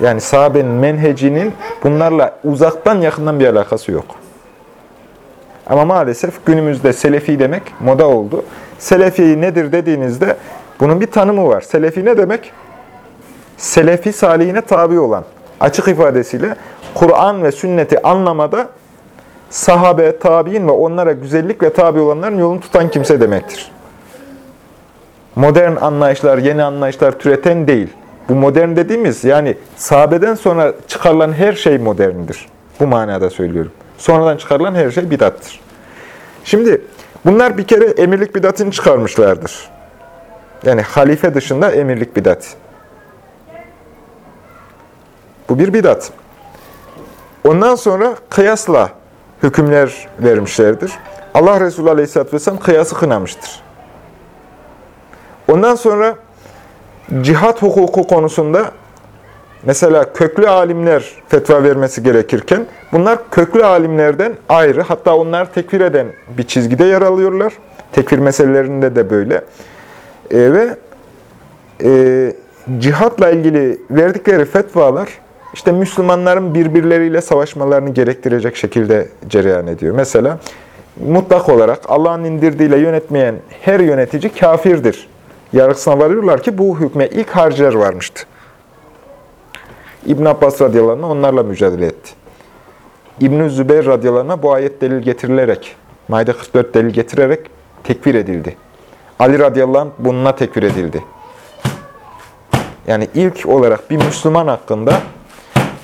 Yani sahabenin menhecinin bunlarla uzaktan yakından bir alakası yok. Ama maalesef günümüzde selefi demek moda oldu. Selefi nedir dediğinizde bunun bir tanımı var. Selefi ne demek? Selefi salihine tabi olan. Açık ifadesiyle Kur'an ve sünneti anlamada sahabe, tabi'in ve onlara güzellik ve tabi olanların yolunu tutan kimse demektir. Modern anlayışlar, yeni anlayışlar türeten değil. Bu modern dediğimiz yani sahabeden sonra çıkarılan her şey moderndir. Bu manada söylüyorum. Sonradan çıkarılan her şey bidattır. Şimdi bunlar bir kere emirlik bidatını çıkarmışlardır. Yani halife dışında emirlik bidat. Bu bir bidat. Ondan sonra kıyasla hükümler vermişlerdir. Allah Resulü Aleyhisselatü Vesselam kıyası kınamıştır. Ondan sonra cihat hukuku konusunda mesela köklü alimler fetva vermesi gerekirken bunlar köklü alimlerden ayrı hatta onlar tekfir eden bir çizgide yer alıyorlar. Tekfir meselelerinde de böyle. E, ve e, cihatla ilgili verdikleri fetvalar işte Müslümanların birbirleriyle savaşmalarını gerektirecek şekilde cereyan ediyor. Mesela mutlak olarak Allah'ın indirdiğiyle yönetmeyen her yönetici kafirdir. Yargısına varıyorlar ki bu hükme ilk harciler varmıştı. İbn Abbas radıyallahu anh onlarla mücadele etti. İbn-i Zübeyir radıyallahu bu ayet delil getirilerek, Maide 44 delil getirerek tekfir edildi. Ali radıyallahu anh bununla tekfir edildi. Yani ilk olarak bir Müslüman hakkında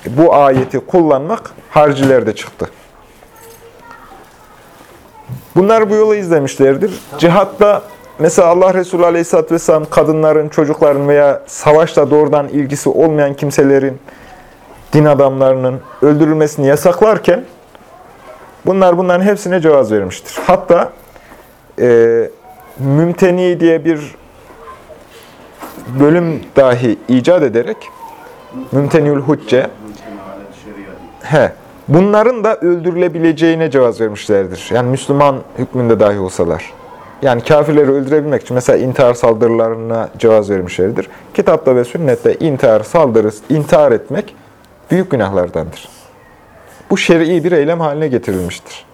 bu ayeti kullanmak harcilerde çıktı. Bunlar bu yolu izlemişlerdir. Cihatta mesela Allah Resulü Aleyhisselatü Vesselam kadınların, çocukların veya savaşla doğrudan ilgisi olmayan kimselerin, din adamlarının öldürülmesini yasaklarken bunlar bunların hepsine cevaz vermiştir. Hatta e, mümteni diye bir bölüm dahi icat ederek mümteniül hucce he, bunların da öldürülebileceğine cevaz vermişlerdir. Yani Müslüman hükmünde dahi olsalar. Yani kafirleri öldürebilmek için mesela intihar saldırılarına cevaz vermişlerdir. Kitapta ve sünnette intihar saldırısı, intihar etmek büyük günahlardandır. Bu şer'i bir eylem haline getirilmiştir.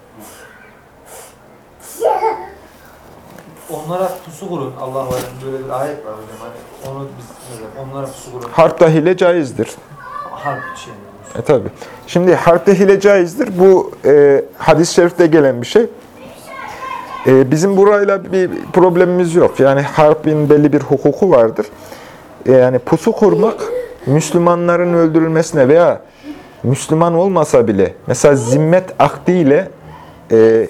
Onlara pusu kurun. Allah var. Böyle bir ayet var hocam. Hani onu biz mesela onlara pusu kurun. Harpta hile caizdir. Harp şey. E tabi. Şimdi harpte hile caizdir. Bu e, hadis-i şerifte gelen bir şey. E, bizim burayla bir problemimiz yok. Yani harpin belli bir hukuku vardır. E, yani pusu kurmak Müslümanların öldürülmesine veya Müslüman olmasa bile mesela zimmet akdiyle e,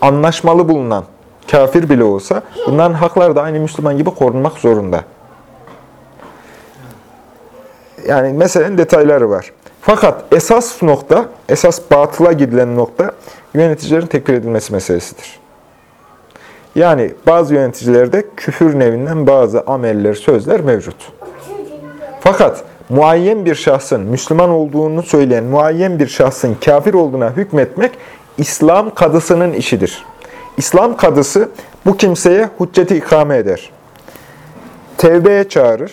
anlaşmalı bulunan kafir bile olsa bunların hakları da aynı Müslüman gibi korunmak zorunda. Yani meselenin detayları var. Fakat esas nokta, esas batıla gidilen nokta yöneticilerin tekfir edilmesi meselesidir. Yani bazı yöneticilerde küfür nevinden bazı ameller, sözler mevcut. Fakat muayyen bir şahsın Müslüman olduğunu söyleyen muayyen bir şahsın kafir olduğuna hükmetmek İslam kadısının işidir. İslam kadısı bu kimseye hücceti ikame eder. Tevbeye çağırır.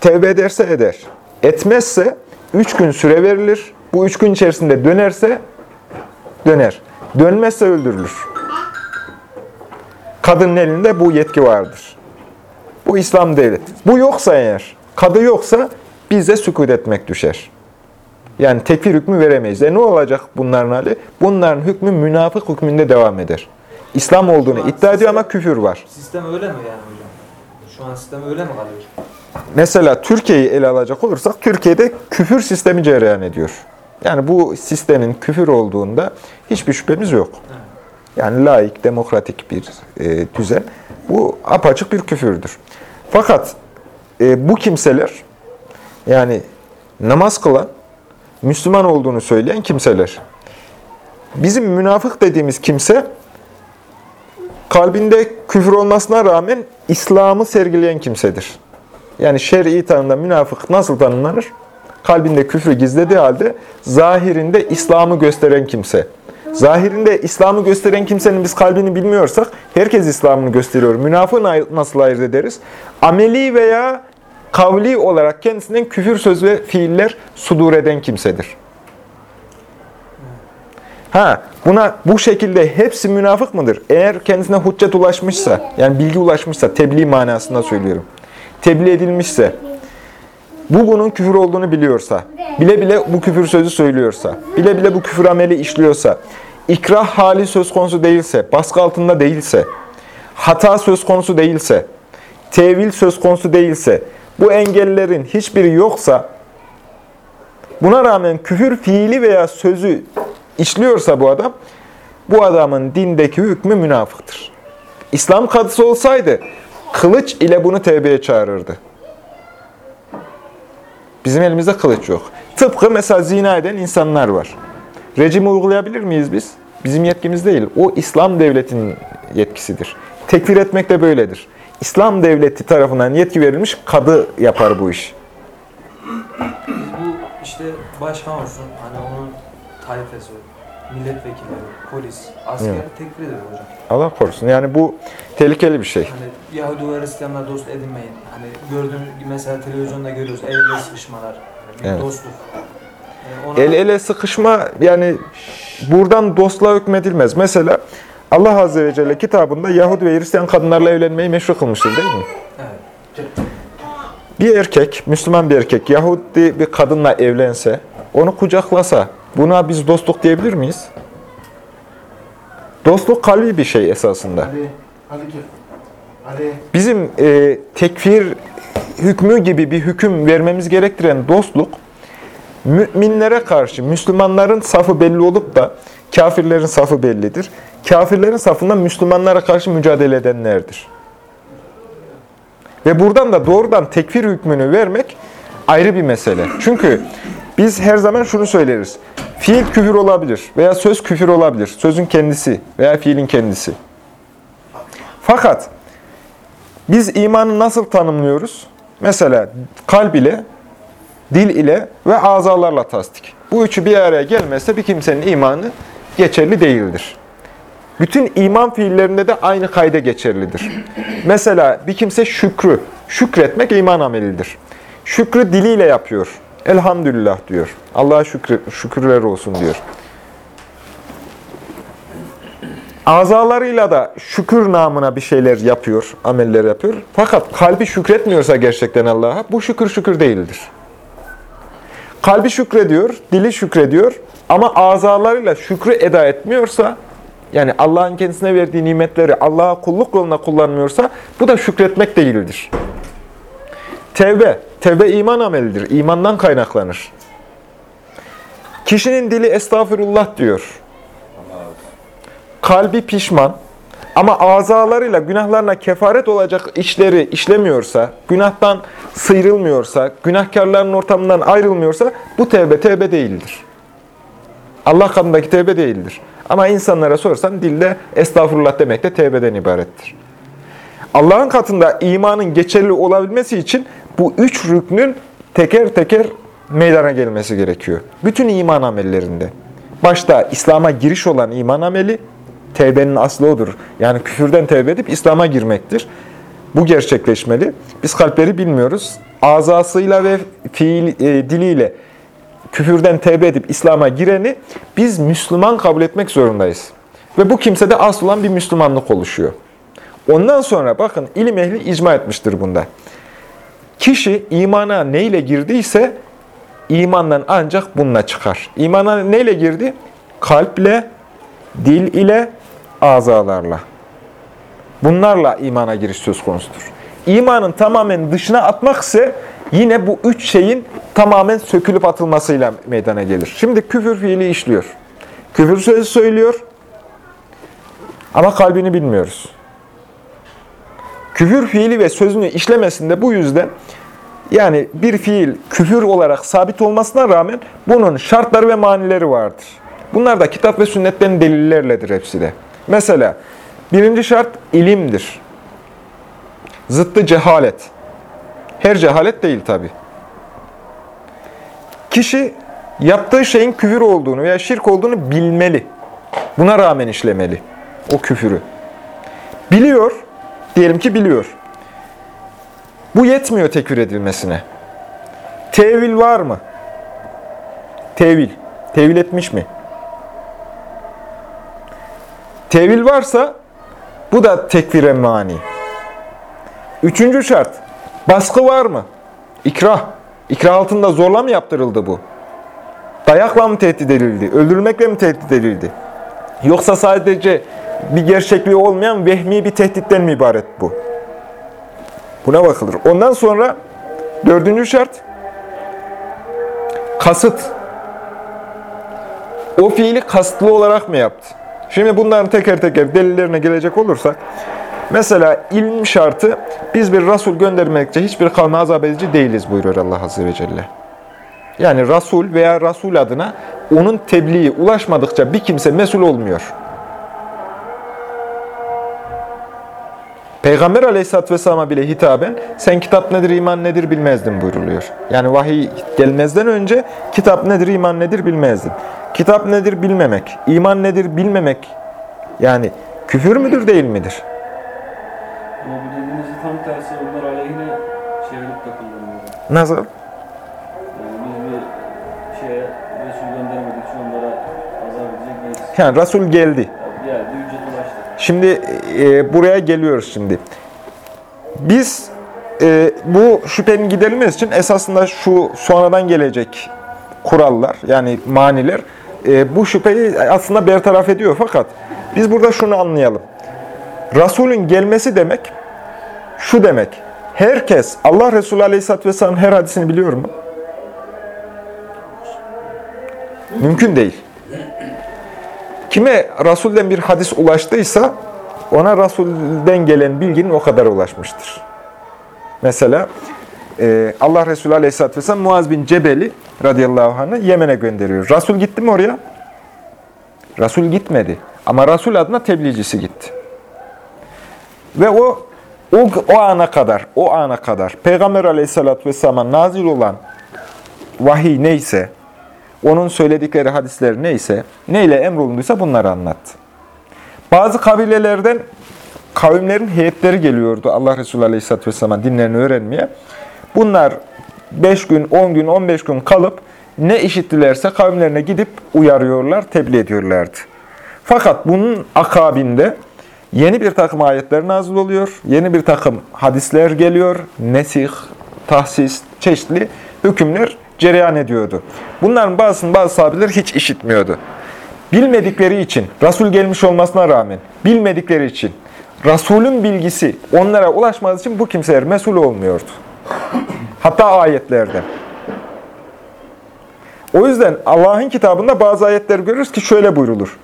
Tevbe ederse eder. Etmezse üç gün süre verilir. Bu üç gün içerisinde dönerse döner. Dönmezse öldürülür. Kadının elinde bu yetki vardır. Bu İslam devleti. Bu yoksa eğer, kadı yoksa bize sükut etmek düşer. Yani tekfir hükmü veremeyiz. E ne olacak bunların hali? Bunların hükmü münafık hükmünde devam eder. İslam olduğunu iddia ediyor ama küfür var. Sistem öyle mi yani hocam? Şu an sistem öyle mi kalıyor? Mesela Türkiye'yi ele alacak olursak, Türkiye'de küfür sistemi cereyan ediyor. Yani bu sistemin küfür olduğunda hiçbir şüphemiz yok. Yani laik, demokratik bir e, düzen. Bu apaçık bir küfürdür. Fakat e, bu kimseler, yani namaz kılan, Müslüman olduğunu söyleyen kimseler. Bizim münafık dediğimiz kimse, kalbinde küfür olmasına rağmen İslam'ı sergileyen kimsedir. Yani şer'i tanımda münafık nasıl tanımlanır? Kalbinde küfrü gizlediği halde zahirinde İslam'ı gösteren kimse. Zahirinde İslam'ı gösteren kimsenin biz kalbini bilmiyorsak herkes İslam'ını gösteriyor. Münafığı nasıl ayırt ederiz? Ameli veya kavli olarak kendisinden küfür söz ve fiiller sudur eden kimsedir. Ha, buna bu şekilde hepsi münafık mıdır? Eğer kendisine hüccet ulaşmışsa, yani bilgi ulaşmışsa, tebliğ manasında söylüyorum. Tebliğ edilmişse, bu bunun küfür olduğunu biliyorsa, bile bile bu küfür sözü söylüyorsa, bile bile bu küfür ameli işliyorsa, ikrah hali söz konusu değilse, baskı altında değilse, hata söz konusu değilse, tevil söz konusu değilse, bu engellerin hiçbiri yoksa, buna rağmen küfür fiili veya sözü işliyorsa bu adam, bu adamın dindeki hükmü münafıktır. İslam kadısı olsaydı, kılıç ile bunu tevbeye çağırırdı. Bizim elimizde kılıç yok. Tıpkı mesela zina eden insanlar var. Rejimi uygulayabilir miyiz biz? Bizim yetkimiz değil. O İslam devletinin yetkisidir. Tekfir etmek de böyledir. İslam devleti tarafından yetki verilmiş kadı yapar bu iş. Bu işte başkan olsun, hani onun tayfesi, milletvekilleri, polis, asker Evet. tekfir ediyor hocam. Allah korusun. Yani bu tehlikeli bir şey. Hani Yahudi ve Hristiyanlar dost edinmeyin. Hani gördüğünüz gibi mesela televizyonda görüyoruz el ele sıkışmalar. Yani bir Evet. dostluk. Yani El ele sıkışma yani buradan dostluğa hükmedilmez. Mesela Allah Azze ve Celle kitabında Yahudi ve Hristiyan kadınlarla evlenmeyi meşru kılmıştır değil mi? Evet. Bir erkek, Müslüman bir erkek Yahudi bir kadınla evlense, onu kucaklasa, buna biz dostluk diyebilir miyiz? Dostluk kalbi bir şey esasında. Bizim e, tekfir hükmü gibi bir hüküm vermemiz gerektiren dostluk, müminlere karşı Müslümanların safı belli olup da kafirlerin safı bellidir. Kafirlerin safında Müslümanlara karşı mücadele edenlerdir. Ve buradan da doğrudan tekfir hükmünü vermek ayrı bir mesele. Çünkü biz her zaman şunu söyleriz. Fiil küfür olabilir veya söz küfür olabilir. Sözün kendisi veya fiilin kendisi. Fakat biz imanı nasıl tanımlıyoruz? Mesela kalb ile, dil ile ve azalarla tasdik. Bu üçü bir araya gelmezse bir kimsenin imanı geçerli değildir. Bütün iman fiillerinde de aynı kayda geçerlidir. Mesela bir kimse şükrü, şükretmek iman amelidir. Şükrü diliyle yapıyor. Elhamdülillah diyor. Allah'a şükür, şükürler olsun diyor. Azalarıyla da şükür namına bir şeyler yapıyor, ameller yapıyor. Fakat kalbi şükretmiyorsa gerçekten Allah'a, bu şükür şükür değildir. Kalbi şükrediyor, dili şükrediyor ama azalarıyla şükrü eda etmiyorsa, yani Allah'ın kendisine verdiği nimetleri Allah'a kulluk yoluna kullanmıyorsa, bu da şükretmek değildir. Tevbe, tevbe iman amelidir, imandan kaynaklanır. Kişinin dili estağfirullah diyor kalbi pişman ama azalarıyla günahlarına kefaret olacak işleri işlemiyorsa, günahtan sıyrılmıyorsa, günahkarların ortamından ayrılmıyorsa bu tevbe tevbe değildir. Allah katındaki tevbe değildir. Ama insanlara sorsan dilde estağfurullah demek de tevbeden ibarettir. Allah'ın katında imanın geçerli olabilmesi için bu üç rüknün teker teker meydana gelmesi gerekiyor. Bütün iman amellerinde. Başta İslam'a giriş olan iman ameli, tevbenin aslı odur. Yani küfürden tevbe edip İslam'a girmektir. Bu gerçekleşmeli. Biz kalpleri bilmiyoruz. Azasıyla ve fiil, e, diliyle küfürden tevbe edip İslam'a gireni biz Müslüman kabul etmek zorundayız. Ve bu kimsede asıl olan bir Müslümanlık oluşuyor. Ondan sonra bakın ilim ehli icma etmiştir bunda. Kişi imana neyle girdiyse imandan ancak bununla çıkar. İmana neyle girdi? Kalple, dil ile, azalarla. Bunlarla imana giriş söz konusudur. İmanın tamamen dışına atmak ise yine bu üç şeyin tamamen sökülüp atılmasıyla meydana gelir. Şimdi küfür fiili işliyor. Küfür sözü söylüyor ama kalbini bilmiyoruz. Küfür fiili ve sözünü işlemesinde bu yüzden yani bir fiil küfür olarak sabit olmasına rağmen bunun şartları ve manileri vardır. Bunlar da kitap ve sünnetten delillerledir hepsi de. Mesela birinci şart ilimdir. Zıttı cehalet. Her cehalet değil tabi. Kişi yaptığı şeyin küfür olduğunu veya şirk olduğunu bilmeli. Buna rağmen işlemeli o küfürü. Biliyor, diyelim ki biliyor. Bu yetmiyor tekfir edilmesine. Tevil var mı? Tevil. Tevil etmiş mi? Tevil varsa bu da tekfire mani. Üçüncü şart. Baskı var mı? İkrah. İkrah altında zorla mı yaptırıldı bu? Dayakla mı tehdit edildi? Öldürmekle mi tehdit edildi? Yoksa sadece bir gerçekliği olmayan vehmi bir tehditten mi ibaret bu? Buna bakılır. Ondan sonra dördüncü şart kasıt. O fiili kastlı olarak mı yaptı? Şimdi bunların teker teker delillerine gelecek olursak, mesela ilm şartı, biz bir Resul göndermekçe hiçbir kavme azap edici değiliz buyuruyor Allah Azze ve Celle. Yani Resul veya Resul adına onun tebliği ulaşmadıkça bir kimse mesul olmuyor. Peygamber aleyhisselatü vesselam'a bile hitaben sen kitap nedir, iman nedir bilmezdin buyruluyor. Yani vahiy gelmezden önce kitap nedir, iman nedir bilmezdin. Kitap nedir bilmemek, iman nedir bilmemek yani küfür müdür değil midir? Ama bu dediğinizin tam tersi onlar aleyhine çevirip de kullanılıyor. Nasıl? Yani Resul göndermedik onlara azap edecek. Yani Resul geldi. Yani. Şimdi e, buraya geliyoruz şimdi. Biz e, bu şüphenin giderilmesi için esasında şu sonradan gelecek kurallar yani maniler e, bu şüpheyi aslında bertaraf ediyor fakat biz burada şunu anlayalım. Resulün gelmesi demek şu demek. Herkes Allah Resulü Aleyhisselatü Vesselam her hadisini biliyor mu? Mümkün değil. Kime Resul'den bir hadis ulaştıysa ona Resul'den gelen bilginin o kadar ulaşmıştır. Mesela e, Allah Resulü Aleyhisselatü Vesselam Muaz bin Cebel'i radıyallahu anh'ı Yemen'e gönderiyor. Resul gitti mi oraya? Resul gitmedi. Ama Resul adına tebliğcisi gitti. Ve o o, o ana kadar, o ana kadar Peygamber Aleyhisselatü Vesselam'a nazil olan vahiy neyse, onun söyledikleri hadisler neyse, neyle emrolunduysa bunları anlattı. Bazı kabilelerden kavimlerin heyetleri geliyordu Allah Resulü Aleyhisselatü Vesselam'a dinlerini öğrenmeye. Bunlar 5 gün, 10 gün, 15 gün kalıp ne işittilerse kavimlerine gidip uyarıyorlar, tebliğ ediyorlardı. Fakat bunun akabinde yeni bir takım ayetler nazil oluyor, yeni bir takım hadisler geliyor, nesih, tahsis, çeşitli hükümler cereyan ediyordu. Bunların bazısını bazı sahabeler hiç işitmiyordu. Bilmedikleri için, Resul gelmiş olmasına rağmen, bilmedikleri için, Resulün bilgisi onlara ulaşmadığı için bu kimseler mesul olmuyordu. Hatta ayetlerden. O yüzden Allah'ın kitabında bazı ayetler görürüz ki şöyle buyrulur.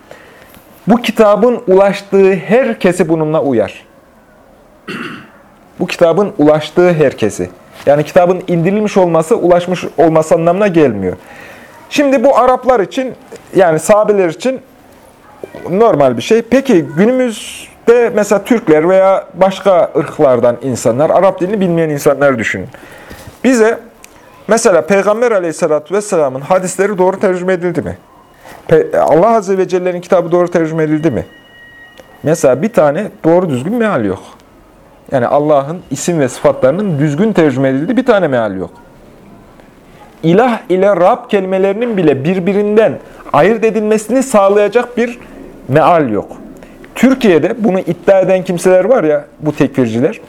Bu kitabın ulaştığı herkesi bununla uyar. Bu kitabın ulaştığı herkesi. Yani kitabın indirilmiş olması, ulaşmış olması anlamına gelmiyor. Şimdi bu Araplar için, yani sahabeler için normal bir şey. Peki günümüzde mesela Türkler veya başka ırklardan insanlar, Arap dilini bilmeyen insanlar düşünün. Bize mesela Peygamber aleyhissalatü vesselamın hadisleri doğru tercüme edildi mi? Allah Azze ve Celle'nin kitabı doğru tercüme edildi mi? Mesela bir tane doğru düzgün meal yok. Yani Allah'ın isim ve sıfatlarının düzgün tercüme edildiği bir tane meal yok. İlah ile Rab kelimelerinin bile birbirinden ayırt edilmesini sağlayacak bir meal yok. Türkiye'de bunu iddia eden kimseler var ya, bu tekfirciler,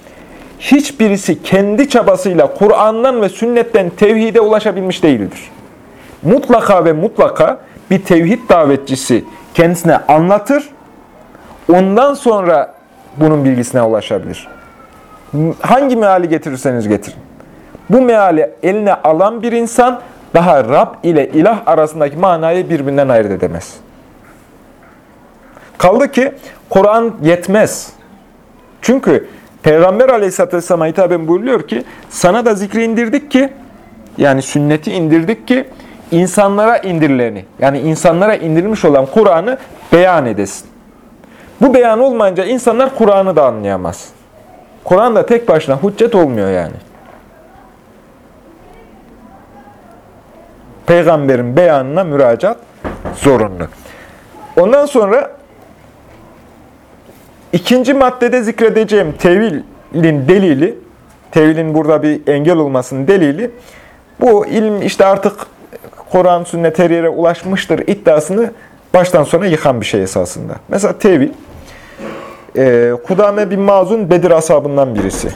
hiçbirisi kendi çabasıyla Kur'an'dan ve sünnetten tevhide ulaşabilmiş değildir. Mutlaka ve mutlaka bir tevhid davetçisi kendisine anlatır, ondan sonra bunun bilgisine ulaşabilir. Hangi meali getirirseniz getirin. Bu meali eline alan bir insan daha Rab ile ilah arasındaki manayı birbirinden ayırt edemez. Kaldı ki Kur'an yetmez. Çünkü Peygamber Aleyhisselatü Vesselam'a hitaben buyuruyor ki sana da zikri indirdik ki yani sünneti indirdik ki insanlara indirileni yani insanlara indirilmiş olan Kur'an'ı beyan edesin. Bu beyan olmayınca insanlar Kur'an'ı da anlayamaz. Kur'an da tek başına hüccet olmuyor yani. Peygamberin beyanına müracaat zorunlu. Ondan sonra ikinci maddede zikredeceğim tevilin delili tevilin burada bir engel olmasının delili bu ilim işte artık Kur'an, sünnet her ulaşmıştır iddiasını baştan sona yıkan bir şey esasında. Mesela tevil, e, Kudame bin Mazun Bedir ashabından birisi.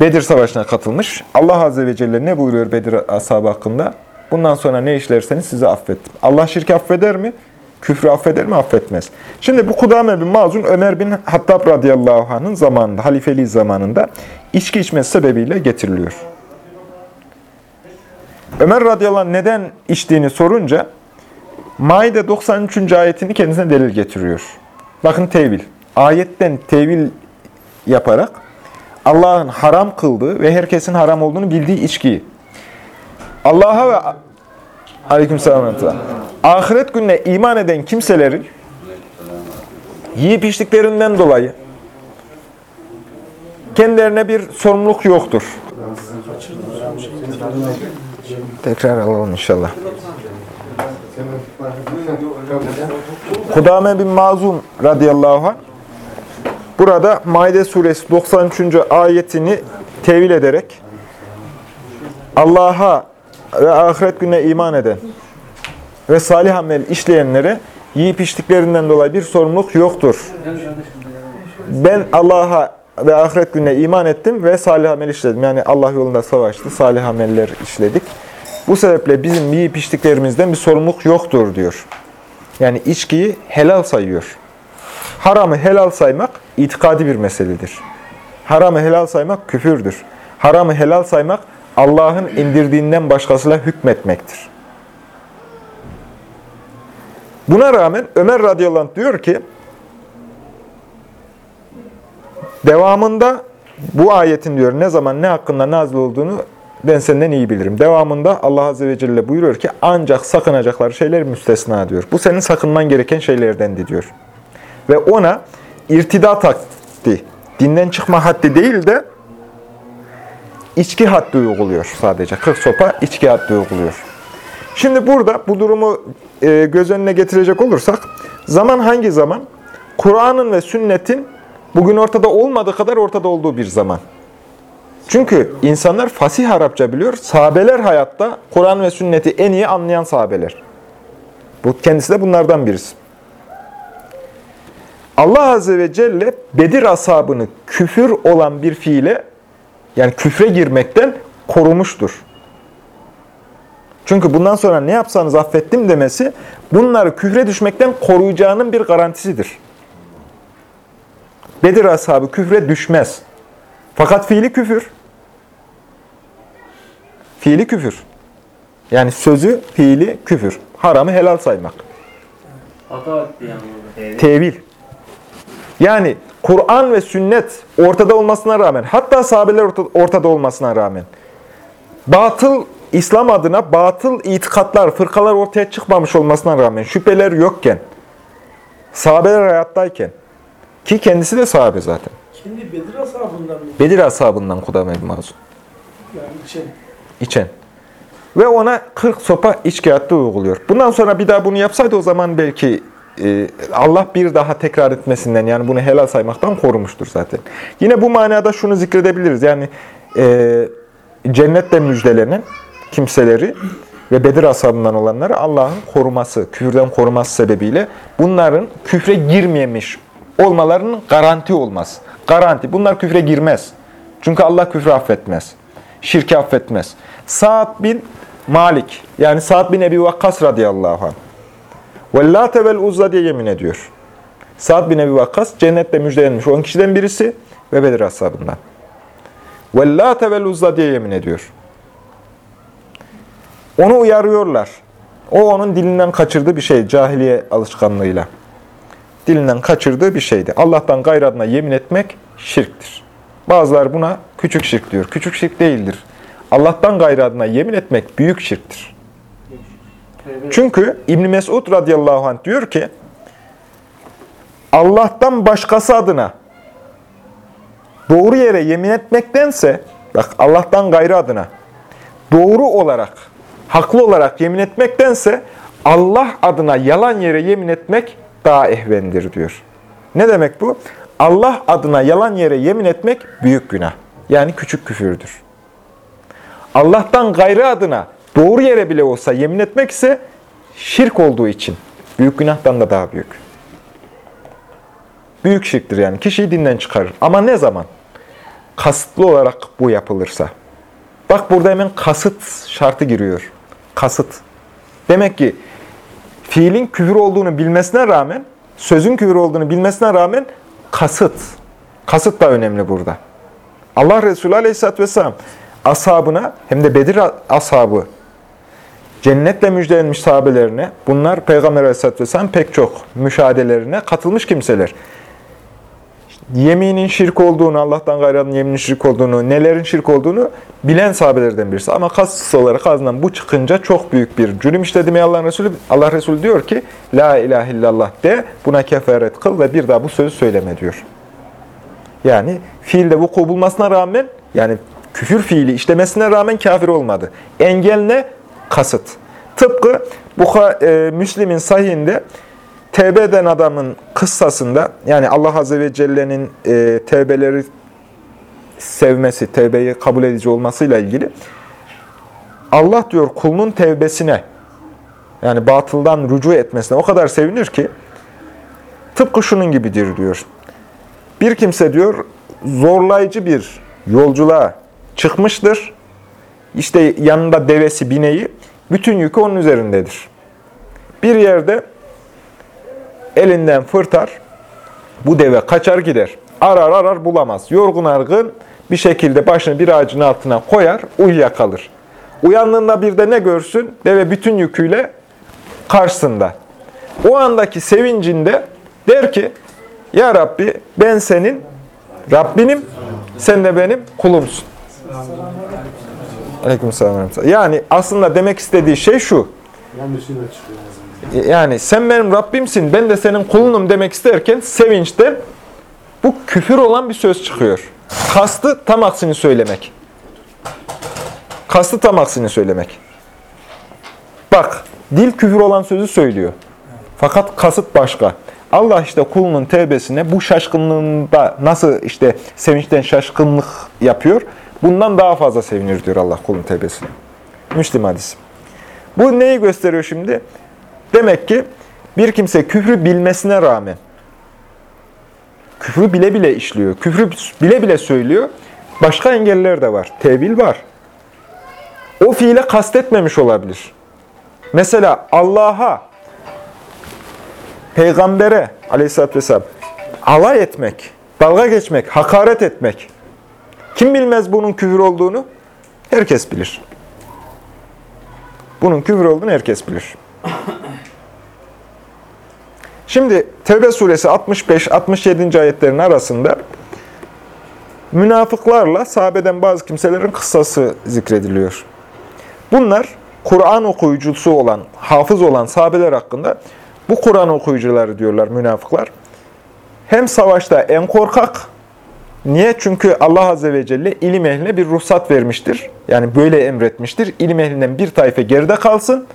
Bedir Savaşı'na katılmış. Allah Azze ve Celle ne buyuruyor Bedir ashabı hakkında? Bundan sonra ne işlerseniz size affettim. Allah şirki affeder mi? Küfrü affeder mi? Affetmez. Şimdi bu Kudame bin Mazun Ömer bin Hattab radıyallahu anh'ın zamanında, halifeliği zamanında içki içmesi sebebiyle getiriliyor. Ömer radıyallahu anh neden içtiğini sorunca Maide 93. ayetini kendisine delil getiriyor. Bakın tevil. Ayetten tevil yaparak Allah'ın haram kıldığı ve herkesin haram olduğunu bildiği içkiyi Allah'a ve Aleykümselam. Ahiret gününe iman eden kimselerin yiyip içtiklerinden dolayı kendilerine bir sorumluluk yoktur. Tekrar alalım inşallah. Kudame bin Mazun radıyallahu anh burada Maide suresi 93. ayetini tevil ederek Allah'a ve ahiret gününe iman eden ve salih amel işleyenlere yiyip içtiklerinden dolayı bir sorumluluk yoktur. Ben Allah'a ve ahiret gününe iman ettim ve salih amel işledim. Yani Allah yolunda savaştı, salih ameller işledik. Bu sebeple bizim yiyip içtiklerimizden bir sorumluluk yoktur diyor. Yani içkiyi helal sayıyor. Haramı helal saymak itikadi bir meseledir. Haramı helal saymak küfürdür. Haramı helal saymak Allah'ın indirdiğinden başkasıyla hükmetmektir. Buna rağmen Ömer radıyallahu anh diyor ki, devamında bu ayetin diyor ne zaman ne hakkında nazil olduğunu ben senden iyi bilirim. Devamında Allah Azze ve Celle buyuruyor ki ancak sakınacakları şeyler müstesna diyor. Bu senin sakınman gereken şeylerdendi diyor. Ve ona irtidat haddi, dinden çıkma haddi değil de içki haddi uyguluyor sadece. 40 sopa içki haddi uyguluyor. Şimdi burada bu durumu e, göz önüne getirecek olursak, zaman hangi zaman? Kur'an'ın ve sünnetin bugün ortada olmadığı kadar ortada olduğu bir zaman. Çünkü insanlar fasih Arapça biliyor. Sahabeler hayatta Kur'an ve sünneti en iyi anlayan sahabeler. Bu kendisi de bunlardan birisi. Allah Azze ve Celle Bedir ashabını küfür olan bir fiile, yani küfre girmekten korumuştur. Çünkü bundan sonra ne yapsanız affettim demesi, bunları küfre düşmekten koruyacağının bir garantisidir. Bedir ashabı küfre düşmez. Fakat fiili küfür. Fiili küfür. Yani sözü, fiili küfür. Haramı helal saymak. Hata etti yani. Tevil. Yani Kur'an ve sünnet ortada olmasına rağmen, hatta sahabeler orta- ortada olmasına rağmen, batıl İslam adına batıl itikatlar, fırkalar ortaya çıkmamış olmasına rağmen, şüpheler yokken, sahabeler hayattayken, ki kendisi de sahabe zaten. Kendi Bedir ashabından mı? Bedir ashabından Kudame bin Mazun. Yani için. İçen. Ve ona 40 sopa içki hattı uyguluyor. Bundan sonra bir daha bunu yapsaydı o zaman belki e, Allah bir daha tekrar etmesinden yani bunu helal saymaktan korumuştur zaten. Yine bu manada şunu zikredebiliriz. Yani e, cennetle müjdelenen kimseleri ve Bedir ashabından olanları Allah'ın koruması, küfürden koruması sebebiyle bunların küfre girmemiş olmalarının garanti olmaz. Garanti. Bunlar küfre girmez. Çünkü Allah küfrü affetmez. Şirki affetmez. Sa'd bin Malik, yani Sa'd bin Ebi Vakkas radıyallahu anh. Vellate vel uzza diye yemin ediyor. Sa'd bin Ebi Vakkas cennette müjdelenmiş 10 kişiden birisi ve Bedir ashabından. Vellate vel uzza diye yemin ediyor. Onu uyarıyorlar. O onun dilinden kaçırdığı bir şey cahiliye alışkanlığıyla. Dilinden kaçırdığı bir şeydi. Allah'tan gayrı adına yemin etmek şirktir. Bazıları buna küçük şirk diyor. Küçük şirk değildir. Allah'tan gayrı adına yemin etmek büyük şirktir. Çünkü İbn Mesud radıyallahu anh diyor ki Allah'tan başkası adına doğru yere yemin etmektense bak Allah'tan gayrı adına doğru olarak, haklı olarak yemin etmektense Allah adına yalan yere yemin etmek daha ehvendir diyor. Ne demek bu? Allah adına yalan yere yemin etmek büyük günah. Yani küçük küfürdür. Allah'tan gayrı adına doğru yere bile olsa yemin etmek ise şirk olduğu için. Büyük günahtan da daha büyük. Büyük şirktir yani. Kişiyi dinden çıkarır. Ama ne zaman? Kasıtlı olarak bu yapılırsa. Bak burada hemen kasıt şartı giriyor. Kasıt. Demek ki fiilin küfür olduğunu bilmesine rağmen, sözün küfür olduğunu bilmesine rağmen kasıt. Kasıt da önemli burada. Allah Resulü Aleyhisselatü Vesselam ashabına hem de Bedir ashabı cennetle müjdelenmiş sahabelerine bunlar Peygamber Aleyhisselatü Vesselam pek çok müşahedelerine katılmış kimseler. Yeminin şirk olduğunu, Allah'tan gayrının yeminin şirk olduğunu, nelerin şirk olduğunu bilen sahabelerden birisi. Ama kasıtsız olarak ağzından bu çıkınca çok büyük bir cürüm işledi mi Allah Resulü? Allah Resulü diyor ki, La ilahe illallah de, buna kefaret kıl ve bir daha bu sözü söyleme diyor. Yani fiilde vuku bulmasına rağmen, yani küfür fiili işlemesine rağmen kafir olmadı. Engel ne? Kasıt. Tıpkı bu e, Müslim'in sahihinde tevbe eden adamın kıssasında, yani Allah Azze ve Celle'nin e, tevbeleri sevmesi, tevbeyi kabul edici olmasıyla ilgili, Allah diyor kulunun tevbesine, yani batıldan rücu etmesine o kadar sevinir ki, tıpkı şunun gibidir diyor. Bir kimse diyor, zorlayıcı bir yolculuğa çıkmıştır. İşte yanında devesi, bineği, bütün yükü onun üzerindedir. Bir yerde elinden fırtar, bu deve kaçar gider. Arar arar bulamaz. Yorgun argın bir şekilde başını bir ağacın altına koyar, uyuyakalır. Uyandığında bir de ne görsün? Deve bütün yüküyle karşısında. O andaki sevincinde der ki, Ya Rabbi ben senin Rabbinim, sen de benim kulumsun. Aleykümselam. Yani aslında demek istediği şey şu. Yani sen benim Rabbimsin, ben de senin kulunum demek isterken sevinçten bu küfür olan bir söz çıkıyor. Kastı tam aksini söylemek. Kastı tam aksini söylemek. Bak, dil küfür olan sözü söylüyor. Fakat kasıt başka. Allah işte kulunun tevbesine bu şaşkınlığında nasıl işte sevinçten şaşkınlık yapıyor, bundan daha fazla sevinir diyor Allah kulun tevbesine. Müslim hadisi. Bu neyi gösteriyor şimdi? Demek ki bir kimse küfrü bilmesine rağmen, küfrü bile bile işliyor, küfrü bile bile söylüyor, başka engeller de var, tevil var. O fiile kastetmemiş olabilir. Mesela Allah'a, peygambere aleyhissalatü vesselam alay etmek, dalga geçmek, hakaret etmek. Kim bilmez bunun küfür olduğunu? Herkes bilir. Bunun küfür olduğunu herkes bilir. Şimdi Tevbe suresi 65-67. ayetlerin arasında münafıklarla sahabeden bazı kimselerin kıssası zikrediliyor. Bunlar Kur'an okuyucusu olan, hafız olan sahabeler hakkında bu Kur'an okuyucuları diyorlar münafıklar. Hem savaşta en korkak, niye? Çünkü Allah Azze ve Celle ilim ehline bir ruhsat vermiştir. Yani böyle emretmiştir. İlim ehlinden bir tayfe geride kalsın,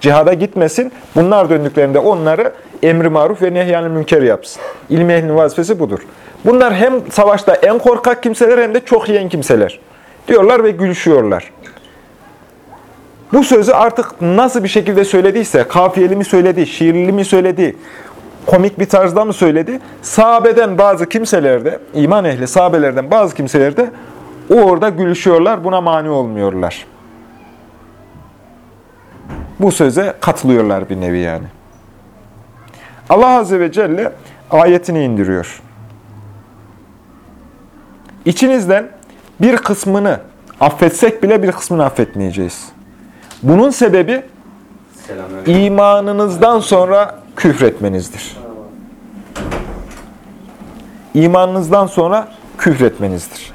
cihada gitmesin. Bunlar döndüklerinde onları emri maruf ve nehyanı münker yapsın. İlim ehlinin vazifesi budur. Bunlar hem savaşta en korkak kimseler hem de çok yiyen kimseler. Diyorlar ve gülüşüyorlar. Bu sözü artık nasıl bir şekilde söylediyse, kafiyeli mi söyledi, şiirli mi söyledi, komik bir tarzda mı söyledi? Sahabeden bazı kimselerde, iman ehli sahabelerden bazı kimselerde o orada gülüşüyorlar, buna mani olmuyorlar. Bu söze katılıyorlar bir nevi yani. Allah Azze ve Celle ayetini indiriyor. İçinizden bir kısmını affetsek bile bir kısmını affetmeyeceğiz. Bunun sebebi imanınızdan sonra küfretmenizdir. İmanınızdan sonra küfretmenizdir.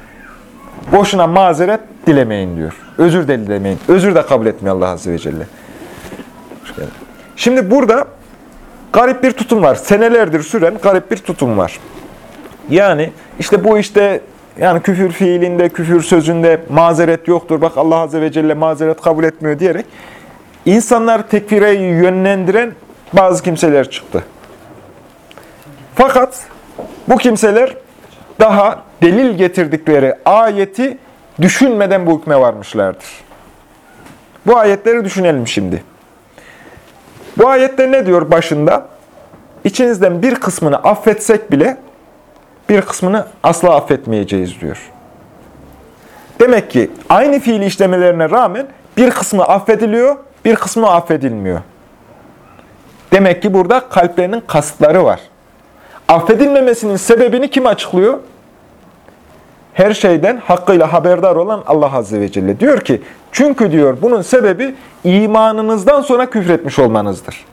Boşuna mazeret dilemeyin diyor. Özür de dilemeyin. Özür de kabul etmiyor Allah Azze ve Celle. Şimdi burada garip bir tutum var. Senelerdir süren garip bir tutum var. Yani işte bu işte yani küfür fiilinde, küfür sözünde mazeret yoktur. Bak Allah Azze ve Celle mazeret kabul etmiyor diyerek insanlar tekfire yönlendiren bazı kimseler çıktı. Fakat bu kimseler daha delil getirdikleri ayeti düşünmeden bu hükme varmışlardır. Bu ayetleri düşünelim şimdi. Bu ayette ne diyor başında? İçinizden bir kısmını affetsek bile bir kısmını asla affetmeyeceğiz diyor. Demek ki aynı fiili işlemelerine rağmen bir kısmı affediliyor, bir kısmı affedilmiyor. Demek ki burada kalplerinin kasıtları var. Affedilmemesinin sebebini kim açıklıyor? Her şeyden hakkıyla haberdar olan Allah Azze ve Celle. Diyor ki, çünkü diyor bunun sebebi imanınızdan sonra küfretmiş olmanızdır.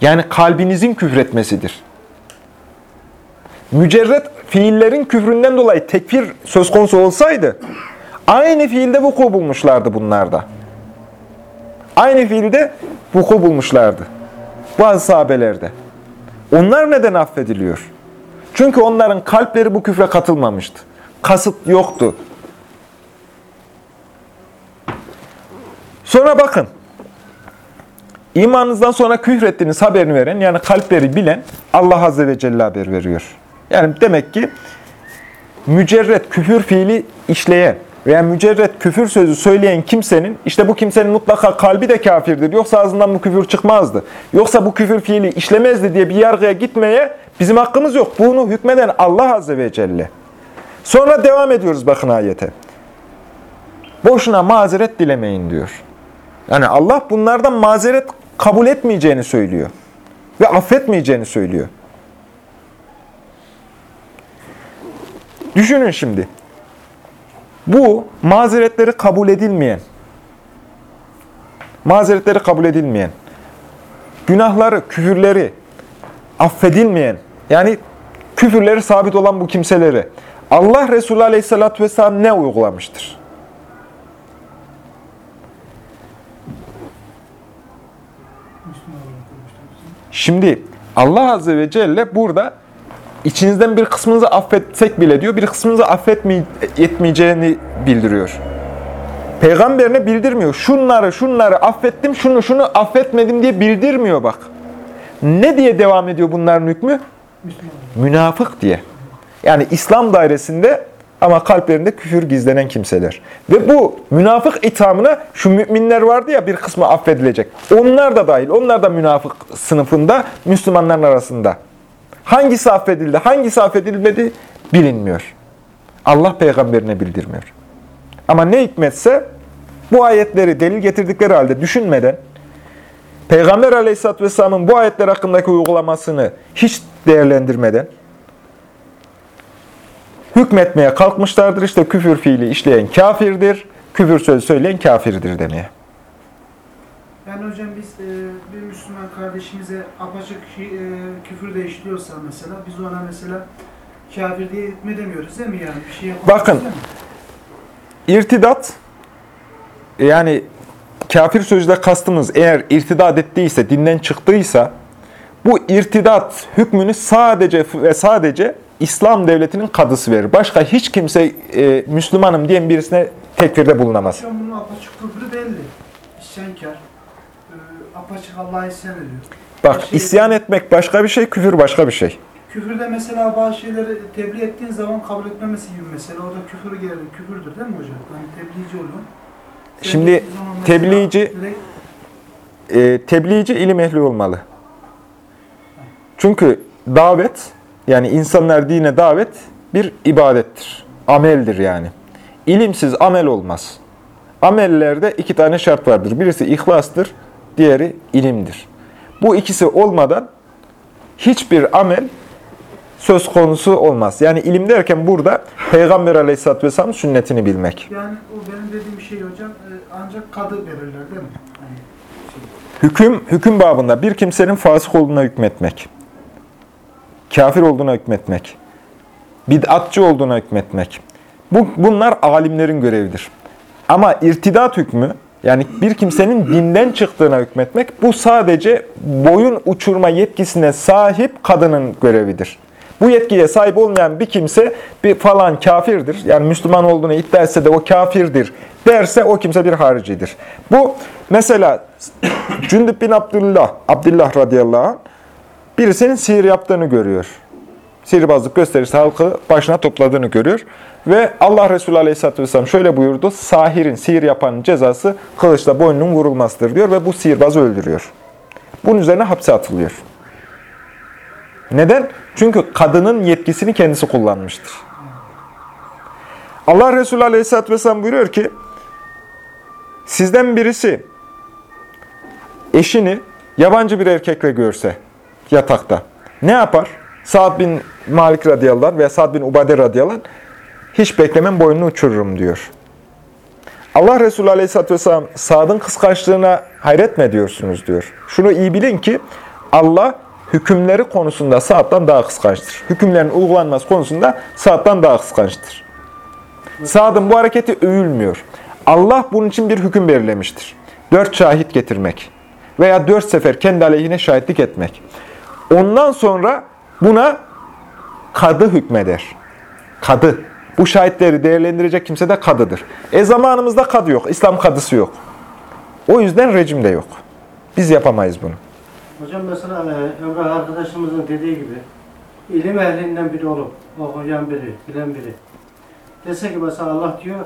Yani kalbinizin küfretmesidir. Mücerret fiillerin küfründen dolayı tekfir söz konusu olsaydı, aynı fiilde vuku bulmuşlardı bunlarda. Aynı fiilde vuku bulmuşlardı. Bazı sahabelerde. Onlar neden affediliyor? Çünkü onların kalpleri bu küfre katılmamıştı. Kasıt yoktu. Sonra bakın. İmanınızdan sonra küfrettiğiniz haberini veren, yani kalpleri bilen Allah Azze ve Celle haber veriyor. Yani demek ki mücerret küfür fiili işleyen veya mücerret küfür sözü söyleyen kimsenin, işte bu kimsenin mutlaka kalbi de kafirdir. Yoksa ağzından bu küfür çıkmazdı. Yoksa bu küfür fiili işlemezdi diye bir yargıya gitmeye bizim hakkımız yok. Bunu hükmeden Allah Azze ve Celle. Sonra devam ediyoruz bakın ayete. Boşuna mazeret dilemeyin diyor. Yani Allah bunlardan mazeret kabul etmeyeceğini söylüyor. Ve affetmeyeceğini söylüyor. Düşünün şimdi. Bu mazeretleri kabul edilmeyen, mazeretleri kabul edilmeyen, günahları, küfürleri affedilmeyen, yani küfürleri sabit olan bu kimseleri Allah Resulü Aleyhisselatü Vesselam ne uygulamıştır? Şimdi Allah Azze ve Celle burada içinizden bir kısmınızı affetsek bile diyor, bir kısmınızı affetmeyeceğini bildiriyor. Peygamberine bildirmiyor. Şunları, şunları affettim, şunu, şunu affetmedim diye bildirmiyor bak. Ne diye devam ediyor bunların hükmü? Münafık diye. Yani İslam dairesinde ama kalplerinde küfür gizlenen kimseler. Ve bu münafık ithamına şu müminler vardı ya bir kısmı affedilecek. Onlar da dahil. Onlar da münafık sınıfında Müslümanların arasında. Hangisi affedildi, hangisi affedilmedi bilinmiyor. Allah peygamberine bildirmiyor. Ama ne hikmetse bu ayetleri delil getirdikleri halde düşünmeden Peygamber aleyhisselatü vesselamın bu ayetler hakkındaki uygulamasını hiç değerlendirmeden hükmetmeye kalkmışlardır. İşte küfür fiili işleyen kafirdir, küfür sözü söyleyen kafirdir demeye. Yani hocam biz e, bir Müslüman kardeşimize apaçık e, küfür de işliyorsa mesela biz ona mesela kafir diye etme demiyoruz değil mi yani? Bir şey Bakın. mi? İrtidat, yani kafir sözde kastımız eğer irtidat ettiyse, dinden çıktıysa, bu irtidat hükmünü sadece ve sadece İslam devletinin kadısı verir. Başka hiç kimse e, Müslümanım diyen birisine tekfirde bulunamaz. Hocam bunun apaçık küfrü belli. İsyankar. E, apaçık Allah'a isyan ediyor. Bak isyan etmek başka bir şey, küfür başka bir şey. Küfürde mesela bazı şeyleri tebliğ ettiğin zaman kabul etmemesi gibi mesela orada küfür gelir, küfürdür değil mi hocam? Hani tebliğci. Sen Şimdi tebliğci- direkt E, tebliğci ilim ehli olmalı. Çünkü davet, yani insanlar dine davet bir ibadettir. Ameldir yani. İlimsiz amel olmaz. Amellerde iki tane şart vardır. Birisi ihlastır, diğeri ilimdir. Bu ikisi olmadan hiçbir amel söz konusu olmaz. Yani ilim derken burada Peygamber Aleyhisselatü Vesselam sünnetini bilmek. Yani o benim dediğim şey hocam e, ancak kadı verirler değil mi? Hani Hüküm, hüküm babında bir kimsenin fasık olduğuna hükmetmek, kafir olduğuna hükmetmek, bid'atçı olduğuna hükmetmek. Bu, bunlar alimlerin görevidir. Ama irtidat hükmü, yani bir kimsenin dinden çıktığına hükmetmek, bu sadece boyun uçurma yetkisine sahip kadının görevidir. Bu yetkiye sahip olmayan bir kimse bir falan kafirdir. Yani Müslüman olduğunu iddia etse de o kafirdir derse o kimse bir haricidir. Bu mesela Cündüb bin Abdullah, Abdullah radıyallahu anh birisinin sihir yaptığını görüyor. sihirbazlık gösterisi halkı başına topladığını görüyor. Ve Allah Resulü Aleyhisselatü Vesselam şöyle buyurdu. Sahirin, sihir yapanın cezası kılıçla boynunun vurulmasıdır diyor ve bu sihirbazı öldürüyor. Bunun üzerine hapse atılıyor. Neden? Çünkü kadının yetkisini kendisi kullanmıştır. Allah Resulü Aleyhisselatü Vesselam buyuruyor ki, sizden birisi eşini yabancı bir erkekle görse yatakta ne yapar? Sa'd bin Malik radıyallahu anh veya Sa'd bin Ubade radıyallahu anh, hiç beklemem boynunu uçururum diyor. Allah Resulü Aleyhisselatü Vesselam Sa'd'ın kıskançlığına hayret mi ediyorsunuz diyor. Şunu iyi bilin ki Allah hükümleri konusunda Sa'd'dan daha kıskançtır. Hükümlerin uygulanması konusunda Sa'd'dan daha kıskançtır. Sa'd'ın bu hareketi övülmüyor. Allah bunun için bir hüküm belirlemiştir. Dört şahit getirmek veya dört sefer kendi aleyhine şahitlik etmek. Ondan sonra buna kadı hükmeder. Kadı. Bu şahitleri değerlendirecek kimse de kadıdır. E zamanımızda kadı yok. İslam kadısı yok. O yüzden rejim de yok. Biz yapamayız bunu. Hocam mesela e, Emrah arkadaşımızın dediği gibi ilim ehlinden biri olup okuyan biri, bilen biri. Dese ki mesela Allah diyor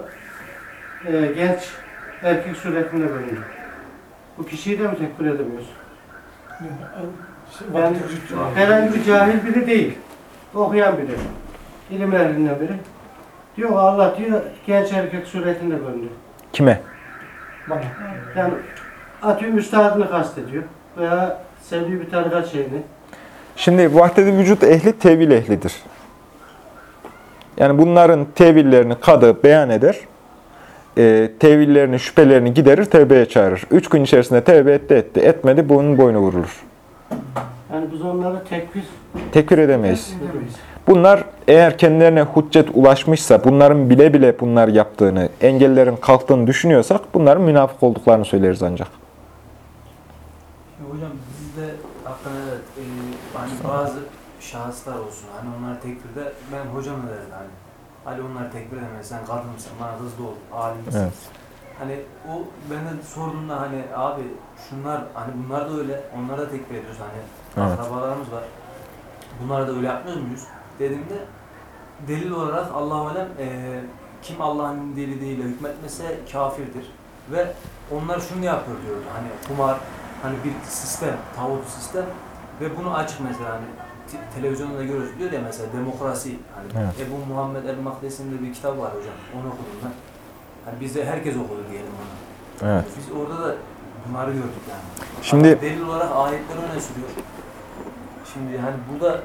e, genç erkek suretinde bölündü. Bu kişiyi de mi tekfir edemiyoruz? Yani herhangi bir cahil biri değil. Okuyan biri. İlim ehlinden biri. Diyor Allah diyor genç erkek suretinde bölündü. Kime? Yani atıyorum üstadını kastediyor. Veya sevdiği bir tarikat şeyini. Şimdi vahdedi vücut ehli tevil ehlidir. Yani bunların tevillerini kadı beyan eder. E, tevillerini, şüphelerini giderir, tevbeye çağırır. Üç gün içerisinde tevbe etti, etti. Etmedi, bunun boynu vurulur. Yani biz onları tekfir Tekfir edemeyiz. edemeyiz. Bunlar eğer kendilerine hüccet ulaşmışsa, bunların bile bile bunlar yaptığını, engellerin kalktığını düşünüyorsak, bunların münafık olduklarını söyleriz ancak. Şimdi hocam bizde hakkında e, hani bazı şahıslar olsun hani onlar tekbirde ben hocam da derdi hani Ali onlar tekbir edemez sen kadın mısın bana hızlı ol alim misin? Evet. Hani o ben de sorduğumda hani abi şunlar hani bunlar da öyle onlar da tekbir ediyoruz hani Evet. akrabalarımız var. Bunlar da öyle yapmıyor muyuz? Dediğimde delil olarak Allahu alem e, kim Allah'ın diliyle hükmetmese kafirdir. Ve onlar şunu yapıyor diyordu. Hani kumar, hani bir sistem, tavuk sistem ve bunu açık mesela hani te- televizyonda da görüyoruz diyor ya mesela demokrasi hani Evet. Ebu Muhammed el Makdesi'nin de bir kitap var hocam. Onu okudum ben. Hani bizde herkes okudu diyelim onu. Evet. Biz orada da bunları gördük yani. Şimdi- Adam delil olarak ayetleri öne sürüyor. Şimdi hani burada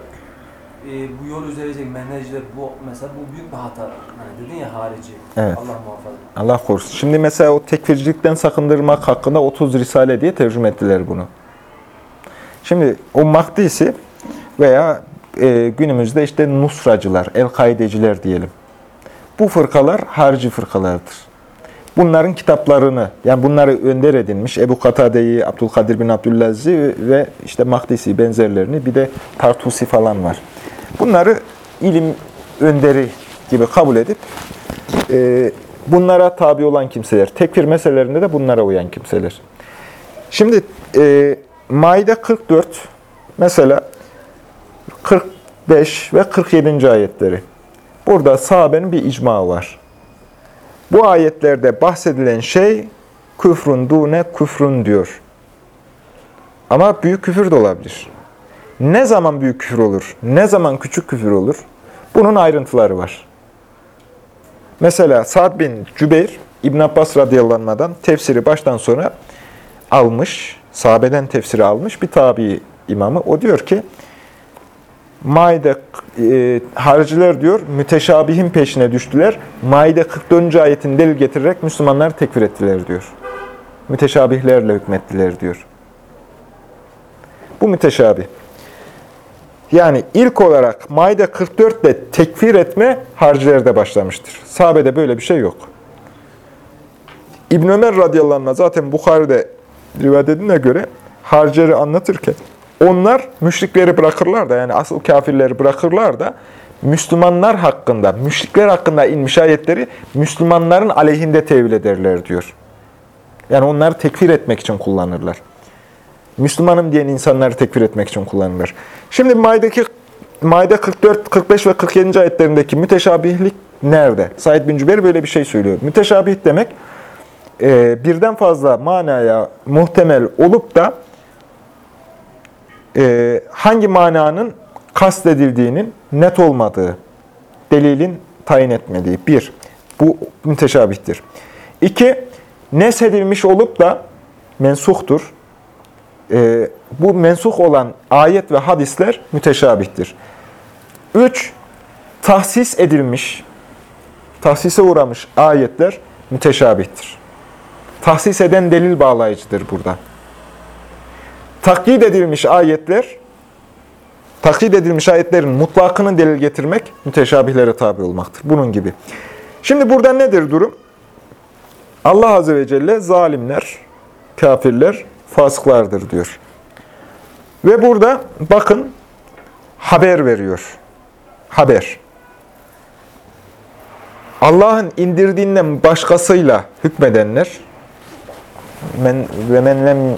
e, bu yol üzerecek menhecde bu mesela bu büyük bir hata. Hani dedin ya harici. Evet. Allah muhafaza. Allah korusun. Şimdi mesela o tekfircilikten sakındırmak hakkında 30 Risale diye tercüme ettiler bunu. Şimdi o Mahdisi veya e, günümüzde işte Nusracılar, El-Kaideciler diyelim. Bu fırkalar harici fırkalardır. Bunların kitaplarını, yani bunları önder edinmiş Ebu Katade'yi, Abdülkadir bin Abdülaziz'i ve işte Mahdisi benzerlerini bir de Tartusi falan var. Bunları ilim önderi gibi kabul edip e, bunlara tabi olan kimseler, tekfir meselelerinde de bunlara uyan kimseler. Şimdi e, Maide 44 mesela 45 ve 47. ayetleri. Burada sahabenin bir icma var. Bu ayetlerde bahsedilen şey küfrün dune küfrün diyor. Ama büyük küfür de olabilir. Ne zaman büyük küfür olur, ne zaman küçük küfür olur? Bunun ayrıntıları var. Mesela Sa'd bin Cübeyr, İbn Abbas radıyallahu tefsiri baştan sona almış, sahabeden tefsiri almış bir tabi imamı. O diyor ki, Maide e, hariciler diyor müteşabihin peşine düştüler. Maide 44. ayetin delil getirerek Müslümanları tekfir ettiler diyor. Müteşabihlerle hükmettiler diyor. Bu müteşabih. Yani ilk olarak Maide 44 ile tekfir etme haricilerde başlamıştır. Sahabede böyle bir şey yok. İbn Ömer radıyallahu anh zaten Bukhari'de rivayet edildiğine göre harcileri anlatırken onlar müşrikleri bırakırlar da yani asıl kafirleri bırakırlar da Müslümanlar hakkında, müşrikler hakkında inmiş ayetleri Müslümanların aleyhinde tevil ederler diyor. Yani onları tekfir etmek için kullanırlar. Müslümanım diyen insanları tekfir etmek için kullanırlar. Şimdi Maideki Maide 44, 45 ve 47. ayetlerindeki müteşabihlik nerede? Said bin Cübeyr böyle bir şey söylüyor. Müteşabih demek e, birden fazla manaya muhtemel olup da e, hangi mananın kastedildiğinin net olmadığı, delilin tayin etmediği. Bir, bu müteşabihtir. İki, nesedilmiş olup da mensuhtur. E, bu mensuh olan ayet ve hadisler müteşabihtir. Üç, tahsis edilmiş, tahsise uğramış ayetler müteşabihtir. Tahsis eden delil bağlayıcıdır burada. Takyit edilmiş ayetler, takyit edilmiş ayetlerin mutlakını delil getirmek müteşabihlere tabi olmaktır. Bunun gibi. Şimdi burada nedir durum? Allah Azze ve Celle zalimler, kafirler, fasıklardır diyor. Ve burada bakın haber veriyor. Haber. Allah'ın indirdiğinden başkasıyla hükmedenler men ve men lem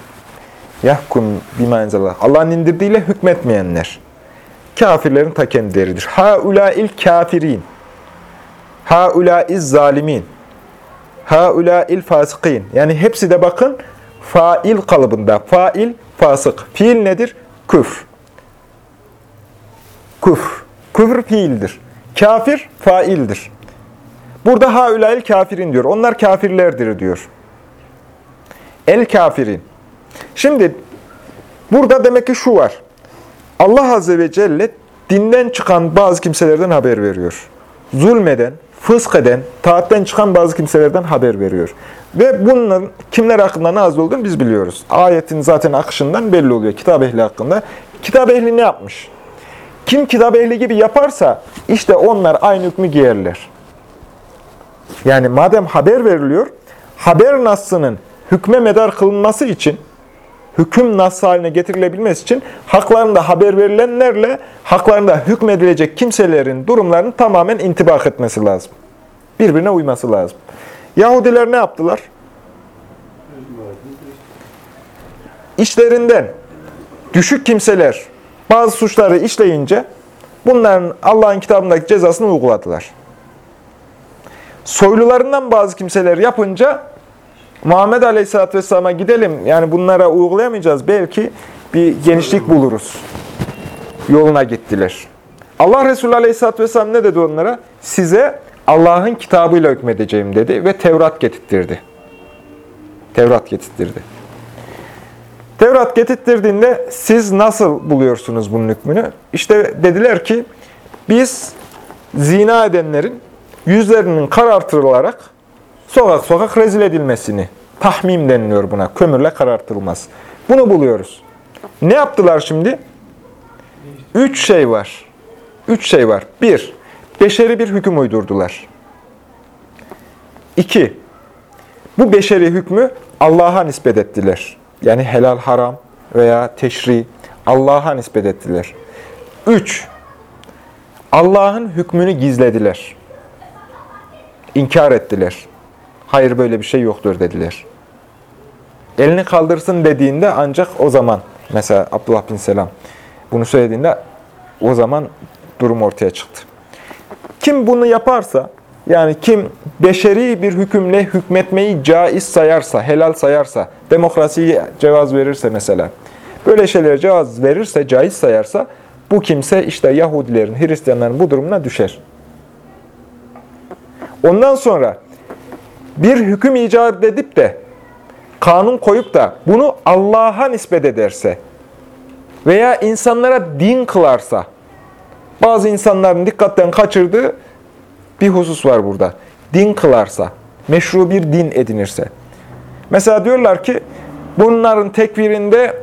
yahkum bima enzelallah. Allah'ın indirdiğiyle hükmetmeyenler kafirlerin ta kendileridir. Haulail kafirin. Haulaiz zalimin. Haulail fasıkin. Yani hepsi de bakın fail kalıbında. Fail, fasık. Fiil nedir? Küfr. Küfr. Küfür fiildir. Kafir, faildir. Burada haulail kafirin diyor. Onlar kafirlerdir diyor. El kafirin. Şimdi burada demek ki şu var. Allah Azze ve Celle dinden çıkan bazı kimselerden haber veriyor. Zulmeden, fısk eden, taatten çıkan bazı kimselerden haber veriyor. Ve bunların kimler hakkında nazil olduğunu biz biliyoruz. Ayetin zaten akışından belli oluyor kitap ehli hakkında. Kitap ehli ne yapmış? Kim kitap ehli gibi yaparsa işte onlar aynı hükmü giyerler. Yani madem haber veriliyor, haber nassının hükme medar kılınması için, hüküm nassı haline getirilebilmesi için haklarında haber verilenlerle haklarında hükmedilecek kimselerin durumlarının tamamen intibak etmesi lazım. Birbirine uyması lazım. Yahudiler ne yaptılar? İşlerinden düşük kimseler bazı suçları işleyince bunların Allah'ın kitabındaki cezasını uyguladılar. Soylularından bazı kimseler yapınca Muhammed Aleyhisselatü Vesselam'a gidelim. Yani bunlara uygulayamayacağız. Belki bir genişlik buluruz. Yoluna gittiler. Allah Resulü Aleyhisselatü Vesselam ne dedi onlara? Size Allah'ın kitabıyla hükmedeceğim dedi ve Tevrat getirtirdi. Tevrat getirtirdi. Tevrat getirttirdiğinde siz nasıl buluyorsunuz bunun hükmünü? İşte dediler ki biz zina edenlerin yüzlerinin karartırılarak sokak sokak rezil edilmesini, tahmim deniliyor buna, kömürle karartılmaz. Bunu buluyoruz. Ne yaptılar şimdi? Üç şey var. Üç şey var. Bir, beşeri bir hüküm uydurdular. İki, bu beşeri hükmü Allah'a nispet ettiler. Yani helal haram veya teşri Allah'a nispet ettiler. Üç, Allah'ın hükmünü gizlediler. İnkar ettiler. Hayır böyle bir şey yoktur dediler. Elini kaldırsın dediğinde ancak o zaman, mesela Abdullah bin Selam bunu söylediğinde o zaman durum ortaya çıktı. Kim bunu yaparsa, yani kim beşeri bir hükümle hükmetmeyi caiz sayarsa, helal sayarsa, demokrasiyi cevaz verirse mesela, böyle şeylere cevaz verirse, caiz sayarsa, bu kimse işte Yahudilerin, Hristiyanların bu durumuna düşer. Ondan sonra bir hüküm icat edip de kanun koyup da bunu Allah'a nispet ederse veya insanlara din kılarsa, bazı insanların dikkatten kaçırdığı bir husus var burada. Din kılarsa, meşru bir din edinirse. Mesela diyorlar ki bunların tekvirinde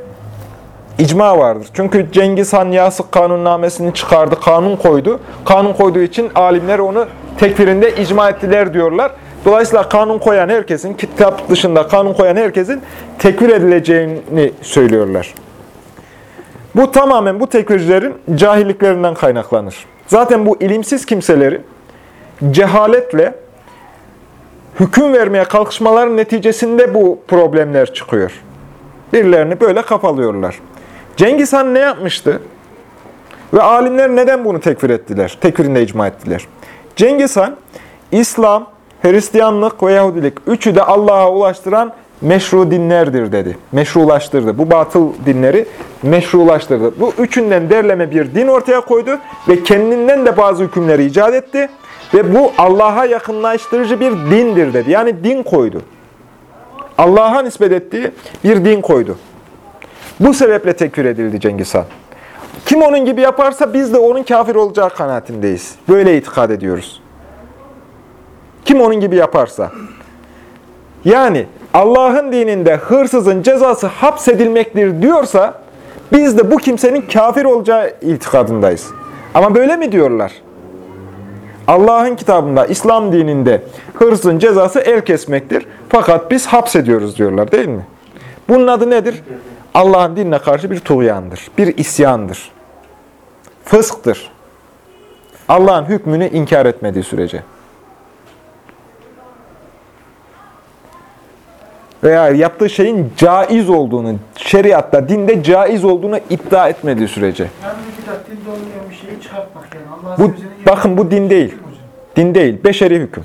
icma vardır. Çünkü Cengiz Han Yasık kanunnamesini çıkardı, kanun koydu. Kanun koyduğu için alimler onu tekvirinde icma ettiler diyorlar. Dolayısıyla kanun koyan herkesin, kitap dışında kanun koyan herkesin tekvir edileceğini söylüyorlar. Bu tamamen bu tekvircilerin cahilliklerinden kaynaklanır. Zaten bu ilimsiz kimselerin cehaletle hüküm vermeye kalkışmaların neticesinde bu problemler çıkıyor. Birilerini böyle kapalıyorlar. Cengiz Han ne yapmıştı? Ve alimler neden bunu tekfir ettiler? Tekfirinde icma ettiler. Cengiz Han, İslam, Hristiyanlık ve Yahudilik üçü de Allah'a ulaştıran meşru dinlerdir dedi. Meşrulaştırdı. Bu batıl dinleri meşrulaştırdı. Bu üçünden derleme bir din ortaya koydu ve kendinden de bazı hükümleri icat etti. Ve bu Allah'a yakınlaştırıcı bir dindir dedi. Yani din koydu. Allah'a nispet ettiği bir din koydu. Bu sebeple tekfir edildi Cengiz Han. Kim onun gibi yaparsa biz de onun kafir olacağı kanaatindeyiz. Böyle itikad ediyoruz. Kim onun gibi yaparsa. Yani Allah'ın dininde hırsızın cezası hapsedilmektir diyorsa biz de bu kimsenin kafir olacağı itikadındayız. Ama böyle mi diyorlar? Allah'ın kitabında, İslam dininde hırsızın cezası el kesmektir. Fakat biz hapsediyoruz diyorlar değil mi? Bunun adı nedir? Allah'ın dinine karşı bir tuğyandır, bir isyandır. Fısktır. Allah'ın hükmünü inkar etmediği sürece. Veya yaptığı şeyin caiz olduğunu, şeriatta, dinde caiz olduğunu iddia etmediği sürece. Yani bidat dinde olmayan bir şeyi çıkartmak yani. Bu, bakın bu din değil. Din değil, beşeri hüküm.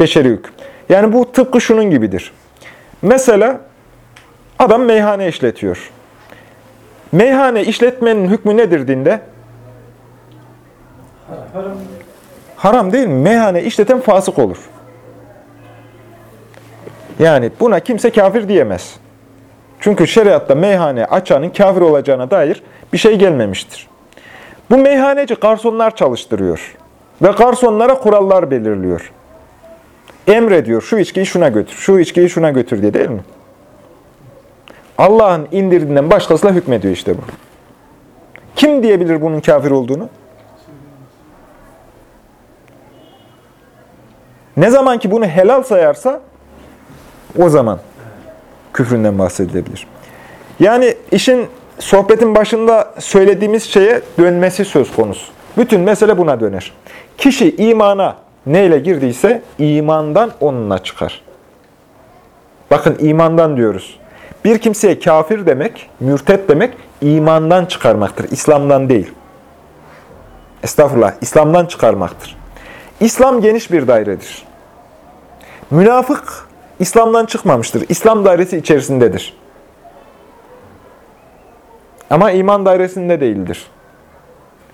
Beşeri hüküm. Yani bu tıpkı şunun gibidir. Mesela adam meyhane işletiyor. Meyhane işletmenin hükmü nedir dinde? Haram Haram değil mi? Meyhane işleten fasık olur. Yani buna kimse kafir diyemez. Çünkü şeriatta meyhane açanın kafir olacağına dair bir şey gelmemiştir. Bu meyhaneci garsonlar çalıştırıyor. Ve garsonlara kurallar belirliyor. Emrediyor, şu içkiyi şuna götür, şu içkiyi şuna götür diye değil mi? Allah'ın indirdiğinden başkasıyla hükmediyor işte bu. Kim diyebilir bunun kafir olduğunu? Ne zaman ki bunu helal sayarsa o zaman küfründen bahsedilebilir. Yani işin sohbetin başında söylediğimiz şeye dönmesi söz konusu. Bütün mesele buna döner. Kişi imana neyle girdiyse imandan onunla çıkar. Bakın imandan diyoruz. Bir kimseye kafir demek, mürtet demek imandan çıkarmaktır. İslam'dan değil. Estağfurullah, İslam'dan çıkarmaktır. İslam geniş bir dairedir. Münafık İslam'dan çıkmamıştır. İslam dairesi içerisindedir. Ama iman dairesinde değildir.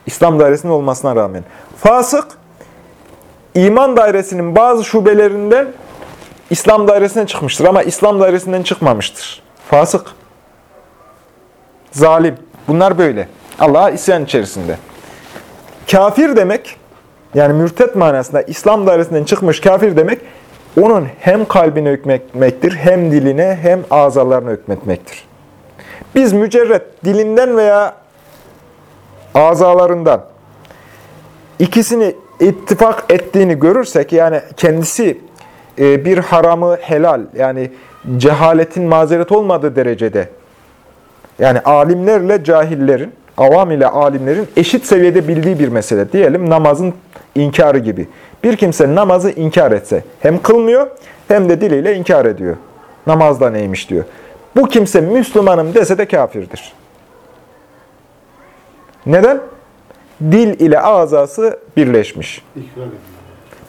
İslam dairesinde olmasına rağmen. Fasık, iman dairesinin bazı şubelerinden İslam dairesine çıkmıştır ama İslam dairesinden çıkmamıştır. Fasık, zalim. Bunlar böyle. Allah'a isyan içerisinde. Kafir demek, yani mürtet manasında İslam dairesinden çıkmış kafir demek, onun hem kalbine hükmetmektir, hem diline, hem azalarına hükmetmektir. Biz mücerret dilinden veya azalarından ikisini ittifak ettiğini görürsek, yani kendisi e, bir haramı helal, yani cehaletin mazeret olmadığı derecede, yani alimlerle cahillerin, avam ile alimlerin eşit seviyede bildiği bir mesele. Diyelim namazın inkarı gibi. Bir kimse namazı inkar etse, hem kılmıyor hem de diliyle inkar ediyor. Namazda neymiş diyor. Bu kimse Müslümanım dese de kafirdir. Neden? Dil ile azası birleşmiş.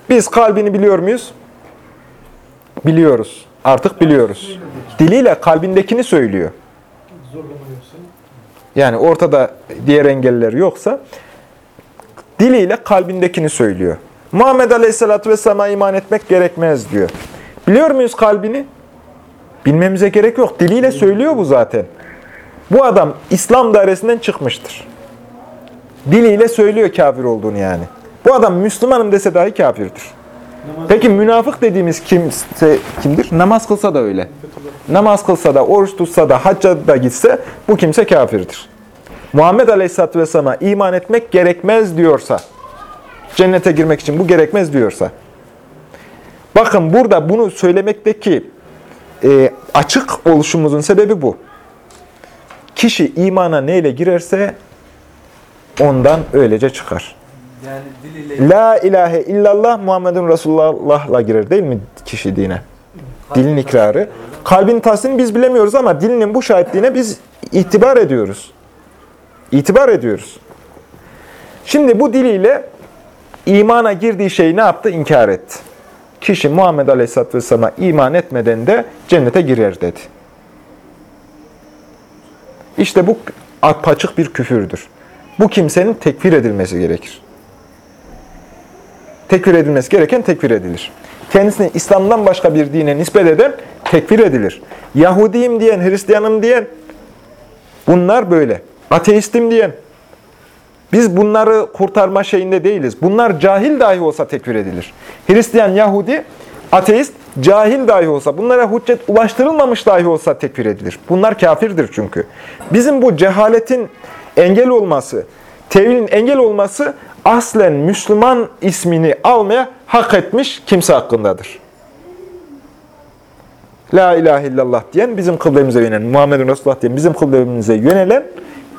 Biz kalbini biliyor muyuz? Biliyoruz. Artık biliyoruz. Diliyle kalbindekini söylüyor. Yani ortada diğer engeller yoksa diliyle kalbindekini söylüyor. Muhammed Aleyhisselatü Vesselam'a iman etmek gerekmez diyor. Biliyor muyuz kalbini? Bilmemize gerek yok. Diliyle söylüyor bu zaten. Bu adam İslam dairesinden çıkmıştır. Diliyle söylüyor kafir olduğunu yani. Bu adam Müslümanım dese dahi kafirdir. Peki münafık dediğimiz kimse kimdir? Namaz kılsa da öyle. Namaz kılsa da, oruç tutsa da, hacca da gitse bu kimse kafirdir. Muhammed Aleyhisselatü Vesselam'a iman etmek gerekmez diyorsa, cennete girmek için bu gerekmez diyorsa. Bakın burada bunu söylemekteki e, açık oluşumuzun sebebi bu. Kişi imana neyle girerse ondan öylece çıkar. Yani diliyle La ilahe illallah Muhammedun Resulullah'la girer değil mi kişi dine? Dilin ikrarı. Kalbin tasdini biz bilemiyoruz ama dilinin bu şahitliğine biz itibar ediyoruz. İtibar ediyoruz. Şimdi bu diliyle imana girdiği şeyi ne yaptı? İnkar etti. Kişi Muhammed Aleyhisselatü Vesselam'a iman etmeden de cennete girer dedi. İşte bu apaçık bir küfürdür. Bu kimsenin tekfir edilmesi gerekir. Tekfir edilmesi gereken tekfir edilir. Kendisini İslam'dan başka bir dine nispet eden tekfir edilir. Yahudiyim diyen, Hristiyanım diyen bunlar böyle. Ateistim diyen. Biz bunları kurtarma şeyinde değiliz. Bunlar cahil dahi olsa tekfir edilir. Hristiyan, Yahudi, ateist, cahil dahi olsa, bunlara hüccet ulaştırılmamış dahi olsa tekfir edilir. Bunlar kafirdir çünkü. Bizim bu cehaletin engel olması, tevilin engel olması aslen Müslüman ismini almaya hak etmiş kimse hakkındadır. La ilahe illallah diyen bizim kıblemize yönelen, Muhammedun Resulullah diyen bizim kıblemize yönelen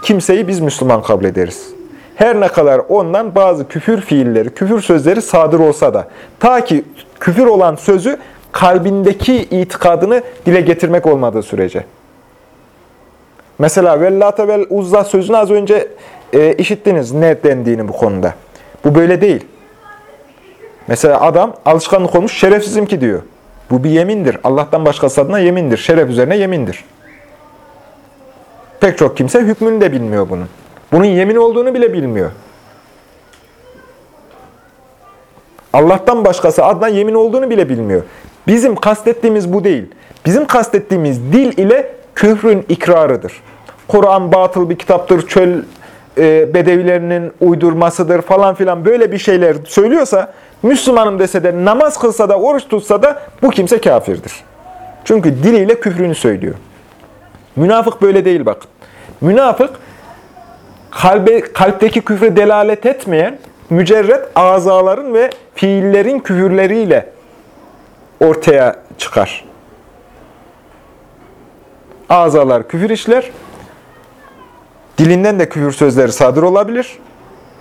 kimseyi biz Müslüman kabul ederiz. Her ne kadar ondan bazı küfür fiilleri, küfür sözleri sadır olsa da ta ki küfür olan sözü kalbindeki itikadını dile getirmek olmadığı sürece. Mesela vellate vel uzza sözünü az önce e, işittiniz ne dendiğini bu konuda. Bu böyle değil. Mesela adam alışkanlık olmuş şerefsizim ki diyor. Bu bir yemindir. Allah'tan başkası adına yemindir. Şeref üzerine yemindir. Pek çok kimse hükmünü de bilmiyor bunun. Bunun yemin olduğunu bile bilmiyor. Allah'tan başkası adına yemin olduğunu bile bilmiyor. Bizim kastettiğimiz bu değil. Bizim kastettiğimiz dil ile küfrün ikrarıdır. Kur'an batıl bir kitaptır, çöl e, bedevilerinin uydurmasıdır falan filan böyle bir şeyler söylüyorsa, Müslümanım dese de, namaz kılsa da, oruç tutsa da bu kimse kafirdir. Çünkü diliyle küfrünü söylüyor. Münafık böyle değil bakın. Münafık, kalbe, kalpteki küfre delalet etmeyen, mücerret azaların ve fiillerin küfürleriyle ortaya çıkar. Azalar küfür işler, dilinden de küfür sözleri sadır olabilir.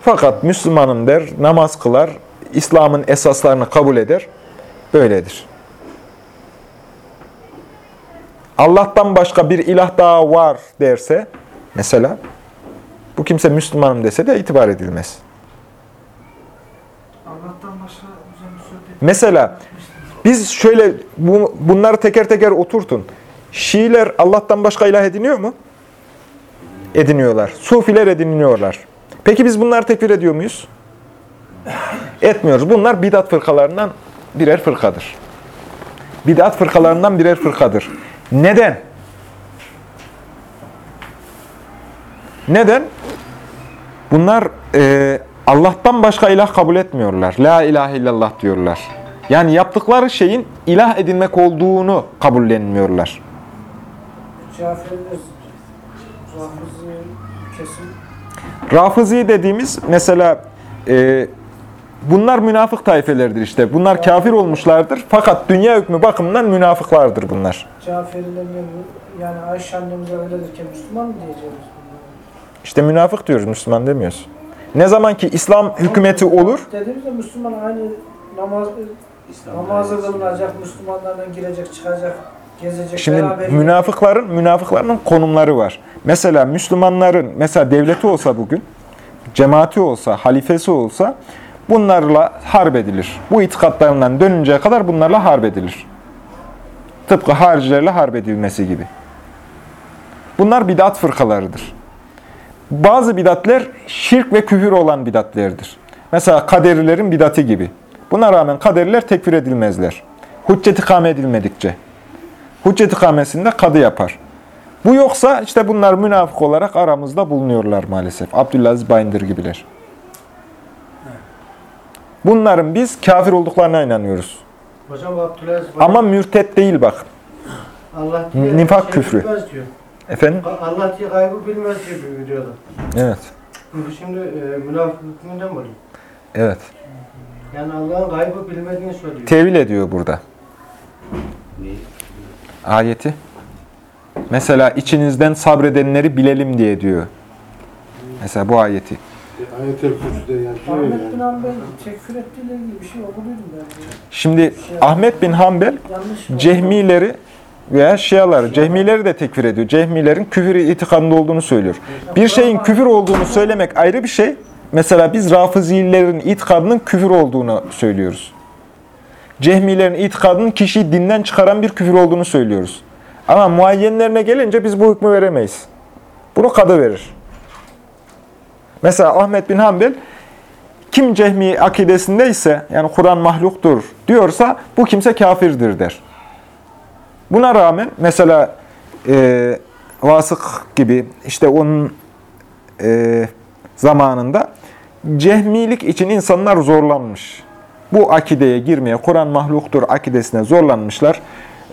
Fakat Müslümanım der, namaz kılar, İslam'ın esaslarını kabul eder, böyledir. Allah'tan başka bir ilah daha var derse, mesela, bu kimse Müslümanım dese de itibar edilmez. Allah'tan başka. Mesela biz şöyle bu, bunları teker teker oturtun. Şiiler Allah'tan başka ilah ediniyor mu? Ediniyorlar. Sufiler ediniyorlar. Peki biz bunları tekfir ediyor muyuz? Etmiyoruz. Bunlar bidat fırkalarından birer fırkadır. Bidat fırkalarından birer fırkadır. Neden? Neden? Bunlar e, Allah'tan başka ilah kabul etmiyorlar. La ilahe illallah diyorlar. Yani yaptıkları şeyin ilah edinmek olduğunu kabullenmiyorlar. Rafizi dediğimiz mesela e, bunlar münafık tayfelerdir işte. Bunlar kafir olmuşlardır. Fakat dünya hükmü bakımından münafıklardır bunlar. Cafer'in yani Ayşe annemize öyle derken Müslüman mı diyeceğiz? İşte münafık diyoruz, Müslüman demiyoruz. Ne zaman ki İslam hükümeti olur, Dediğimizde Müslüman aynı namaz namazı kılınacak, Müslümanlardan girecek, çıkacak, gezecek, Şimdi beraber münafıkların münafıkların konumları var. Mesela Müslümanların mesela devleti olsa bugün, cemaati olsa, halifesi olsa bunlarla harp edilir. Bu itikatlarından dönünceye kadar bunlarla harp edilir. Tıpkı haricilerle harp edilmesi gibi. Bunlar bidat fırkalarıdır. Bazı bidatler şirk ve küfür olan bidatlerdir. Mesela kaderilerin bidati gibi. Buna rağmen kaderiler tekfir edilmezler. Hüccet ikame edilmedikçe. Hüccet ikamesinde kadı yapar. Bu yoksa işte bunlar münafık olarak aramızda bulunuyorlar maalesef. Abdülaziz Bayındır gibiler. Bunların biz kafir olduklarına inanıyoruz. Hocam Abdülaziz Ama mürtet değil bak. Allah nifak şey küfrü. diyor. Efendim? Allah diye gaybı bilmez diyor bir videoda. Evet. Bu şimdi e, münafık hükmünden mi oluyor? Evet. Yani Allah'ın gaybı bilmediğini söylüyor. Tevil ediyor burada. Ayeti. Mesela içinizden sabredenleri bilelim diye diyor. Mesela bu ayeti. Ayet-el Kürsü'de yazıyor Ahmet bin ya. Hanbel tekfir ettiğiyle ilgili bir şey okuduydum ben. Şimdi Ahmet bin Hanbel Yanlış? Cehmileri veya Şiaları, Cehmileri de tekfir ediyor. Cehmilerin küfür itikadında olduğunu söylüyor. Bir şeyin küfür olduğunu söylemek ayrı bir şey. mesela biz Rafizilerin itikadının küfür olduğunu söylüyoruz. Cehmilerin itikadının kişiyi dinden çıkaran bir küfür olduğunu söylüyoruz. Ama muayyenlerine gelince biz bu hükmü veremeyiz. Bunu kadı verir. Mesela Ahmet bin Hanbel kim cehmi akidesindeyse yani Kur'an mahluktur diyorsa bu kimse kafirdir der. Buna rağmen mesela e, Vasık gibi işte onun e, zamanında cehmilik için insanlar zorlanmış. Bu akideye girmeye, Kur'an mahluktur akidesine zorlanmışlar.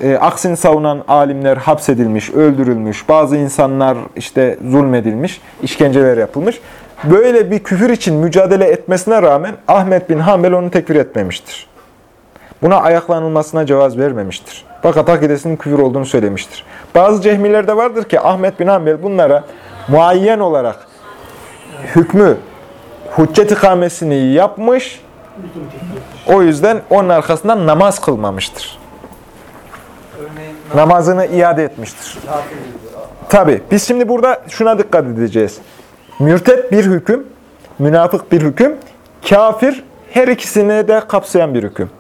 E, aksini savunan alimler hapsedilmiş, öldürülmüş, bazı insanlar işte zulmedilmiş, işkenceler yapılmış. Böyle bir küfür için mücadele etmesine rağmen Ahmet bin Hanbel onu tekfir etmemiştir. Buna ayaklanılmasına cevaz vermemiştir. Fakat akidesinin küfür olduğunu söylemiştir. Bazı cehmilerde vardır ki Ahmet bin Hanbel bunlara muayyen olarak hükmü, hüccet ikamesini yapmış, o yüzden onun arkasından namaz kılmamıştır. Namazını iade etmiştir. Tabi biz şimdi burada şuna dikkat edeceğiz. Mürtet bir hüküm, münafık bir hüküm, kafir her ikisini de kapsayan bir hüküm.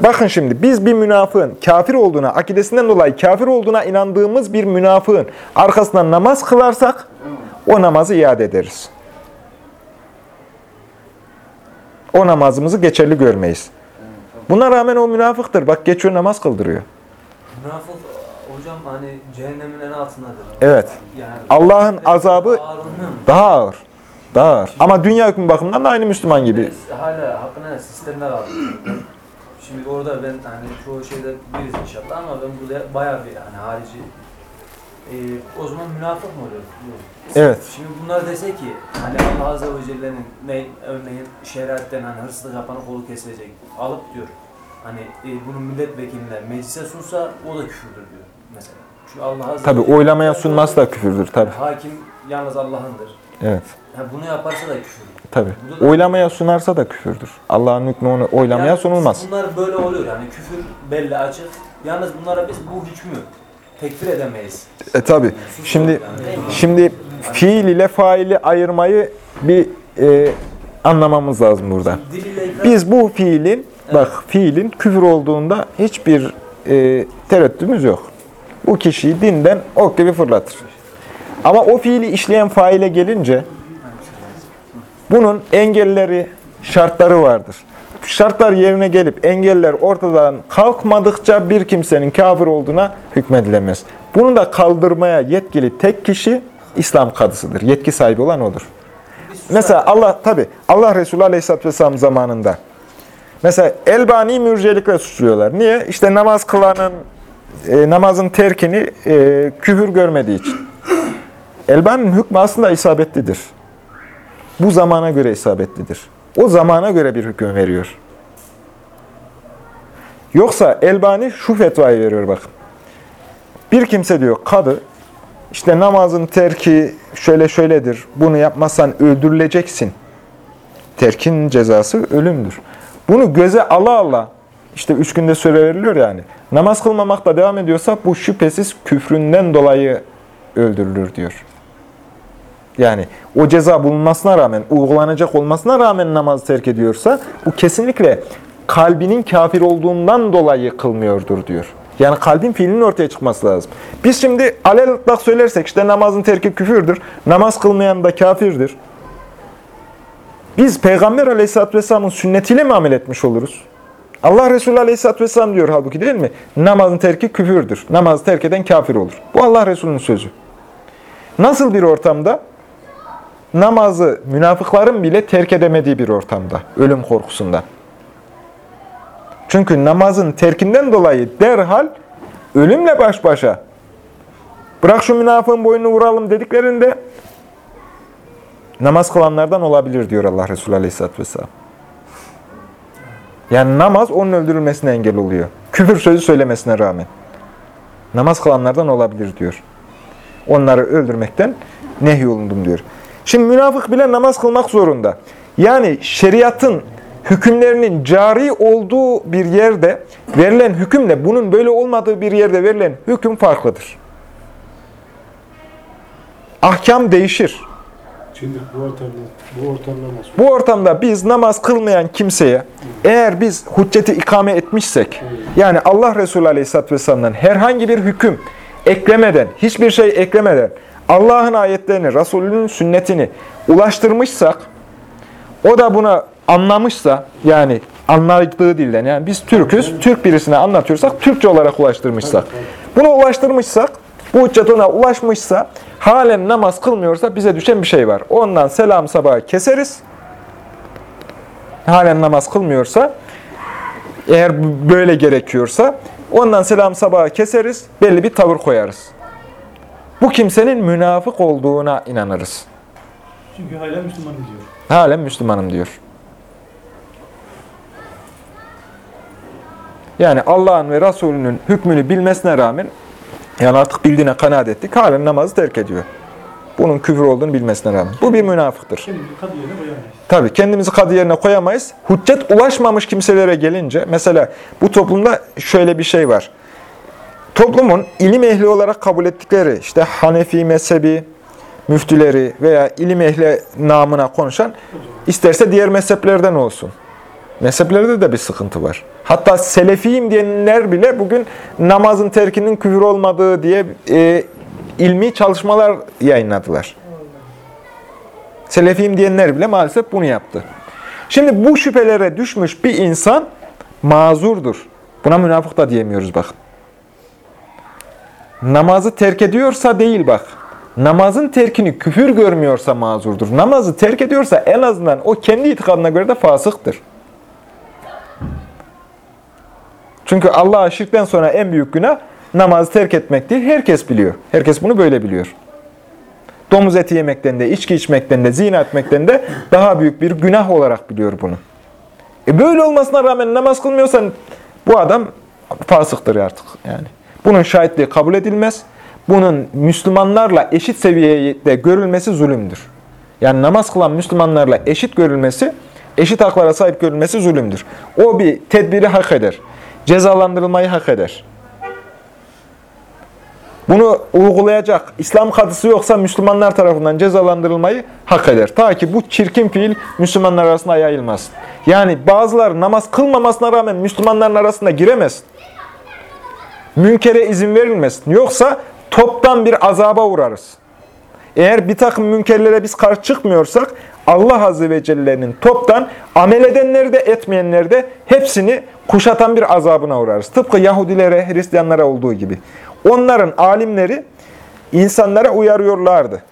Bakın şimdi biz bir münafığın kafir olduğuna, akidesinden dolayı kafir olduğuna inandığımız bir münafığın arkasından namaz kılarsak o namazı iade ederiz. O namazımızı geçerli görmeyiz. Buna rağmen o münafıktır. Bak geçiyor namaz kıldırıyor. Münafık hocam hani cehennemin en altındadır. Evet. Yani Allah'ın azabı Daha ağır. Daha ağır. Ama dünya hükmü bakımından da aynı Müslüman gibi. hala hakkında sistemler aldı. Şimdi orada ben hani çoğu şeyde biriz inşallah ama ben burada bayağı bir hani harici ee, o zaman münafık mı oluyor? Evet. Şimdi bunlar dese ki hani Allah Azze ve Celle'nin ne, örneğin şeriatten hani hırsızlık yapanın kolu kesilecek alıp diyor. Hani e, bunu milletvekiline meclise sunsa o da küfürdür diyor mesela. Çünkü Allah Azze Tabi oylamaya sunması da küfürdür tabi. Hakim yalnız Allah'ındır. Evet. Ha, bunu yaparsa da küfür. Tabi. Oylamaya sunarsa da küfürdür. Allah'ın hükmü onu oylamaya Yani sunulmaz. Bunlar böyle oluyor yani küfür belli açık. Yalnız bunlara biz bu hükmü tekfir edemeyiz. E tabi. Şimdi şimdi fiil ile faili ayırmayı bir e, anlamamız lazım burada. Biz bu fiilin bak fiilin küfür olduğunda hiçbir e, tereddütümüz yok. Bu kişiyi dinden ok gibi fırlatır. Ama o fiili işleyen faile gelince bunun engelleri, şartları vardır. Şartlar yerine gelip engeller ortadan kalkmadıkça bir kimsenin kafir olduğuna hükmedilemez. Bunu da kaldırmaya yetkili tek kişi İslam kadısıdır. Yetki sahibi olan odur. Mesela Allah tabi Allah Resulü Aleyhisselatü Vesselam zamanında mesela Elbani mürcelikle suçluyorlar. Niye? İşte namaz kılanın e, namazın terkini e, küfür görmediği için. Elbani'nin hükmü aslında isabetlidir. Bu zamana göre isabetlidir. O zamana göre bir hüküm veriyor. Yoksa Elbani şu fetvayı veriyor bakın. Bir kimse diyor kadı işte namazın terki şöyle şöyledir. Bunu yapmazsan öldürüleceksin. Terkin cezası ölümdür. Bunu göze ala ala işte üç günde süre veriliyor yani. Namaz kılmamakla devam ediyorsa bu şüphesiz küfründen dolayı öldürülür diyor. Yani o ceza bulunmasına rağmen, uygulanacak olmasına rağmen namazı terk ediyorsa bu kesinlikle kalbinin kafir olduğundan dolayı kılmıyordur diyor. Yani kalbin fiilinin ortaya çıkması lazım. Biz şimdi alel ıtlak söylersek işte namazın terki küfürdür, namaz kılmayan da kafirdir. Biz Peygamber Aleyhisselatü Vesselam'ın sünnetiyle mi amel etmiş oluruz? Allah Resulü Aleyhisselatü Vesselam diyor halbuki değil mi? Namazın terki küfürdür. Namazı terk eden kafir olur. Bu Allah Resulü'nün sözü. Nasıl bir ortamda? Namazı münafıkların bile terk edemediği bir ortamda. Ölüm korkusundan. Çünkü namazın terkinden dolayı derhal ölümle baş başa. Bırak şu münafığın boynunu vuralım dediklerinde namaz kılanlardan olabilir diyor Allah Resulü Aleyhisselatü Vesselam. Yani namaz onun öldürülmesine engel oluyor. Küfür sözü söylemesine rağmen. Namaz kılanlardan olabilir diyor. Onları öldürmekten nehyolundum diyor. Şimdi münafık bile namaz kılmak zorunda. Yani şeriatın hükümlerinin cari olduğu bir yerde verilen hükümle bunun böyle olmadığı bir yerde verilen hüküm farklıdır. Ahkam değişir. Şimdi bu ortamda, bu ortamda nasıl? Bu ortamda biz namaz kılmayan kimseye eğer biz hücceti ikame etmişsek, yani Allah Resulü Aleyhisselatü Vesselam'dan herhangi bir hüküm eklemeden, hiçbir şey eklemeden Allah'ın ayetlerini, Resulünün sünnetini ulaştırmışsak, o da buna anlamışsa, yani anladığı dilden, yani biz Türk'üz, Türk birisine anlatıyorsak, Türkçe olarak ulaştırmışsak, bunu ulaştırmışsak, bu hüccet ona ulaşmışsa, halen namaz kılmıyorsa bize düşen bir şey var. Ondan selam sabahı keseriz, halen namaz kılmıyorsa, eğer böyle gerekiyorsa, ondan selam sabahı keseriz, belli bir tavır koyarız. Bu kimsenin münafık olduğuna inanırız. Çünkü hala Müslüman diyor. Halen Müslümanım diyor. Yani Allah'ın ve Resulünün hükmünü bilmesine rağmen, yani artık bildiğine kanaat ettik, halen namazı terk ediyor. Bunun küfür olduğunu bilmesine rağmen. Bu bir münafıktır. Şimdi kadı yerine koyamayız. Tabii kendimizi kadı yerine koyamayız. Hüccet ulaşmamış kimselere gelince, mesela bu toplumda şöyle bir şey var. Toplumun ilim ehli olarak kabul ettikleri, işte Hanefi mezhebi, müftüleri veya ilim ehli namına konuşan, isterse diğer mezheplerden olsun. Mezheplerde de bir sıkıntı var. Hatta selefiyim diyenler bile bugün namazın terkinin küfür olmadığı diye e, ilmi çalışmalar yayınladılar. Selefiyim diyenler bile maalesef bunu yaptı. Şimdi bu şüphelere düşmüş bir insan mazurdur. Buna münafık da diyemiyoruz bak. Namazı terk ediyorsa değil bak. Namazın terkini küfür görmüyorsa mazurdur. Namazı terk ediyorsa en azından o kendi itikadına göre de fasıktır. Çünkü Allah'a şirkten sonra en büyük günah namazı terk etmektir. Herkes biliyor. Herkes bunu böyle biliyor. Domuz eti yemekten de, içki içmekten de, zina etmekten de daha büyük bir günah olarak biliyor bunu. E böyle olmasına rağmen namaz kılmıyorsan bu adam fasıktır artık yani. Bunun şahitliği kabul edilmez. Bunun Müslümanlarla eşit seviyede görülmesi zulümdür. Yani namaz kılan Müslümanlarla eşit görülmesi, eşit haklara sahip görülmesi zulümdür. O bir tedbiri hak eder. Cezalandırılmayı hak eder. Bunu uygulayacak İslam kadısı yoksa Müslümanlar tarafından cezalandırılmayı hak eder. Ta ki bu çirkin fiil Müslümanlar arasında yayılmasın. Yani bazıları namaz kılmamasına rağmen Müslümanların arasında giremez. Münkere izin verilmesin. Yoksa toptan bir azaba uğrarız. Eğer bir takım münkerlere biz karşı çıkmıyorsak Allah Azze ve Celle'nin toptan amel edenleri de etmeyenleri de hepsini kuşatan bir azabına uğrarız. Tıpkı Yahudilere, Hristiyanlara olduğu gibi. Onların alimleri insanlara uyarıyorlardı.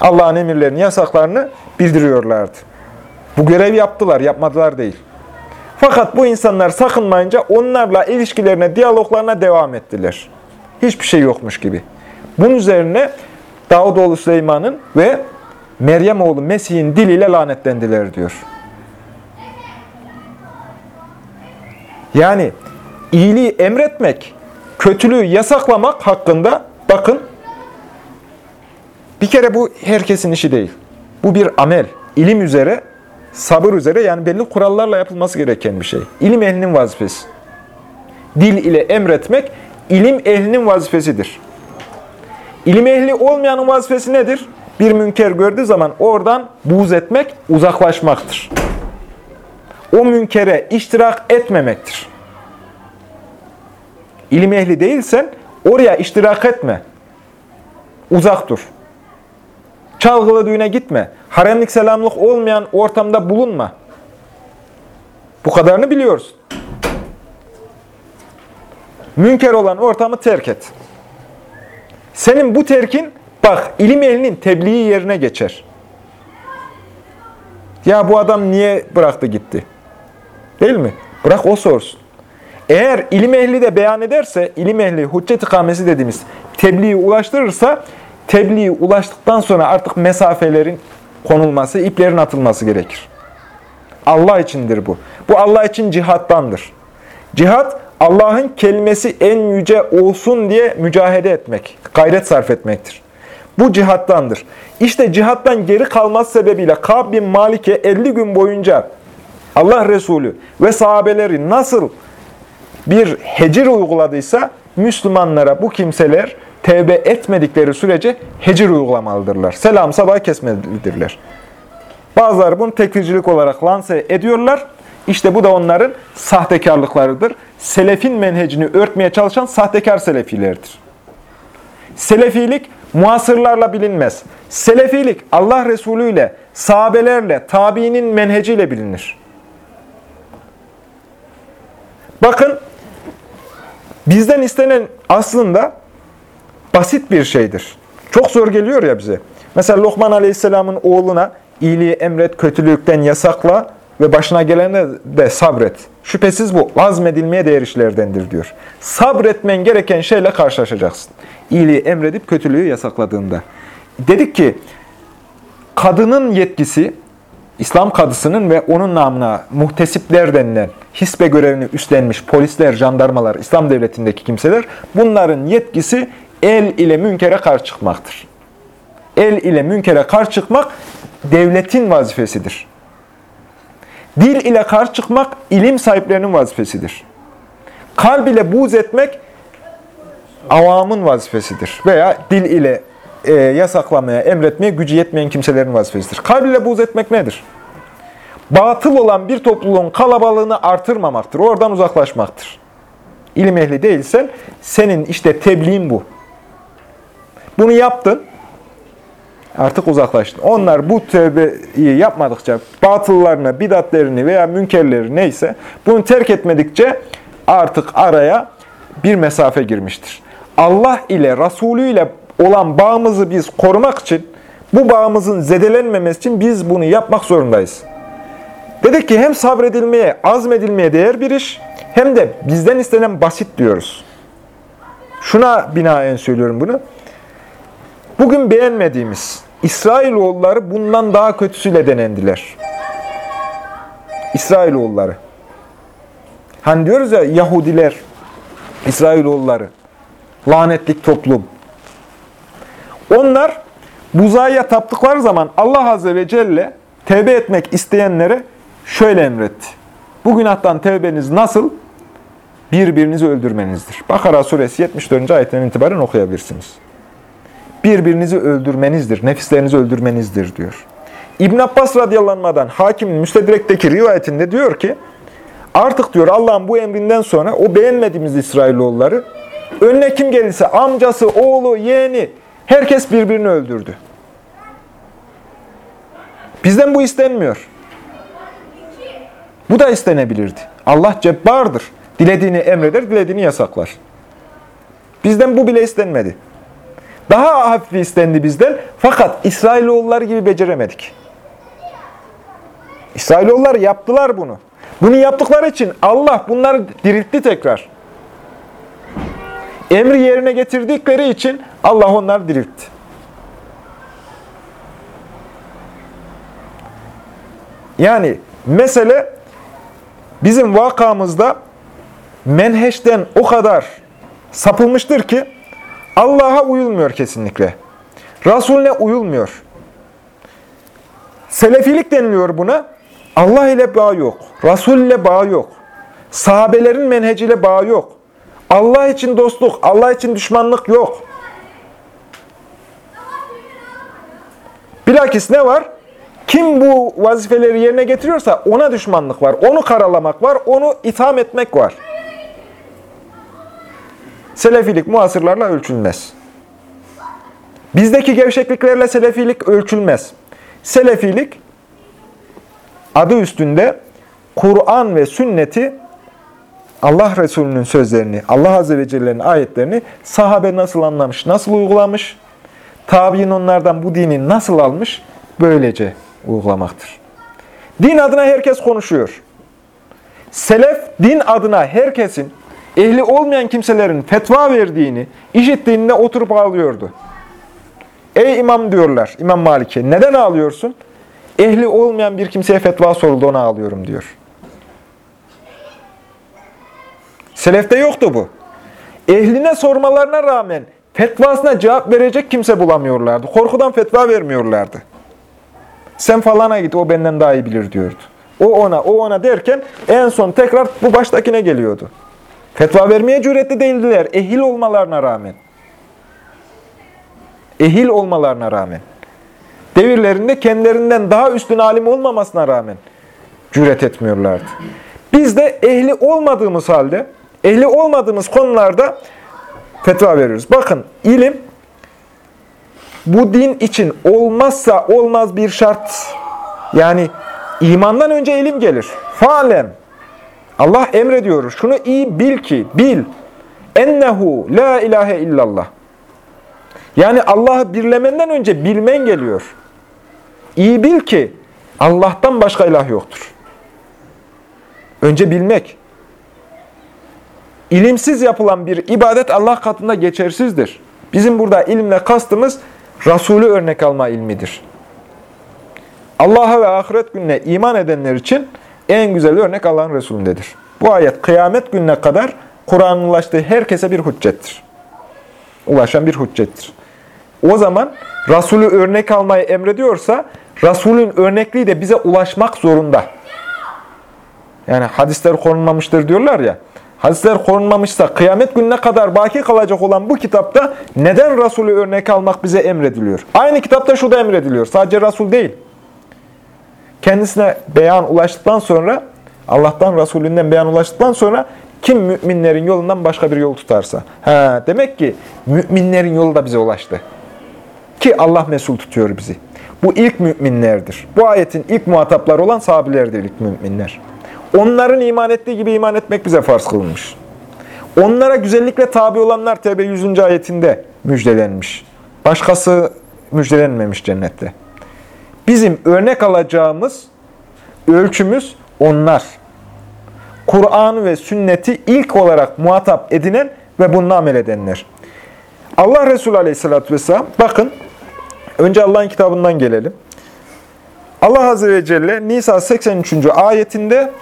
Allah'ın emirlerini, yasaklarını bildiriyorlardı. Bu görevi yaptılar, yapmadılar değil. Fakat bu insanlar sakınmayınca onlarla ilişkilerine, diyaloglarına devam ettiler. Hiçbir şey yokmuş gibi. Bunun üzerine Davudoğlu Süleyman'ın ve Meryem oğlu Mesih'in diliyle lanetlendiler diyor. Yani iyiliği emretmek, kötülüğü yasaklamak hakkında bakın bir kere bu herkesin işi değil. Bu bir amel. İlim üzere, sabır üzere yani belli kurallarla yapılması gereken bir şey. İlim ehlinin vazifesi. Dil ile emretmek ilim ehlinin vazifesidir. İlim ehli olmayanın vazifesi nedir? Bir münker gördüğü zaman oradan buğz etmek, uzaklaşmaktır. O münkere iştirak etmemektir. İlim ehli değilsen oraya iştirak etme. Uzak dur. Çalgılı düğüne gitme. Haremlik selamlık olmayan ortamda bulunma. Bu kadarını biliyoruz. Münker olan ortamı terk et. Senin bu terkin, bak ilim ehlinin tebliği yerine geçer. Ya bu adam niye bıraktı gitti? Değil mi? Bırak o sorsun. Eğer ilim ehli de beyan ederse, ilim ehli hüccet ikamesi dediğimiz tebliği ulaştırırsa, tebliği ulaştıktan sonra artık mesafelerin konulması, iplerin atılması gerekir. Allah içindir bu. Bu Allah için cihattandır. Cihat, Allah'ın kelimesi en yüce olsun diye mücahede etmek, gayret sarf etmektir. Bu cihattandır. İşte cihattan geri kalması sebebiyle Ka'b bin Malik'e 50 gün boyunca Allah Resulü ve sahabeleri nasıl bir hecir uyguladıysa Müslümanlara bu kimseler tevbe etmedikleri sürece hecir uygulamalıdırlar. Selam sabah kesmelidirler. Bazıları bunu tekfircilik olarak lanse ediyorlar. İşte bu da onların sahtekarlıklarıdır. Selefin menhecini örtmeye çalışan sahtekar selefilerdir. Selefilik muasırlarla bilinmez. Selefilik Allah Resulü ile, sahabelerle, tabiinin menheciyle bilinir. Bakın, bizden istenen aslında basit bir şeydir. Çok zor geliyor ya bize. Mesela Lokman Aleyhisselam'ın oğluna iyiliği emret, kötülükten yasakla ve başına gelene de sabret. Şüphesiz bu azmedilmeye değer işlerdendir diyor. Sabretmen gereken şeyle karşılaşacaksın. İyiliği emredip kötülüğü yasakladığında. Dedik ki kadının yetkisi İslam kadısının ve onun namına muhtesipler denilen hisbe görevini üstlenmiş polisler, jandarmalar, İslam devletindeki kimseler bunların yetkisi el ile münkere karşı çıkmaktır. El ile münkere karşı çıkmak devletin vazifesidir. Dil ile karşı çıkmak ilim sahiplerinin vazifesidir. Kalb ile buğz etmek avamın vazifesidir. Veya dil ile e, yasaklamaya, emretmeye gücü yetmeyen kimselerin vazifesidir. Kalb ile buğz etmek nedir? Batıl olan bir topluluğun kalabalığını artırmamaktır. Oradan uzaklaşmaktır. İlim ehli değilsen senin işte tebliğin bu. Bunu yaptın. Artık uzaklaştın. Onlar bu tövbeyi yapmadıkça batıllarını, bidatlerini veya münkerleri neyse bunu terk etmedikçe artık araya bir mesafe girmiştir. Allah ile Resulü ile olan bağımızı biz korumak için, bu bağımızın zedelenmemesi için biz bunu yapmak zorundayız. Dedik ki hem sabredilmeye, azmedilmeye değer bir iş, hem de bizden istenen basit diyoruz. Şuna binaen söylüyorum bunu. Bugün beğenmediğimiz İsrailoğulları bundan daha kötüsüyle denendiler. İsrailoğulları. Hani diyoruz ya Yahudiler, İsrailoğulları, lanetlik toplum. Onlar buzaya taptıkları zaman Allah Azze ve Celle tevbe etmek isteyenlere şöyle emretti. Bu günahtan tevbeniz nasıl? Birbirinizi öldürmenizdir. Bakara suresi 74. ayetten itibaren okuyabilirsiniz. Birbirinizi öldürmenizdir, nefislerinizi öldürmenizdir diyor. İbn Abbas radıyallahu hakimin müstedrekteki rivayetinde diyor ki, artık diyor Allah'ın bu emrinden sonra o beğenmediğimiz İsrailoğulları önüne kim gelirse amcası, oğlu, yeğeni herkes birbirini öldürdü. Bizden bu istenmiyor. Bu da istenebilirdi. Allah cebbardır. Dilediğini emreder, dilediğini yasaklar. Bizden bu bile istenmedi. Daha hafif istendi bizden. Fakat İsrailoğulları gibi beceremedik. İsrailoğulları yaptılar bunu. Bunu yaptıkları için Allah bunları diriltti tekrar. Emri yerine getirdikleri için Allah onları diriltti. Yani mesele bizim vakamızda menheşten o kadar sapılmıştır ki Allah'a uyulmuyor kesinlikle. Resulüne uyulmuyor. Selefilik deniliyor buna. Allah ile bağ yok. Resul ile bağ yok. Sahabelerin menheciyle bağ yok. Allah için dostluk, Allah için düşmanlık yok. Bilakis ne var? Kim bu vazifeleri yerine getiriyorsa ona düşmanlık var. Onu karalamak var, onu itham etmek var. Selefilik muasırlarla ölçülmez. Bizdeki gevşekliklerle selefilik ölçülmez. Selefilik adı üstünde Kur'an ve sünneti Allah Resulü'nün sözlerini, Allah Azze ve Celle'nin ayetlerini sahabe nasıl anlamış, nasıl uygulamış, tabi'in onlardan bu dini nasıl almış, böylece uygulamaktır. Din adına herkes konuşuyor. Selef, din adına herkesin, ehli olmayan kimselerin fetva verdiğini, işittiğinde oturup ağlıyordu. Ey imam diyorlar, İmam Malik'e, neden ağlıyorsun? Ehli olmayan bir kimseye fetva soruldu, ona ağlıyorum diyor. Selefte yoktu bu. Ehline sormalarına rağmen fetvasına cevap verecek kimse bulamıyorlardı. Korkudan fetva vermiyorlardı. Sen falana git, o benden daha iyi bilir diyordu. O ona, o ona derken en son tekrar bu baştakine geliyordu. Fetva vermeye cüretli değildiler, ehil olmalarına rağmen. ehil olmalarına rağmen, devirlerinde kendilerinden daha üstün alim olmamasına rağmen cüret etmiyorlardı. Biz de ehli olmadığımız halde, ehli olmadığımız konularda fetva veriyoruz. Bakın ilim bu din için olmazsa olmaz bir şart. Yani imandan önce ilim gelir. Falem. Allah emrediyor. Şunu iyi bil ki, bil. Ennehu la ilahe illallah. Yani Allah'ı birlemenden önce bilmen geliyor. İyi bil ki Allah'tan başka ilah yoktur. Önce bilmek. İlimsiz yapılan bir ibadet Allah katında geçersizdir. Bizim burada ilimle kastımız Resulü örnek alma ilmidir. Allah'a ve ahiret gününe iman edenler için en güzel örnek Allah'ın Resulündedir. Bu ayet kıyamet gününe kadar Kur'an'ın ulaştığı herkese bir hüccettir. Ulaşan bir hüccettir. O zaman Resulü örnek almayı emrediyorsa Resulün örnekliği de bize ulaşmak zorunda. Yani hadisler korunmamıştır diyorlar ya. Hadisler korunmamışsa kıyamet gününe kadar baki kalacak olan bu kitapta neden Resulü örnek almak bize emrediliyor? Aynı kitapta şu da emrediliyor. Sadece Resul değil. Kendisine beyan ulaştıktan sonra, Allah'tan Resulünden beyan ulaştıktan sonra kim müminlerin yolundan başka bir yol tutarsa. Ha, demek ki müminlerin yolu da bize ulaştı. Ki Allah mesul tutuyor bizi. Bu ilk müminlerdir. Bu ayetin ilk muhatapları olan sahabilerdir ilk müminler. Onların iman ettiği gibi iman etmek bize farz kılınmış. Onlara güzellikle tabi olanlar Tevbe 100. ayetinde müjdelenmiş. Başkası müjdelenmemiş cennette. Bizim örnek alacağımız ölçümüz onlar. Kur'an ve sünneti ilk olarak muhatap edinen ve bununla amel edenler. Allah Resulü Aleyhisselatü Vesselam, bakın, önce Allah'ın kitabından gelelim. Allah Azze ve Celle Nisa 83. ayetinde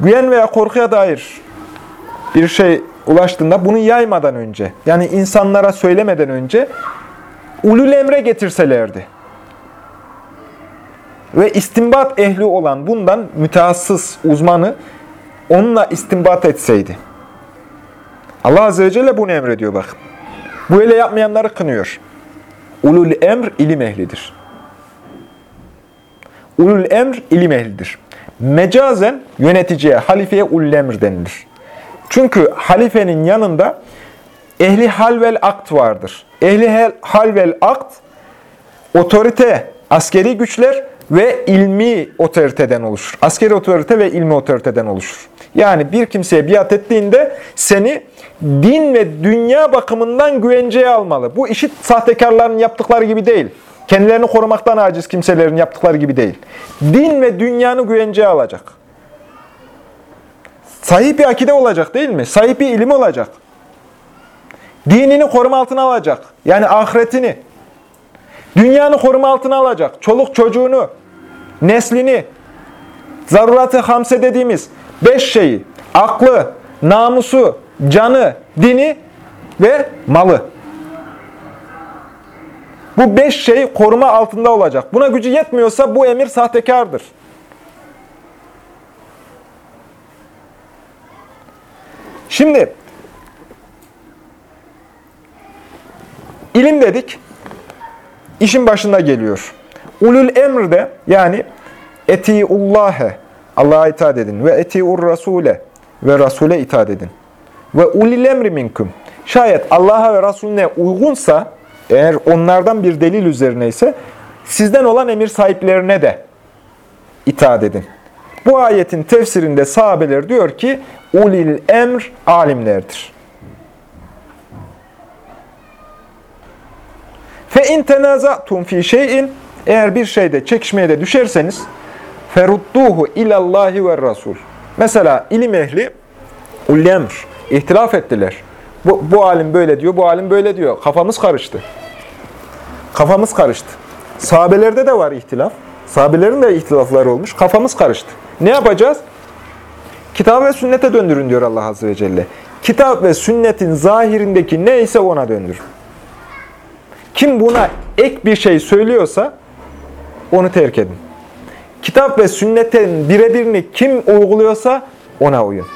güven veya korkuya dair bir şey ulaştığında bunu yaymadan önce, yani insanlara söylemeden önce ulul emre getirselerdi ve istinbat ehli olan bundan mütehassıs uzmanı onunla istinbat etseydi. Allah Azze ve Celle bunu emrediyor bakın. Bu öyle yapmayanları kınıyor. Ulul emr ilim ehlidir. Ulul emr ilim ehlidir. Mecazen yöneticiye, halifeye ulul emr denilir. Çünkü halifenin yanında ehli hal vel akt vardır. Ehli hal vel akt, otorite, askeri güçler ve ilmi otoriteden oluşur. Askeri otorite ve ilmi otoriteden oluşur. Yani bir kimseye biat ettiğinde seni din ve dünya bakımından güvenceye almalı. Bu işit sahtekarların yaptıkları gibi değil. Kendilerini korumaktan aciz kimselerin yaptıkları gibi değil. Din ve dünyanı güvenceye alacak. Sahip bir akide olacak değil mi? Sahip bir ilim olacak. Dinini koruma altına alacak. Yani ahiretini. Dünyanı koruma altına alacak. Çoluk çocuğunu, neslini, zarurat-ı hamse dediğimiz beş şeyi, aklı, namusu, canı, dini ve malı. Bu beş şey koruma altında olacak. Buna gücü yetmiyorsa bu emir sahtekardır. Şimdi ilim dedik. işin başında geliyor. Ulul emr de yani etiullâhe Allah'a itaat edin ve etiur rasule ve rasule itaat edin. Ve ulil emri minkum. Şayet Allah'a ve Resulüne uygunsa, eğer onlardan bir delil üzerine ise sizden olan emir sahiplerine de itaat edin. Bu ayetin tefsirinde sahabeler diyor ki ulil emr alimlerdir. Fe in tenazatum fi şey'in eğer bir şeyde çekişmeye de düşerseniz ferudduhu ilallahi ve rasul. Mesela ilim ehli ulil emr ihtilaf ettiler. Bu, bu alim böyle diyor, bu alim böyle diyor. Kafamız karıştı. Kafamız karıştı. Sahabelerde de var ihtilaf. Sahabelerin de ihtilafları olmuş. Kafamız karıştı. Ne yapacağız? Kitap ve sünnete döndürün diyor Allah Azze ve Celle. Kitap ve sünnetin zahirindeki neyse ona döndürün. Kim buna ek bir şey söylüyorsa onu terk edin. Kitap ve sünnetin birebirini kim uyguluyorsa ona uyun.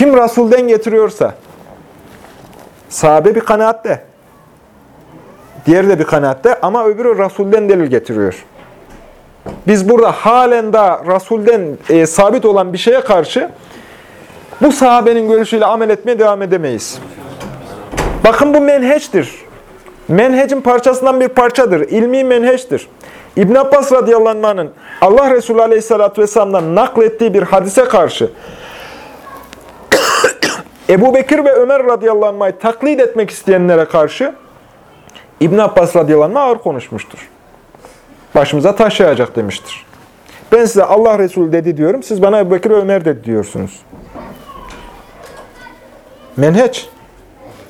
Kim Rasul'den getiriyorsa, sahabe bir kanaatte, diğeri de bir kanaatte ama öbürü Rasul'den delil getiriyor. Biz burada halen daha Rasul'den e, sabit olan bir şeye karşı bu sahabenin görüşüyle amel etmeye devam edemeyiz. Bakın bu menheçtir. Menhecin parçasından bir parçadır. İlmi menheçtir. İbn Abbas radıyallahu anh'ın Allah Resulü aleyhissalatü vesselam'dan naklettiği bir hadise karşı Ebu Bekir ve Ömer radıyallahu anh'ı taklit etmek isteyenlere karşı İbn Abbas radıyallahu anh ağır konuşmuştur. Başımıza taş yağacak demiştir. Ben size Allah Resulü dedi diyorum, siz bana Ebu Bekir ve Ömer dedi diyorsunuz. Menheç.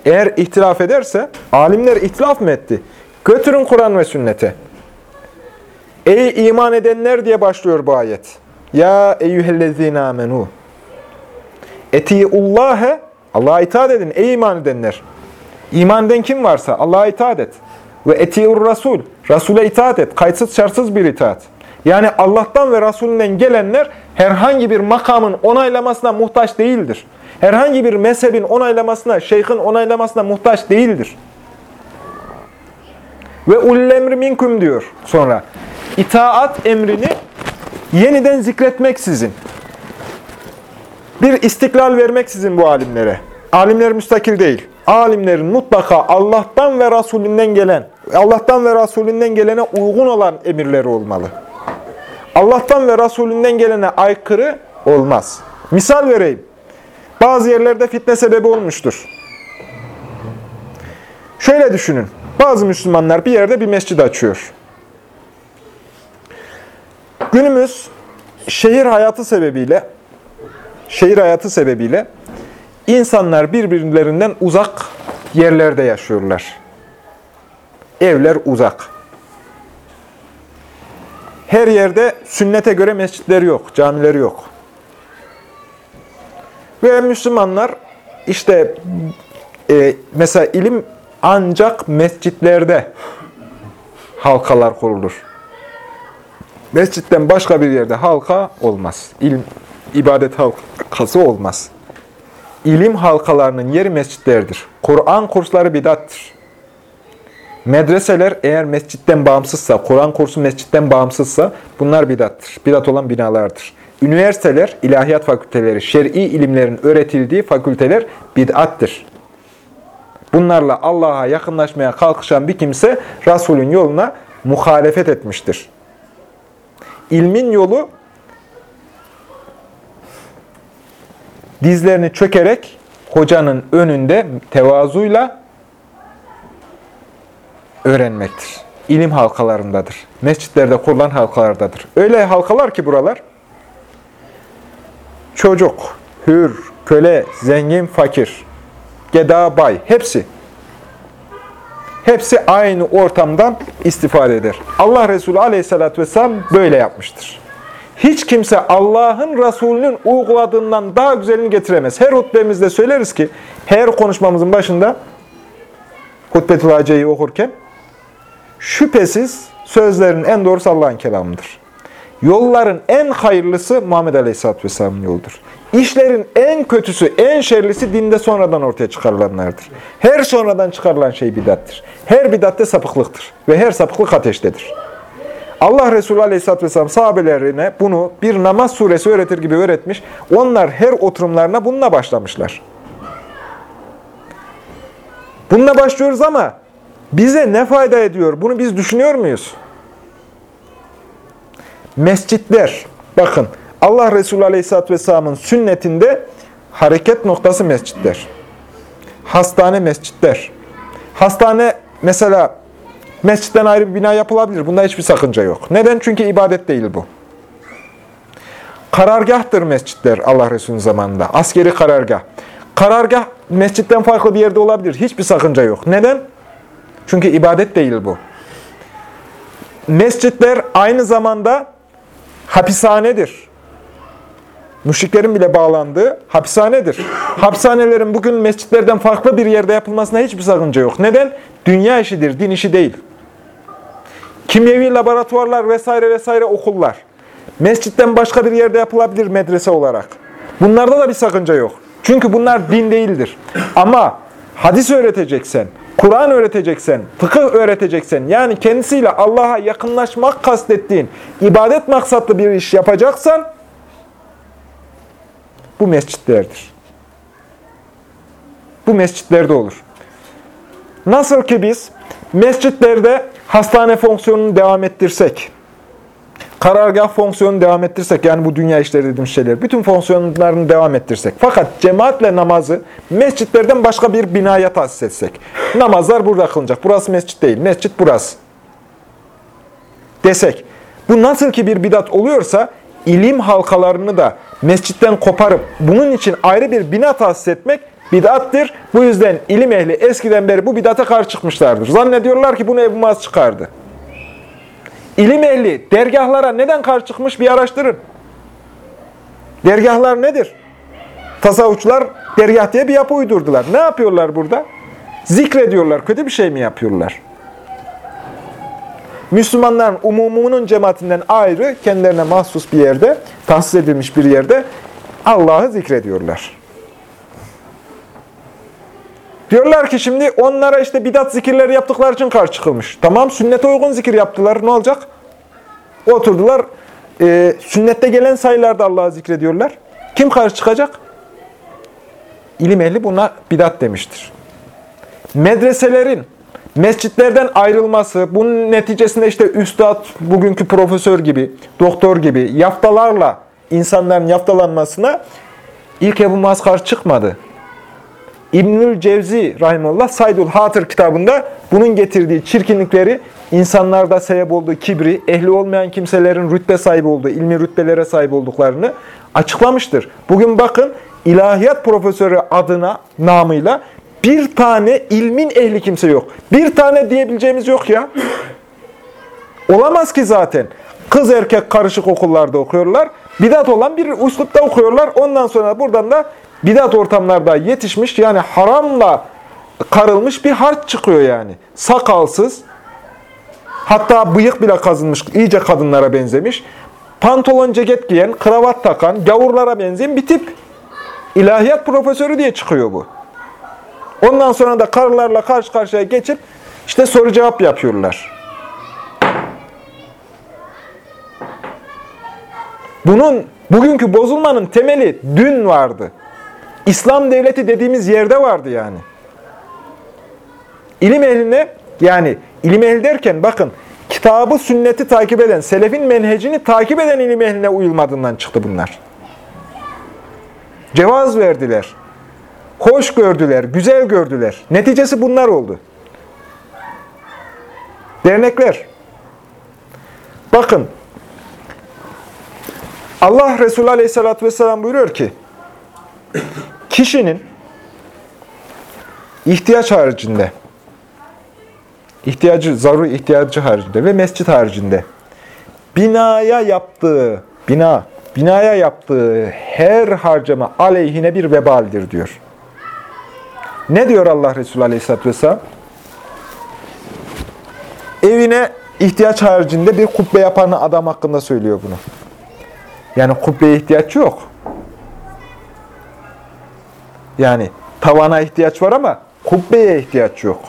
Eğer ihtilaf ederse, alimler ihtilaf mı etti? Götürün Kur'an ve sünnete. Ey iman edenler diye başlıyor bu ayet. Ya eyyühellezine amenu. Eti'ullâhe, Allah'a itaat edin ey iman edenler. İman eden kim varsa Allah'a itaat et. Ve eti'ur rasul, Resul'e itaat et. Kayıtsız şartsız bir itaat. Yani Allah'tan ve Resulünden gelenler herhangi bir makamın onaylamasına muhtaç değildir. Herhangi bir mezhebin onaylamasına, şeyhin onaylamasına muhtaç değildir. Ve ulul emri minkum diyor sonra. İtaat emrini yeniden zikretmek sizin. Bir istiklal vermek sizin bu alimlere. Alimler müstakil değil. Alimlerin mutlaka Allah'tan ve Resulünden gelen, Allah'tan ve Resulünden gelene uygun olan emirleri olmalı. Allah'tan ve Resulünden gelene aykırı olmaz. Misal vereyim. Bazı yerlerde fitne sebebi olmuştur. Şöyle düşünün. Bazı Müslümanlar bir yerde bir mescid açıyor. Günümüz şehir hayatı sebebiyle şehir hayatı sebebiyle insanlar birbirlerinden uzak yerlerde yaşıyorlar. Evler uzak. Her yerde sünnete göre mescitleri yok, camileri yok. Ve Müslümanlar işte e, mesela ilim ancak mescitlerde halkalar kurulur. Mescitten başka bir yerde halka olmaz. İlim, ibadet halkası olmaz. İlim halkalarının yeri mescitlerdir. Kur'an kursları bidattır. Medreseler eğer mescitten bağımsızsa, Kur'an kursu mescitten bağımsızsa bunlar bidattır. Bidat olan binalardır. Üniversiteler, ilahiyat fakülteleri, şer'i ilimlerin öğretildiği fakülteler bid'attır. Bunlarla Allah'a yakınlaşmaya kalkışan bir kimse Resulün yoluna muhalefet etmiştir. İlmin yolu dizlerini çökerek hocanın önünde tevazuyla öğrenmektir. İlim halkalarındadır. Mescitlerde kurulan halkalardadır. Öyle halkalar ki buralar çocuk, hür, köle, zengin, fakir, geda, bay hepsi hepsi aynı ortamdan istifade eder. Allah Resulü aleyhissalatü vesselam böyle yapmıştır. Hiç kimse Allah'ın Resulü'nün uyguladığından daha güzelini getiremez. Her hutbemizde söyleriz ki, her konuşmamızın başında Hutbetül Hace'yi okurken, şüphesiz sözlerin en doğrusu Allah'ın kelamıdır. Yolların en hayırlısı Muhammed Aleyhisselatü Vesselam'ın yoludur. İşlerin en kötüsü, en şerlisi dinde sonradan ortaya çıkarılanlardır. Her sonradan çıkarılan şey bidattır. Her bidatte sapıklıktır ve her sapıklık ateştedir. Allah Resulü Aleyhisselatü Vesselam sahabelerine bunu bir namaz suresi öğretir gibi öğretmiş. Onlar her oturumlarına bununla başlamışlar. Bununla başlıyoruz ama bize ne fayda ediyor? Bunu biz düşünüyor muyuz? Mescitler, bakın Allah Resulü Aleyhisselatü Vesselam'ın sünnetinde hareket noktası mescitler. Hastane mescitler. Hastane mesela mescitten ayrı bir bina yapılabilir. Bunda hiçbir sakınca yok. Neden? Çünkü ibadet değil bu. Karargahtır mescitler Allah Resulü'nün zamanında. Askeri karargah. Karargah mescitten farklı bir yerde olabilir. Hiçbir sakınca yok. Neden? Çünkü ibadet değil bu. Mescitler aynı zamanda hapishanedir. Müşriklerin bile bağlandığı hapishanedir. Hapishanelerin bugün mescitlerden farklı bir yerde yapılmasına hiçbir sakınca yok. Neden? Dünya işidir, din işi değil. Kimyevi laboratuvarlar vesaire vesaire okullar. Mescitten başka bir yerde yapılabilir medrese olarak. Bunlarda da bir sakınca yok. Çünkü bunlar din değildir. Ama hadis öğreteceksen, Kur'an öğreteceksen, fıkıh öğreteceksen, yani kendisiyle Allah'a yakınlaşmak kastettiğin, ibadet maksatlı bir iş yapacaksan, bu mescitlerdir. Bu mescitlerde olur. Nasıl ki biz mescitlerde hastane fonksiyonunu devam ettirsek, karargah fonksiyonunu devam ettirsek, yani bu dünya işleri dediğimiz şeyler, bütün fonksiyonlarını devam ettirsek, fakat cemaatle namazı mescitlerden başka bir binaya tahsis etsek, namazlar burada kılınacak, burası mescit değil, mescit burası. Desek, bu nasıl ki bir bidat oluyorsa, ilim halkalarını da mescitten koparıp, bunun için ayrı bir bina tahsis etmek, bidattır. Bu yüzden ilim ehli eskiden beri bu bidata karşı çıkmışlardır. Zannediyorlar ki bunu Ebu Muaz çıkardı. İlim ehli dergahlara neden karşı çıkmış bir araştırın. Dergahlar nedir? Tasavvufçular dergah diye bir yapı uydurdular. Ne yapıyorlar burada? Zikrediyorlar. Kötü bir şey mi yapıyorlar? Müslümanların umumunun cemaatinden ayrı, kendilerine mahsus bir yerde, tahsis edilmiş bir yerde Allah'ı zikrediyorlar. Diyorlar ki şimdi onlara işte bidat zikirleri yaptıkları için karşı çıkılmış. Tamam sünnete uygun zikir yaptılar. Ne olacak? Oturdular. E, sünnette gelen sayılarda Allah'ı zikrediyorlar. Kim karşı çıkacak? İlim ehli buna bidat demiştir. Medreselerin mescitlerden ayrılması, bunun neticesinde işte üstad, bugünkü profesör gibi, doktor gibi yaftalarla insanların yaftalanmasına ilk Ebu Muaz karşı çıkmadı. İbnül Cevzi Rahimullah Saydul Hatır kitabında bunun getirdiği çirkinlikleri, insanlarda sebep olduğu kibri, ehli olmayan kimselerin rütbe sahibi olduğu, ilmi rütbelere sahip olduklarını açıklamıştır. Bugün bakın ilahiyat profesörü adına, namıyla bir tane ilmin ehli kimse yok. Bir tane diyebileceğimiz yok ya. Olamaz ki zaten. Kız erkek karışık okullarda okuyorlar. Bidat olan bir uslupta okuyorlar. Ondan sonra buradan da bidat ortamlarda yetişmiş yani haramla karılmış bir harç çıkıyor yani. Sakalsız, hatta bıyık bile kazınmış, iyice kadınlara benzemiş. Pantolon ceket giyen, kravat takan, gavurlara benzeyen bir tip. İlahiyat profesörü diye çıkıyor bu. Ondan sonra da karılarla karşı karşıya geçip işte soru cevap yapıyorlar. Bunun, bugünkü bozulmanın temeli dün vardı. İslam devleti dediğimiz yerde vardı yani. İlim ehline, yani ilim ehli derken bakın, kitabı, sünneti takip eden, selefin menhecini takip eden ilim ehline uyulmadığından çıktı bunlar. Cevaz verdiler. Hoş gördüler, güzel gördüler. Neticesi bunlar oldu. Dernekler. Bakın, Allah Resulü Aleyhisselatü Vesselam buyuruyor ki, kişinin ihtiyaç haricinde, ihtiyacı, zaruri ihtiyacı haricinde ve mescit haricinde binaya yaptığı, bina, binaya yaptığı her harcama aleyhine bir vebaldir diyor. Ne diyor Allah Resulü Aleyhisselatü Vesselam? Evine ihtiyaç haricinde bir kubbe yapan adam hakkında söylüyor bunu. Yani kubbeye ihtiyaç yok. Yani tavana ihtiyaç var ama kubbeye ihtiyaç yok.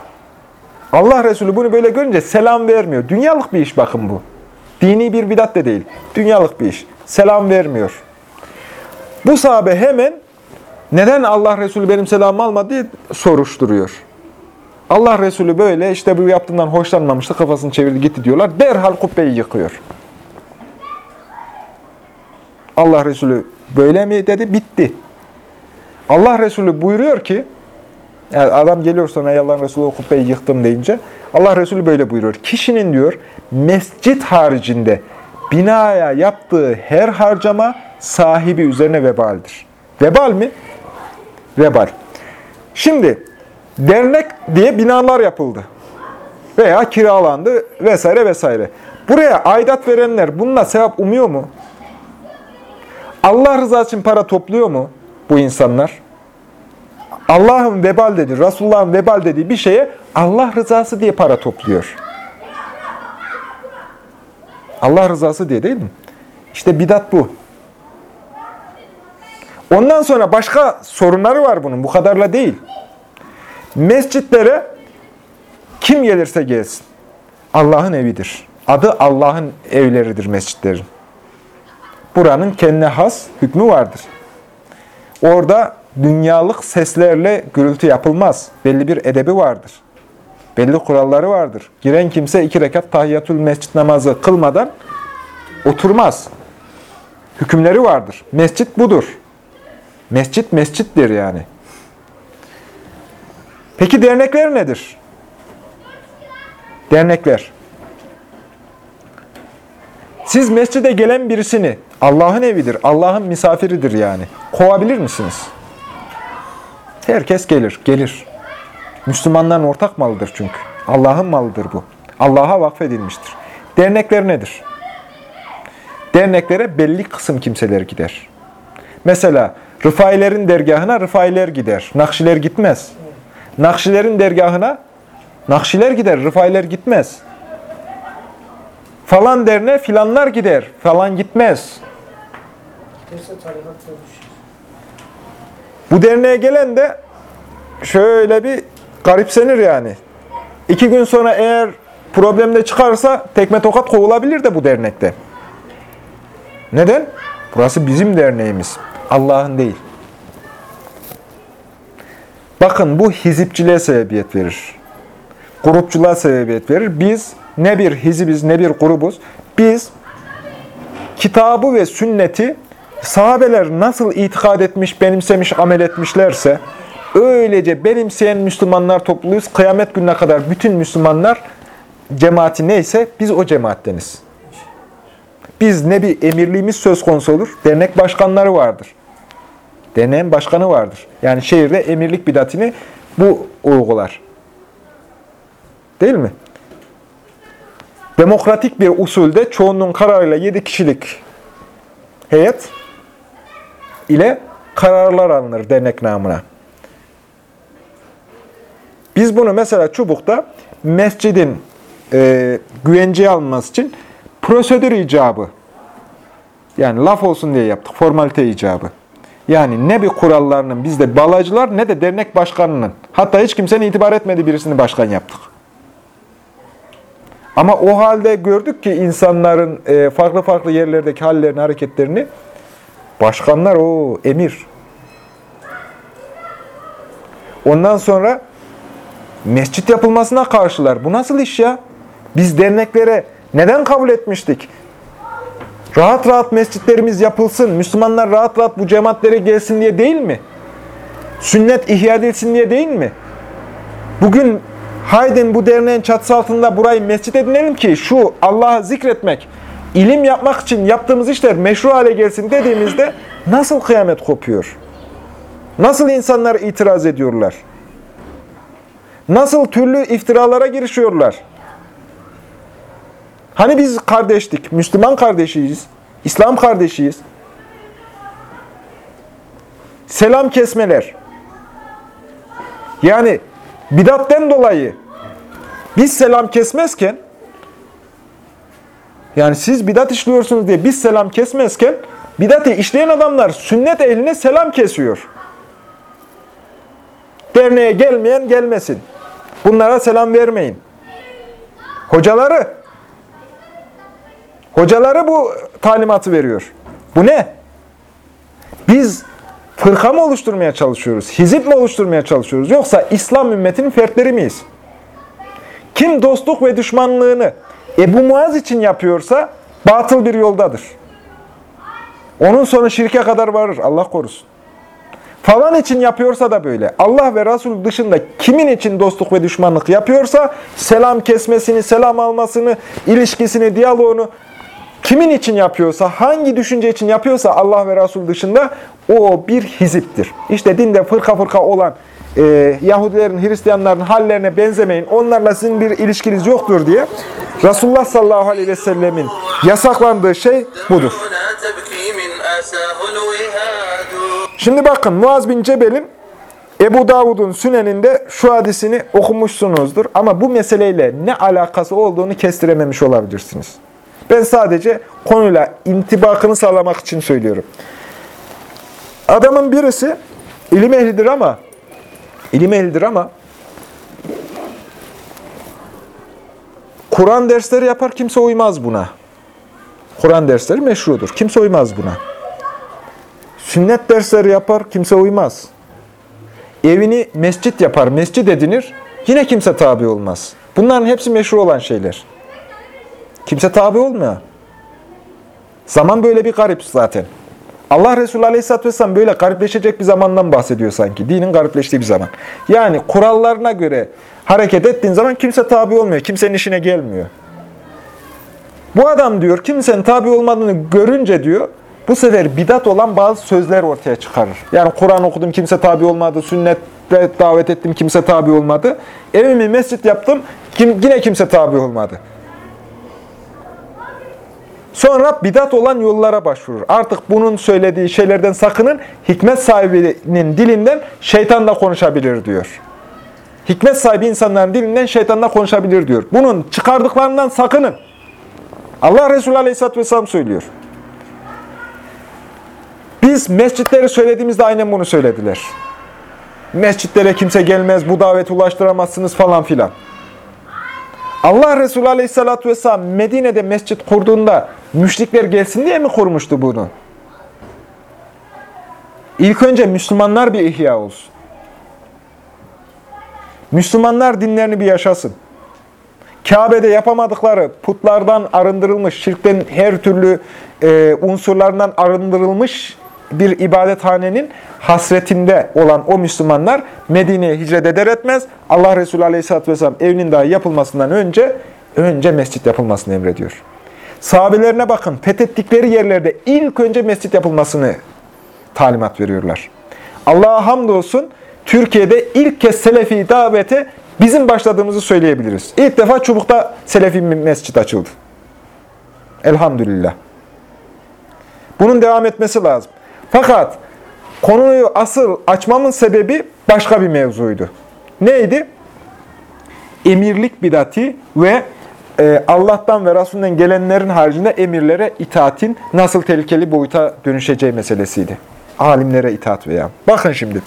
Allah Resulü bunu böyle görünce selam vermiyor. Dünyalık bir iş bakın bu. Dini bir bidat de değil. Dünyalık bir iş. Selam vermiyor. Bu sahabe hemen neden Allah Resulü benim selamımı almadı diye soruşturuyor. Allah Resulü böyle işte bu yaptığından hoşlanmamıştı, kafasını çevirdi gitti diyorlar. Derhal kubbeyi yıkıyor. Allah Resulü böyle mi dedi, bitti. Allah Resulü buyuruyor ki, yani adam geliyor sonra yalan Resulü o kubbeyi yıktım deyince, Allah Resulü böyle buyuruyor. Kişinin diyor, mescit haricinde binaya yaptığı her harcama sahibi üzerine vebaldir. Vebal mi? Vebal. Şimdi dernek diye binalar yapıldı. Veya kiralandı vesaire vesaire. Buraya aidat verenler bununla sevap umuyor mu? Allah rızası için para topluyor mu bu insanlar? Allah'ın vebal dediği, Resulullah'ın vebal dediği bir şeye Allah rızası diye para topluyor. Allah rızası diye değil mi? İşte bidat bu. Ondan sonra başka sorunları var bunun. Bu kadarla değil. Mescitlere kim gelirse gelsin. Allah'ın evidir. Adı Allah'ın evleridir mescitlerin. Buranın kendine has hükmü vardır. Orada dünyalık seslerle gürültü yapılmaz. Belli bir edebi vardır. Belli kuralları vardır. Giren kimse iki rekat tahiyyatül mescit namazı kılmadan oturmaz. Hükümleri vardır. Mescit budur. Mescit mescittir yani. Peki dernekler nedir? Dernekler. Siz mescide gelen birisini, Allah'ın evidir, Allah'ın misafiridir yani. Kovabilir misiniz? Herkes gelir, gelir. Müslümanların ortak malıdır çünkü. Allah'ın malıdır bu. Allah'a vakfedilmiştir. Dernekler nedir? Derneklere belli kısım kimseler gider. Mesela Rıfailerin dergahına Rıfailer gider. Nakşiler gitmez. Nakşilerin dergahına Nakşiler gider, Rıfailer gitmez. Falan derneğe filanlar gider, falan gitmez. Bu derneğe gelen de şöyle bir garipsenir yani. İki gün sonra eğer problemde çıkarsa tekme tokat kovulabilir de bu dernekte. Neden? Burası bizim derneğimiz. Allah'ın değil. Bakın bu hizipçiliğe sebebiyet verir. Grupçuluğa sebebiyet verir. Biz ne bir hizibiz ne bir grubuz. Biz kitabı ve sünneti sahabeler nasıl itikad etmiş, benimsemiş, amel etmişlerse öylece benimseyen Müslümanlar topluluğuyuz. Kıyamet gününe kadar bütün Müslümanlar cemaati neyse biz o cemaatteniz. Biz ne bir emirliğimiz söz konusu olur, dernek başkanları vardır. Derneğin başkanı vardır. Yani şehirde emirlik bidatini bu uygular. Değil mi? Demokratik bir usulde çoğunluğun kararıyla 7 kişilik heyet ile kararlar alınır dernek namına. Biz bunu mesela Çubuk'ta mescidin e, güvenceye alınması için prosedür icabı, yani laf olsun diye yaptık, formalite icabı. Yani ne bir kurallarının bizde balacılar ne de dernek başkanının, hatta hiç kimsenin itibar etmediği birisini başkan yaptık. Ama o halde gördük ki insanların e, farklı farklı yerlerdeki hallerini, hareketlerini, başkanlar o emir. Ondan sonra mescit yapılmasına karşılar. Bu nasıl iş ya? Biz derneklere neden kabul etmiştik? Rahat rahat mescitlerimiz yapılsın, Müslümanlar rahat rahat bu cemaatlere gelsin diye değil mi? Sünnet ihya edilsin diye değil mi? Bugün haydin bu derneğin çatısı altında burayı mescit edinelim ki şu Allah'ı zikretmek, ilim yapmak için yaptığımız işler meşru hale gelsin dediğimizde nasıl kıyamet kopuyor? Nasıl insanlar itiraz ediyorlar? Nasıl türlü iftiralara girişiyorlar? Hani biz kardeştik, Müslüman kardeşiyiz, İslam kardeşiyiz. Selam kesmeler. Yani bidatten dolayı biz selam kesmezken, yani siz bidat işliyorsunuz diye biz selam kesmezken, bidatı işleyen adamlar sünnet eline selam kesiyor. Derneğe gelmeyen gelmesin. Bunlara selam vermeyin. Hocaları, hocaları bu talimatı veriyor. Bu ne? Biz fırka mı oluşturmaya çalışıyoruz? Hizip mi oluşturmaya çalışıyoruz? Yoksa İslam ümmetinin fertleri miyiz? Kim dostluk ve düşmanlığını Ebu Muaz için yapıyorsa batıl bir yoldadır. Onun sonu şirke kadar varır. Allah korusun. Falan için yapıyorsa da böyle. Allah ve Resul dışında kimin için dostluk ve düşmanlık yapıyorsa selam kesmesini, selam almasını, ilişkisini, diyaloğunu kimin için yapıyorsa, hangi düşünce için yapıyorsa Allah ve Resul dışında o bir hiziptir. İşte dinde fırka fırka olan e, Yahudilerin, Hristiyanların hallerine benzemeyin, onlarla sizin bir ilişkiniz yoktur diye Resulullah sallallahu aleyhi ve sellemin yasaklandığı şey budur. Şimdi bakın Muaz bin Cebel'in Ebu Davud'un süneninde şu hadisini okumuşsunuzdur. Ama bu meseleyle ne alakası olduğunu kestirememiş olabilirsiniz. Ben sadece konuyla intibakını sağlamak için söylüyorum. Adamın birisi ilim ehlidir ama ilim ehlidir ama Kur'an dersleri yapar kimse uymaz buna. Kur'an dersleri meşrudur. Kimse uymaz buna. Sünnet dersleri yapar kimse uymaz. Evini mescit yapar, mescid edinir. Yine kimse tabi olmaz. Bunların hepsi meşru olan şeyler. Kimse tabi olmuyor. Zaman böyle bir garip zaten. Allah Resulü Aleyhisselatü Vesselam böyle garipleşecek bir zamandan bahsediyor sanki. Dinin garipleştiği bir zaman. Yani kurallarına göre hareket ettiğin zaman kimse tabi olmuyor. Kimsenin işine gelmiyor. Bu adam diyor kimsenin tabi olmadığını görünce diyor bu sefer bidat olan bazı sözler ortaya çıkarır. Yani Kur'an okudum kimse tabi olmadı, sünnette davet ettim kimse tabi olmadı. Evimi mescit yaptım kim, yine kimse tabi olmadı. Sonra bidat olan yollara başvurur. Artık bunun söylediği şeylerden sakının. Hikmet sahibinin dilinden şeytan da konuşabilir diyor. Hikmet sahibi insanların dilinden şeytan da konuşabilir diyor. Bunun çıkardıklarından sakının. Allah Resulü Aleyhisselatü Vesselam söylüyor. Biz mescitleri söylediğimizde aynen bunu söylediler. Mescitlere kimse gelmez, bu daveti ulaştıramazsınız falan filan. Allah Resulü Aleyhisselatü Vesselam Medine'de mescit kurduğunda müşrikler gelsin diye mi kurmuştu bunu? İlk önce Müslümanlar bir ihya olsun. Müslümanlar dinlerini bir yaşasın. Kabe'de yapamadıkları putlardan arındırılmış, şirkten her türlü e, unsurlarından arındırılmış bir ibadethanenin hasretinde olan o Müslümanlar Medine'ye hicret eder etmez Allah Resulü Aleyhisselatü Vesselam evinin daha yapılmasından önce önce mescit yapılmasını emrediyor. Sahabelerine bakın fethettikleri yerlerde ilk önce mescit yapılmasını talimat veriyorlar. Allah'a hamdolsun Türkiye'de ilk kez Selefi davete bizim başladığımızı söyleyebiliriz. İlk defa Çubuk'ta Selefi mescit açıldı. Elhamdülillah. Bunun devam etmesi lazım. Fakat konuyu asıl açmamın sebebi başka bir mevzuydu. Neydi? Emirlik bidati ve e, Allah'tan ve Resulünden gelenlerin haricinde emirlere itaatin nasıl tehlikeli boyuta dönüşeceği meselesiydi. Alimlere itaat veya. Bakın şimdi.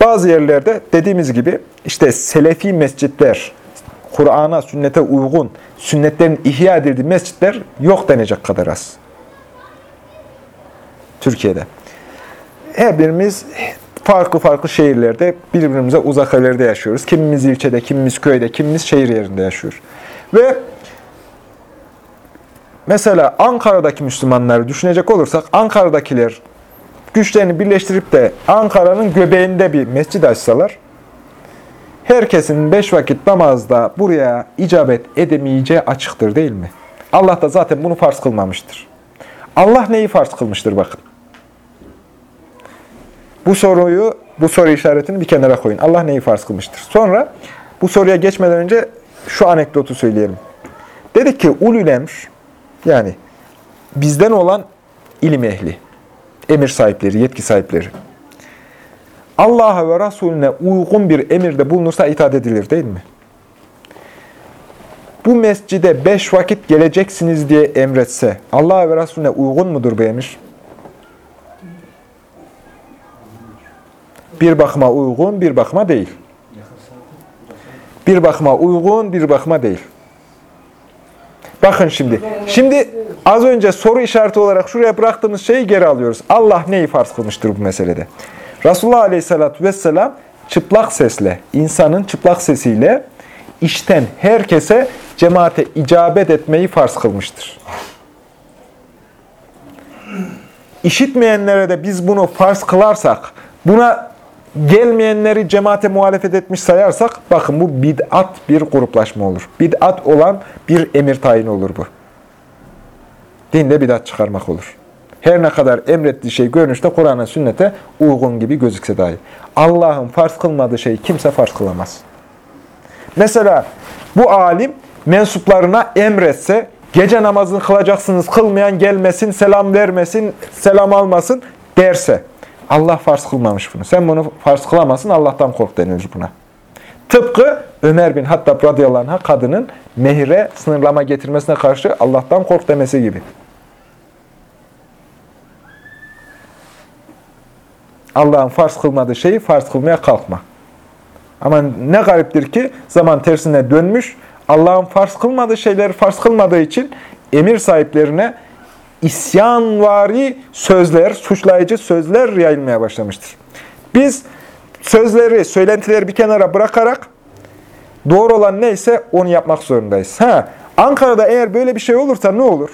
Bazı yerlerde dediğimiz gibi işte selefi mescitler, Kur'an'a, sünnete uygun, sünnetlerin ihya edildiği mescitler yok denecek kadar az. Türkiye'de. Her birimiz farklı farklı şehirlerde birbirimize uzak evlerde yaşıyoruz. Kimimiz ilçede, kimimiz köyde, kimimiz şehir yerinde yaşıyor. Ve mesela Ankara'daki Müslümanları düşünecek olursak Ankara'dakiler güçlerini birleştirip de Ankara'nın göbeğinde bir mescid açsalar herkesin beş vakit namazda buraya icabet edemeyeceği açıktır değil mi? Allah da zaten bunu farz kılmamıştır. Allah neyi farz kılmıştır bakın. Bu soruyu, bu soru işaretini bir kenara koyun. Allah neyi farz kılmıştır? Sonra bu soruya geçmeden önce şu anekdotu söyleyelim. Dedik ki ulul emr, yani bizden olan ilim ehli, emir sahipleri, yetki sahipleri. Allah'a ve Resulüne uygun bir emirde bulunursa itaat edilir değil mi? Bu mescide beş vakit geleceksiniz diye emretse Allah'a ve Resulüne uygun mudur bu emir? Bir bakıma uygun, bir bakıma değil. Bir bakıma uygun, bir bakıma değil. Bakın şimdi. Şimdi az önce soru işareti olarak şuraya bıraktığımız şeyi geri alıyoruz. Allah neyi farz kılmıştır bu meselede? Resulullah Aleyhisselatü Vesselam çıplak sesle, insanın çıplak sesiyle işten herkese cemaate icabet etmeyi farz kılmıştır. İşitmeyenlere de biz bunu farz kılarsak, buna gelmeyenleri cemaate muhalefet etmiş sayarsak, bakın bu bid'at bir gruplaşma olur. Bid'at olan bir emir tayini olur bu. Dinde bid'at çıkarmak olur. Her ne kadar emrettiği şey görünüşte Kur'an'a, sünnete uygun gibi gözükse dahi. Allah'ın farz kılmadığı şeyi kimse farz kılamaz. Mesela bu alim mensuplarına emretse, gece namazını kılacaksınız, kılmayan gelmesin, selam vermesin, selam almasın derse, Allah farz kılmamış bunu. Sen bunu farz kılamazsın, Allah'tan kork denilir buna. Tıpkı Ömer bin Hattab radıyallahu anh'a kadının mehre sınırlama getirmesine karşı Allah'tan kork demesi gibi. Allah'ın farz kılmadığı şeyi farz kılmaya kalkma. Ama ne gariptir ki zaman tersine dönmüş, Allah'ın farz kılmadığı şeyleri farz kılmadığı için emir sahiplerine isyanvari sözler, suçlayıcı sözler yayılmaya başlamıştır. Biz sözleri, söylentileri bir kenara bırakarak doğru olan neyse onu yapmak zorundayız. Ha, Ankara'da eğer böyle bir şey olursa ne olur?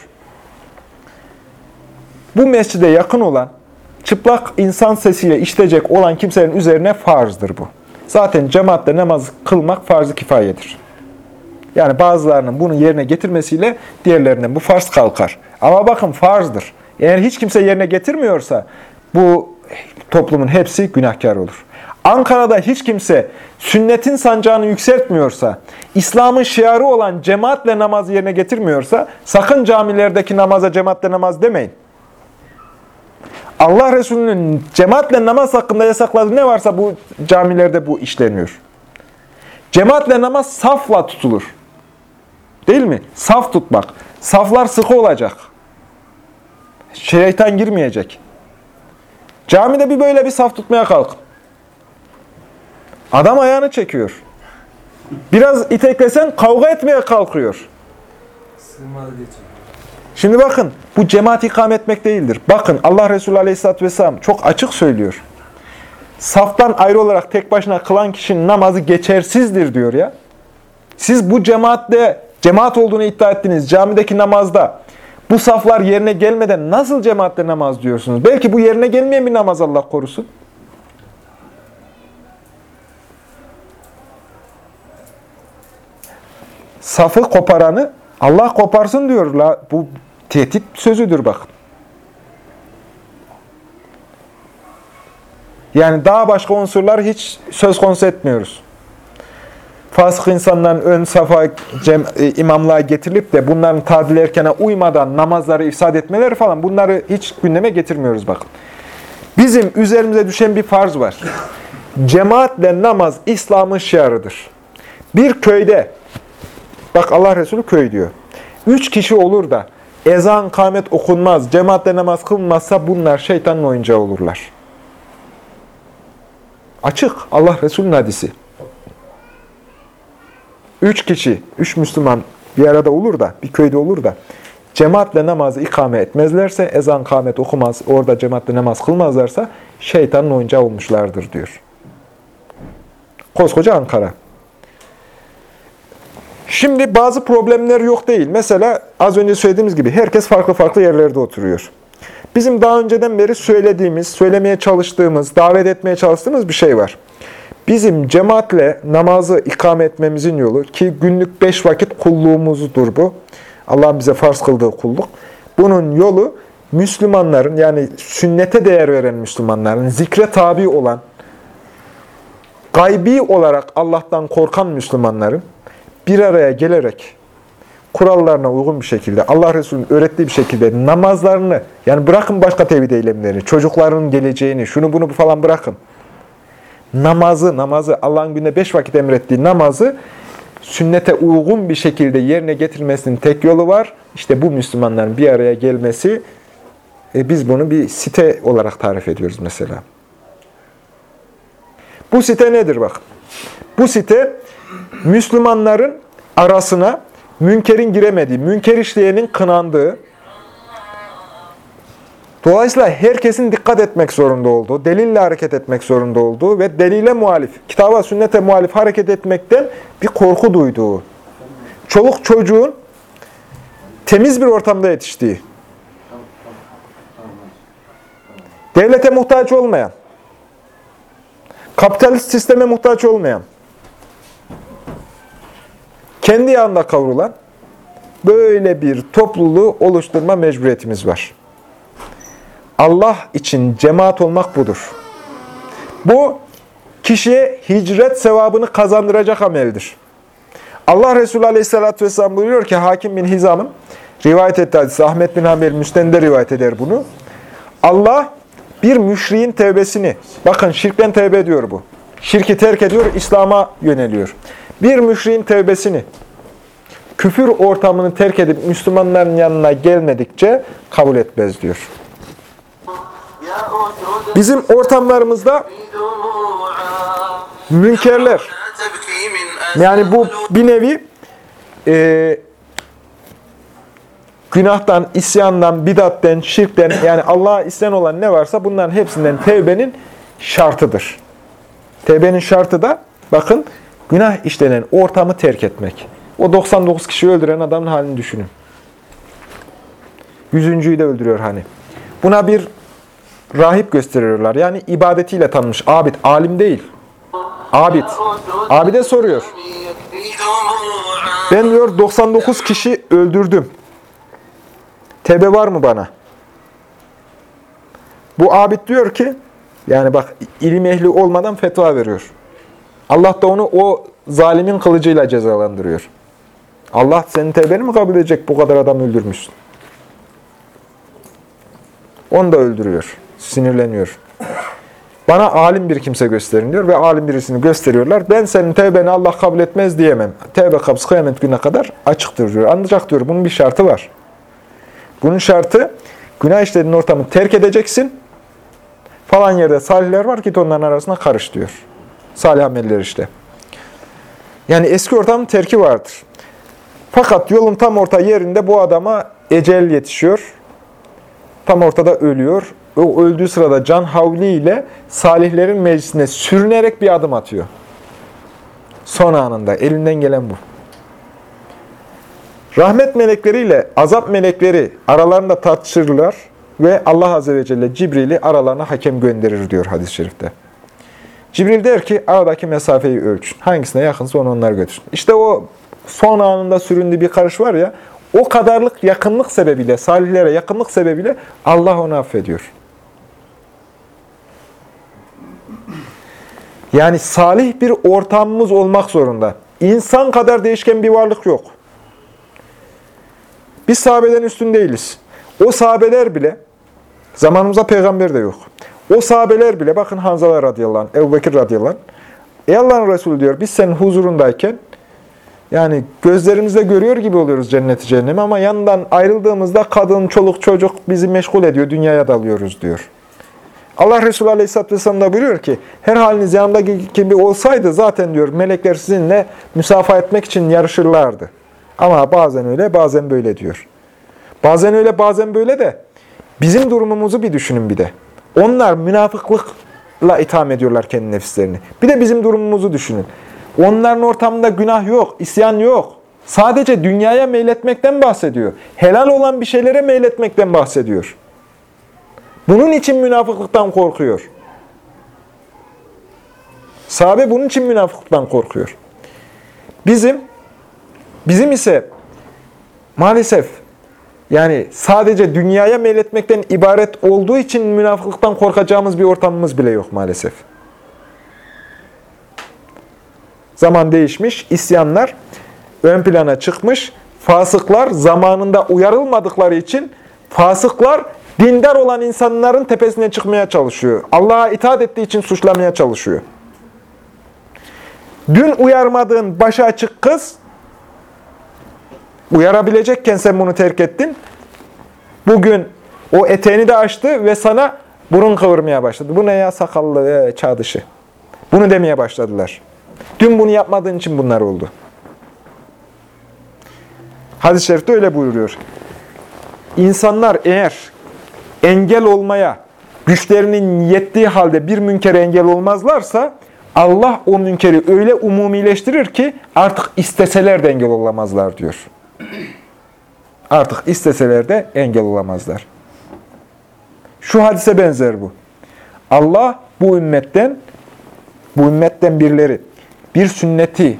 Bu mescide yakın olan, çıplak insan sesiyle işitecek olan kimsenin üzerine farzdır bu. Zaten cemaatle namaz kılmak farz-ı kifayedir. Yani bazılarının bunu yerine getirmesiyle diğerlerinden bu farz kalkar. Ama bakın farzdır. Eğer hiç kimse yerine getirmiyorsa bu toplumun hepsi günahkar olur. Ankara'da hiç kimse sünnetin sancağını yükseltmiyorsa, İslam'ın şiarı olan cemaatle namazı yerine getirmiyorsa, sakın camilerdeki namaza cemaatle namaz demeyin. Allah Resulü'nün cemaatle namaz hakkında yasakladığı ne varsa bu camilerde bu işleniyor. Cemaatle namaz safla tutulur. Değil mi? Saf tutmak. Saflar sıkı olacak. Şeytan girmeyecek. Camide bir böyle bir saf tutmaya kalk. Adam ayağını çekiyor. Biraz iteklesen kavga etmeye kalkıyor. Şimdi bakın bu cemaat ikame etmek değildir. Bakın Allah Resulü Aleyhisselatü Vesselam çok açık söylüyor. Saftan ayrı olarak tek başına kılan kişinin namazı geçersizdir diyor ya. Siz bu cemaatle cemaat olduğunu iddia ettiniz. Camideki namazda bu saflar yerine gelmeden nasıl cemaatle namaz diyorsunuz? Belki bu yerine gelmeyen bir namaz Allah korusun. Safı koparanı Allah koparsın diyor. Bu tehdit sözüdür bakın. Yani daha başka unsurlar hiç söz konusu etmiyoruz. Fasık insanların ön safa e, imamlığa getirilip de bunların tadil erkene uymadan namazları ifsad etmeleri falan bunları hiç gündeme getirmiyoruz bakın. Bizim üzerimize düşen bir farz var. Cemaatle namaz İslam'ın şiarıdır. Bir köyde, bak Allah Resulü köy diyor. Üç kişi olur da ezan, kâmet okunmaz, cemaatle namaz kılınmazsa bunlar şeytanın oyuncağı olurlar. Açık Allah Resulü'nün hadisi. Üç kişi, üç Müslüman bir arada olur da, bir köyde olur da cemaatle namazı ikame etmezlerse, ezan, kâmet okumaz, orada cemaatle namaz kılmazlarsa şeytanın oyuncağı olmuşlardır diyor. Koskoca Ankara. Şimdi bazı problemler yok değil. Mesela az önce söylediğimiz gibi herkes farklı farklı yerlerde oturuyor. Bizim daha önceden beri söylediğimiz, söylemeye çalıştığımız, davet etmeye çalıştığımız bir şey var. Bizim cemaatle namazı ikame etmemizin yolu ki günlük beş vakit kulluğumuzdur bu. Allah'ın bize farz kıldığı kulluk. Bunun yolu Müslümanların yani sünnete değer veren Müslümanların, zikre tabi olan, gaybi olarak Allah'tan korkan Müslümanların bir araya gelerek kurallarına uygun bir şekilde, Allah Resulü'nün öğrettiği bir şekilde namazlarını, yani bırakın başka tevhid eylemlerini, çocukların geleceğini, şunu bunu falan bırakın. Namazı, namazı, Allah'ın günde beş vakit emrettiği namazı sünnete uygun bir şekilde yerine getirilmesinin tek yolu var. İşte bu Müslümanların bir araya gelmesi, e, biz bunu bir site olarak tarif ediyoruz mesela. Bu site nedir bak? Bu site Müslümanların arasına münkerin giremediği, münker işleyenin kınandığı, dolayısıyla herkesin dikkat etmek zorunda olduğu, delille hareket etmek zorunda olduğu ve delile muhalif, kitaba, sünnete muhalif hareket etmekten bir korku duyduğu, çoluk çocuğun temiz bir ortamda yetiştiği, devlete muhtaç olmayan, kapitalist sisteme muhtaç olmayan, kendi yağında kavrulan böyle bir topluluğu oluşturma mecburiyetimiz var. Allah için cemaat olmak budur. Bu kişiye hicret sevabını kazandıracak ameldir. Allah Resulü Aleyhisselatü Vesselam buyuruyor ki Hakim bin Hizam'ın rivayet ettiği hadisi, Ahmet bin Hanbel Müsten'de rivayet eder bunu. Allah bir müşriğin tevbesini, bakın şirkten tevbe ediyor bu. Şirki terk ediyor, İslam'a yöneliyor. Bir müşriğin tevbesini, küfür ortamını terk edip Müslümanların yanına gelmedikçe kabul etmez diyor. Bizim ortamlarımızda münkerler, yani bu bir nevi e, günahtan, isyandan, bidatten, şirkten yani Allah'a isyan olan ne varsa bunların hepsinden tevbenin şartıdır. Tevbenin şartı da bakın günah işlenen ortamı terk etmek. O 99 kişi öldüren adamın halini düşünün. Yüzüncüyü de öldürüyor hani. Buna bir rahip gösteriyorlar. Yani ibadetiyle tanınmış. Abid, alim değil. Abid. Abide soruyor. Ben diyor 99 kişi öldürdüm. Tebe var mı bana? Bu abid diyor ki, yani bak ilim ehli olmadan fetva veriyor. Allah da onu o zalimin kılıcıyla cezalandırıyor. Allah senin tevbeni mi kabul edecek bu kadar adam öldürmüşsün? Onu da öldürüyor. Sinirleniyor. Bana alim bir kimse gösterin diyor ve alim birisini gösteriyorlar. Ben senin tevbeni Allah kabul etmez diyemem. Tevbe kapısı kıyamet gününe kadar açıktır diyor. Ancak diyor bunun bir şartı var. Bunun şartı günah işlediğin ortamı terk edeceksin. Falan yerde salihler var git onların arasına karış diyor. Salih ameller işte. Yani eski ortamın terki vardır. Fakat yolun tam orta yerinde bu adama ecel yetişiyor. Tam ortada ölüyor. O öldüğü sırada can havliyle salihlerin meclisine sürünerek bir adım atıyor. Son anında. Elinden gelen bu. Rahmet melekleriyle azap melekleri aralarında tartışırlar ve Allah Azze ve Celle Cibril'i aralarına hakem gönderir diyor hadis-i şerifte. Cibril der ki aradaki mesafeyi ölçün. Hangisine yakınsa onu onlar götürsün. İşte o son anında süründüğü bir karış var ya, o kadarlık yakınlık sebebiyle, salihlere yakınlık sebebiyle Allah onu affediyor. Yani salih bir ortamımız olmak zorunda. İnsan kadar değişken bir varlık yok. Biz sahabeden üstün değiliz. O sahabeler bile, zamanımızda peygamber de yok. O sahabeler bile, bakın Hanzala radıyallahu anh, Ebu Bekir radıyallahu anh, Ey Allah'ın Resulü diyor, biz senin huzurundayken, yani gözlerimizde görüyor gibi oluyoruz cenneti cehennemi ama yanından ayrıldığımızda kadın, çoluk, çocuk bizi meşgul ediyor, dünyaya dalıyoruz diyor. Allah Resulü Aleyhisselatü Vesselam da buyuruyor ki, her haliniz yanımdaki gibi olsaydı zaten diyor, melekler sizinle müsafaha etmek için yarışırlardı. Ama bazen öyle, bazen böyle diyor. Bazen öyle, bazen böyle de bizim durumumuzu bir düşünün bir de. Onlar münafıklıkla itham ediyorlar kendi nefislerini. Bir de bizim durumumuzu düşünün. Onların ortamında günah yok, isyan yok. Sadece dünyaya meyletmekten bahsediyor. Helal olan bir şeylere meyletmekten bahsediyor. Bunun için münafıklıktan korkuyor. Sahabe bunun için münafıklıktan korkuyor. Bizim Bizim ise maalesef yani sadece dünyaya meyletmekten ibaret olduğu için münafıklıktan korkacağımız bir ortamımız bile yok maalesef. Zaman değişmiş, isyanlar ön plana çıkmış, fasıklar zamanında uyarılmadıkları için fasıklar dindar olan insanların tepesine çıkmaya çalışıyor. Allah'a itaat ettiği için suçlamaya çalışıyor. Dün uyarmadığın başa açık kız uyarabilecekken sen bunu terk ettin. Bugün o eteğini de açtı ve sana burun kıvırmaya başladı. Bu ne ya sakallı e, çağ dışı. Bunu demeye başladılar. Dün bunu yapmadığın için bunlar oldu. Hadis-i şerifte öyle buyuruyor. İnsanlar eğer engel olmaya güçlerinin yettiği halde bir münkere engel olmazlarsa Allah o münkeri öyle umumileştirir ki artık isteseler de engel olamazlar diyor. Artık isteseler de engel olamazlar. Şu hadise benzer bu. Allah bu ümmetten, bu ümmetten birileri bir sünneti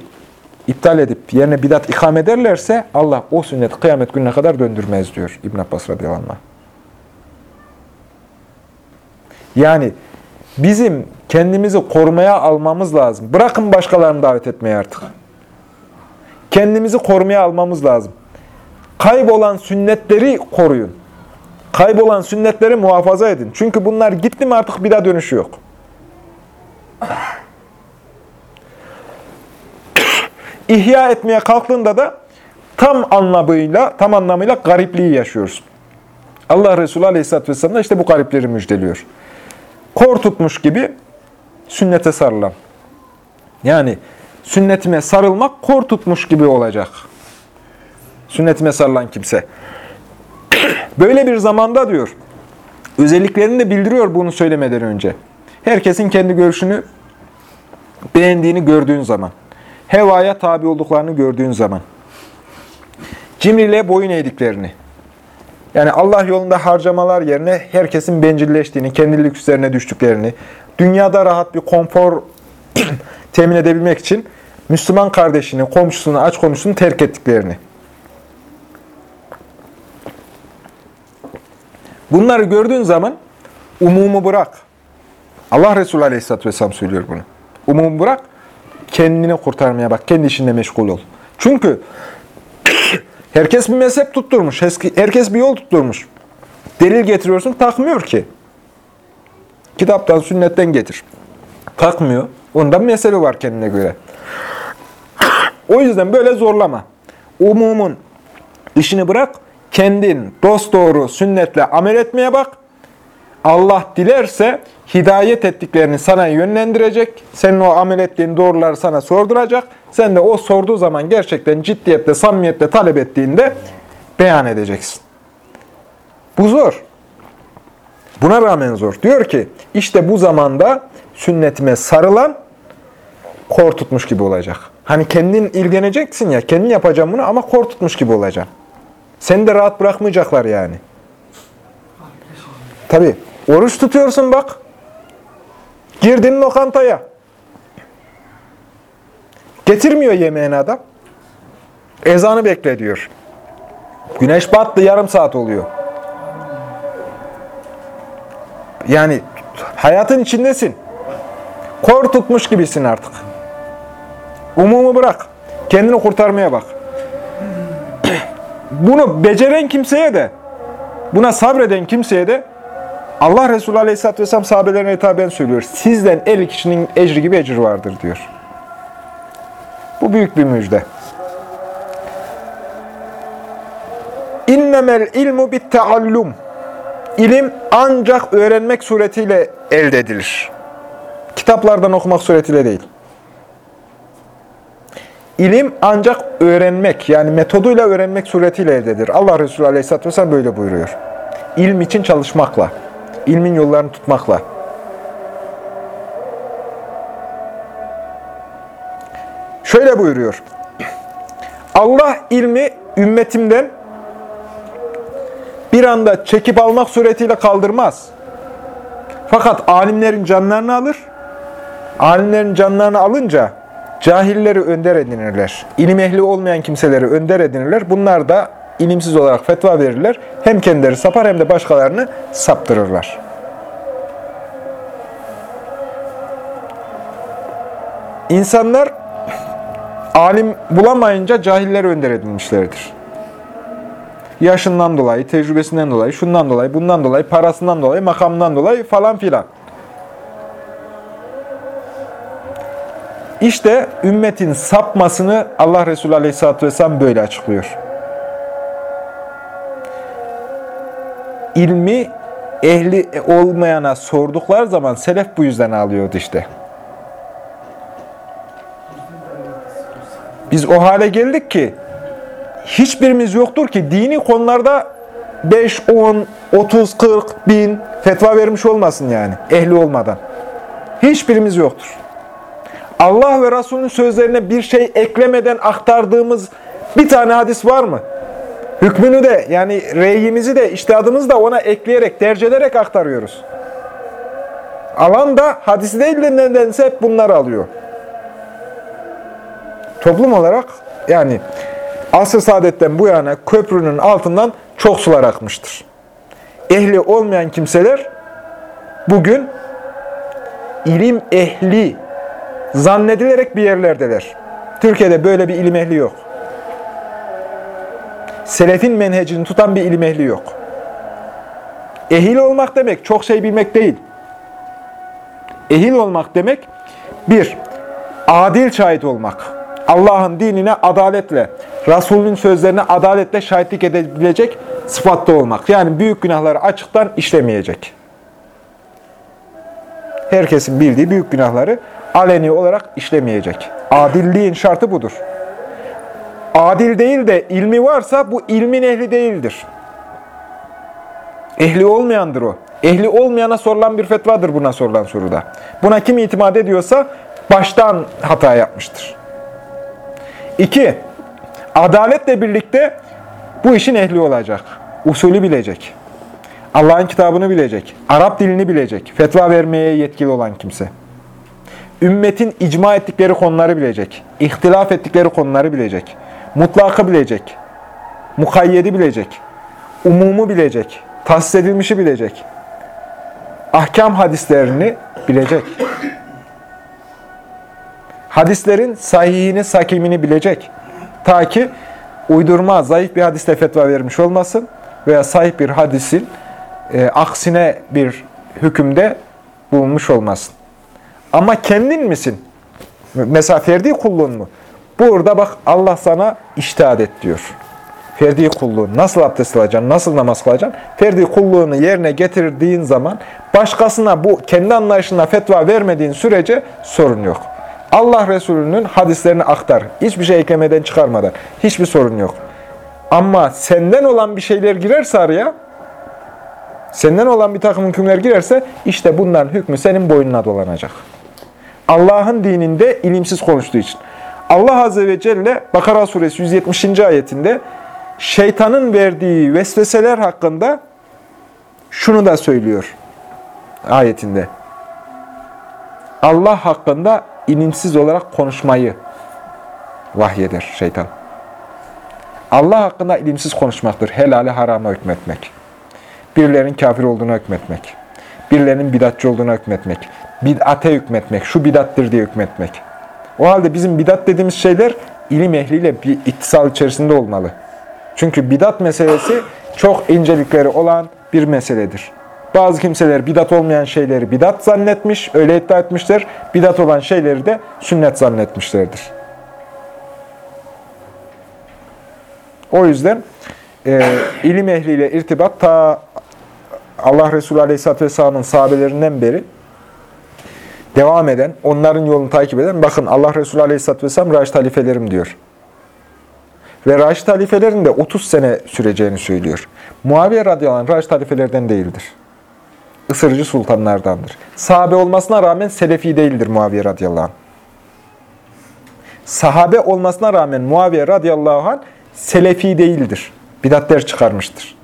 iptal edip yerine bidat ikam ederlerse Allah o sünneti kıyamet gününe kadar döndürmez diyor İbn Abbas radıyallahu anh. Yani bizim kendimizi korumaya almamız lazım. Bırakın başkalarını davet etmeye artık. Kendimizi korumaya almamız lazım. Kaybolan sünnetleri koruyun. Kaybolan sünnetleri muhafaza edin. Çünkü bunlar gitti mi artık bir daha dönüşü yok. İhya etmeye kalktığında da tam anlamıyla, tam anlamıyla garipliği yaşıyorsun. Allah Resulü Aleyhisselatü Vesselam da işte bu garipleri müjdeliyor. Kor tutmuş gibi sünnete sarılan. Yani sünnetime sarılmak kor tutmuş gibi olacak. Sünnetime sarılan kimse. Böyle bir zamanda diyor, özelliklerini de bildiriyor bunu söylemeden önce. Herkesin kendi görüşünü beğendiğini gördüğün zaman, hevaya tabi olduklarını gördüğün zaman, cimriliğe boyun eğdiklerini, yani Allah yolunda harcamalar yerine herkesin bencilleştiğini, kendi lükslerine düştüklerini, dünyada rahat bir konfor temin edebilmek için Müslüman kardeşini, komşusunu, aç komşusunu terk ettiklerini. Bunları gördüğün zaman umumu bırak. Allah Resulü Aleyhisselatü Vesselam söylüyor bunu. Umumu bırak, kendini kurtarmaya bak, kendi işinde meşgul ol. Çünkü herkes bir mezhep tutturmuş, herkes bir yol tutturmuş. Delil getiriyorsun, takmıyor ki. Kitaptan, sünnetten getir. Takmıyor. Onda bir mesele var kendine göre. O yüzden böyle zorlama. Umumun işini bırak, kendin dosdoğru sünnetle amel etmeye bak. Allah dilerse hidayet ettiklerini sana yönlendirecek. Senin o amel ettiğin doğruları sana sorduracak. Sen de o sorduğu zaman gerçekten ciddiyetle, samimiyetle talep ettiğinde beyan edeceksin. Bu zor. Buna rağmen zor. Diyor ki işte bu zamanda sünnetime sarılan kor tutmuş gibi olacak. Hani kendin ilgileneceksin ya, kendin yapacağım bunu ama kor tutmuş gibi olacak. Seni de rahat bırakmayacaklar yani. Tabi. Oruç tutuyorsun bak. Girdin lokantaya. Getirmiyor yemeğini adam. Ezanı bekle diyor. Güneş battı yarım saat oluyor. Yani hayatın içindesin. Kor tutmuş gibisin artık. Umumu bırak. Kendini kurtarmaya bak. Bunu beceren kimseye de, buna sabreden kimseye de Allah Resulü Aleyhisselatü Vesselam sahabelerine hitaben söylüyor. Sizden 50 kişinin ecri gibi ecir vardır diyor. Bu büyük bir müjde. İnnemel ilmu bit teallum. İlim ancak öğrenmek suretiyle elde edilir. Kitaplardan okumak suretiyle değil. İlim ancak öğrenmek, yani metoduyla öğrenmek suretiyle elde edilir. Allah Resulü Aleyhisselatü Vesselam böyle buyuruyor. İlm için çalışmakla, ilmin yollarını tutmakla. Şöyle buyuruyor. Allah ilmi ümmetimden bir anda çekip almak suretiyle kaldırmaz. Fakat alimlerin canlarını alır. Alimlerin canlarını alınca cahilleri önder edinirler. İlim ehli olmayan kimseleri önder edinirler. Bunlar da ilimsiz olarak fetva verirler. Hem kendileri sapar hem de başkalarını saptırırlar. İnsanlar alim bulamayınca cahiller önder edilmişlerdir. Yaşından dolayı, tecrübesinden dolayı, şundan dolayı, bundan dolayı, parasından dolayı, makamından dolayı falan filan. İşte ümmetin sapmasını Allah Resulü Aleyhisselatü Vesselam böyle açıklıyor. İlmi ehli olmayana sordukları zaman selef bu yüzden ağlıyordu işte. Biz o hale geldik ki hiçbirimiz yoktur ki dini konularda 5, 10, 30, 40 bin fetva vermiş olmasın yani ehli olmadan. Hiçbirimiz yoktur. Allah ve Resulünün sözlerine bir şey eklemeden aktardığımız bir tane hadis var mı? Hükmünü de yani reyimizi de iştihadımızı da ona ekleyerek, dercelerek aktarıyoruz. Alan da hadisi değil de nedense hep bunları alıyor. Toplum olarak yani asr saadetten bu yana köprünün altından çok sular akmıştır. Ehli olmayan kimseler bugün ilim ehli zannedilerek bir yerlerdeler. Türkiye'de böyle bir ilim ehli yok. Selefin menhecini tutan bir ilim ehli yok. Ehil olmak demek çok şey bilmek değil. Ehil olmak demek bir, adil şahit olmak. Allah'ın dinine adaletle, Resulünün sözlerine adaletle şahitlik edebilecek sıfatta olmak. Yani büyük günahları açıktan işlemeyecek. Herkesin bildiği büyük günahları aleni olarak işlemeyecek. Adilliğin şartı budur. Adil değil de ilmi varsa bu ilmin ehli değildir. Ehli olmayandır o. Ehli olmayana sorulan bir fetvadır buna sorulan soruda. Buna kim itimat ediyorsa baştan hata yapmıştır. İki, adaletle birlikte bu işin ehli olacak. Usulü bilecek. Allah'ın kitabını bilecek. Arap dilini bilecek. Fetva vermeye yetkili olan kimse. Ümmetin icma ettikleri konuları bilecek. İhtilaf ettikleri konuları bilecek. Mutlakı bilecek. Mukayyedi bilecek. Umumu bilecek. Tahsis edilmişi bilecek. Ahkam hadislerini bilecek. Hadislerin sahihini, sakimini bilecek. Ta ki uydurma, zayıf bir hadiste fetva vermiş olmasın veya sahih bir hadisin e, aksine bir hükümde bulunmuş olmasın. Ama kendin misin? Mesela ferdi kulluğun mu? Burada bak Allah sana iştihad et diyor. Ferdi kulluğun. Nasıl abdest alacaksın, nasıl namaz kılacaksın? Ferdi kulluğunu yerine getirdiğin zaman başkasına bu kendi anlayışına fetva vermediğin sürece sorun yok. Allah Resulü'nün hadislerini aktar. Hiçbir şey eklemeden çıkarmadan. Hiçbir sorun yok. Ama senden olan bir şeyler girerse araya, senden olan bir takım hükümler girerse işte bunların hükmü senin boynuna dolanacak. Allah'ın dininde ilimsiz konuştuğu için. Allah Azze ve Celle Bakara suresi 170. ayetinde şeytanın verdiği vesveseler hakkında şunu da söylüyor ayetinde. Allah hakkında ilimsiz olarak konuşmayı vahyeder şeytan. Allah hakkında ilimsiz konuşmaktır. Helali harama hükmetmek. Birilerinin kafir olduğuna hükmetmek. Birilerinin bidatçı olduğuna hükmetmek. Bid'ate hükmetmek. Şu bidattir diye hükmetmek. O halde bizim bidat dediğimiz şeyler ilim ehliyle bir ittisal içerisinde olmalı. Çünkü bidat meselesi çok incelikleri olan bir meseledir. Bazı kimseler bidat olmayan şeyleri bidat zannetmiş, öyle iddia etmişler. Bidat olan şeyleri de sünnet zannetmişlerdir. O yüzden e, ilim ehliyle irtibat ta Allah Resulü Aleyhisselatü Vesselam'ın sahabelerinden beri devam eden, onların yolunu takip eden, bakın Allah Resulü Aleyhisselatü Vesselam Raşid halifelerim diyor. Ve Raşid halifelerin de 30 sene süreceğini söylüyor. Muaviye radıyallahu anh Raşid halifelerden değildir. Isırıcı sultanlardandır. Sahabe olmasına rağmen Selefi değildir Muaviye radıyallahu anh. Sahabe olmasına rağmen Muaviye radıyallahu anh Selefi değildir. Bidatler çıkarmıştır.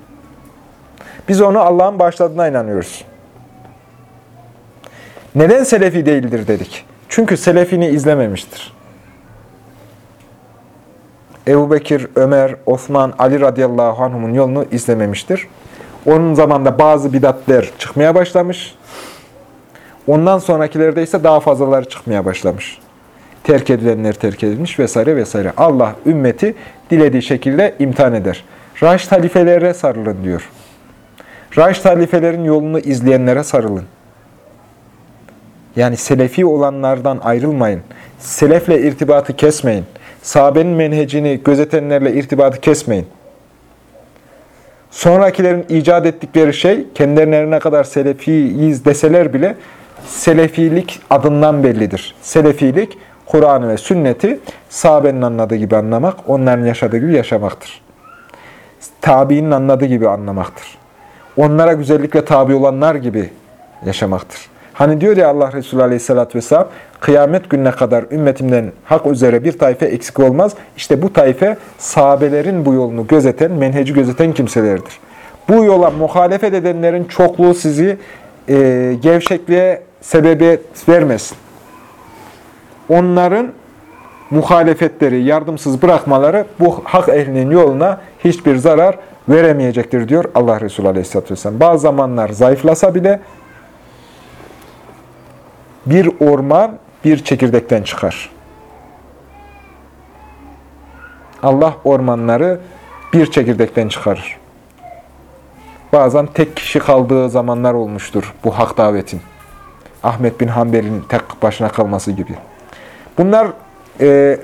Biz onu Allah'ın başladığına inanıyoruz. Neden Selefi değildir dedik? Çünkü Selefini izlememiştir. Ebu Bekir, Ömer, Osman, Ali radıyallahu anhumun yolunu izlememiştir. Onun zamanında bazı bidatler çıkmaya başlamış. Ondan sonrakilerde ise daha fazlaları çıkmaya başlamış. Terk edilenler terk edilmiş vesaire vesaire. Allah ümmeti dilediği şekilde imtihan eder. Raşid halifelere sarılın diyor. Raşid halifelerin yolunu izleyenlere sarılın. Yani selefi olanlardan ayrılmayın. Selefle irtibatı kesmeyin. Sahabenin menhecini gözetenlerle irtibatı kesmeyin. Sonrakilerin icat ettikleri şey, kendilerine ne kadar selefiyiz deseler bile, selefilik adından bellidir. Selefilik, Kur'an'ı ve sünneti sahabenin anladığı gibi anlamak, onların yaşadığı gibi yaşamaktır. Tabiinin anladığı gibi anlamaktır. Onlara güzellikle tabi olanlar gibi yaşamaktır. Hani diyor ya Allah Resulü Aleyhisselatü Vesselam, kıyamet gününe kadar ümmetimden hak üzere bir tayfe eksik olmaz. İşte bu tayfe sahabelerin bu yolunu gözeten, menheci gözeten kimselerdir. Bu yola muhalefet edenlerin çokluğu sizi e, gevşekliğe sebebiyet vermesin. Onların muhalefetleri, yardımsız bırakmaları bu hak ehlinin yoluna hiçbir zarar veremeyecektir diyor Allah Resulü Aleyhisselatü Vesselam. Bazı zamanlar zayıflasa bile bir orman bir çekirdekten çıkar. Allah ormanları bir çekirdekten çıkarır. Bazen tek kişi kaldığı zamanlar olmuştur bu hak davetin. Ahmet bin Hanbel'in tek başına kalması gibi. Bunlar e,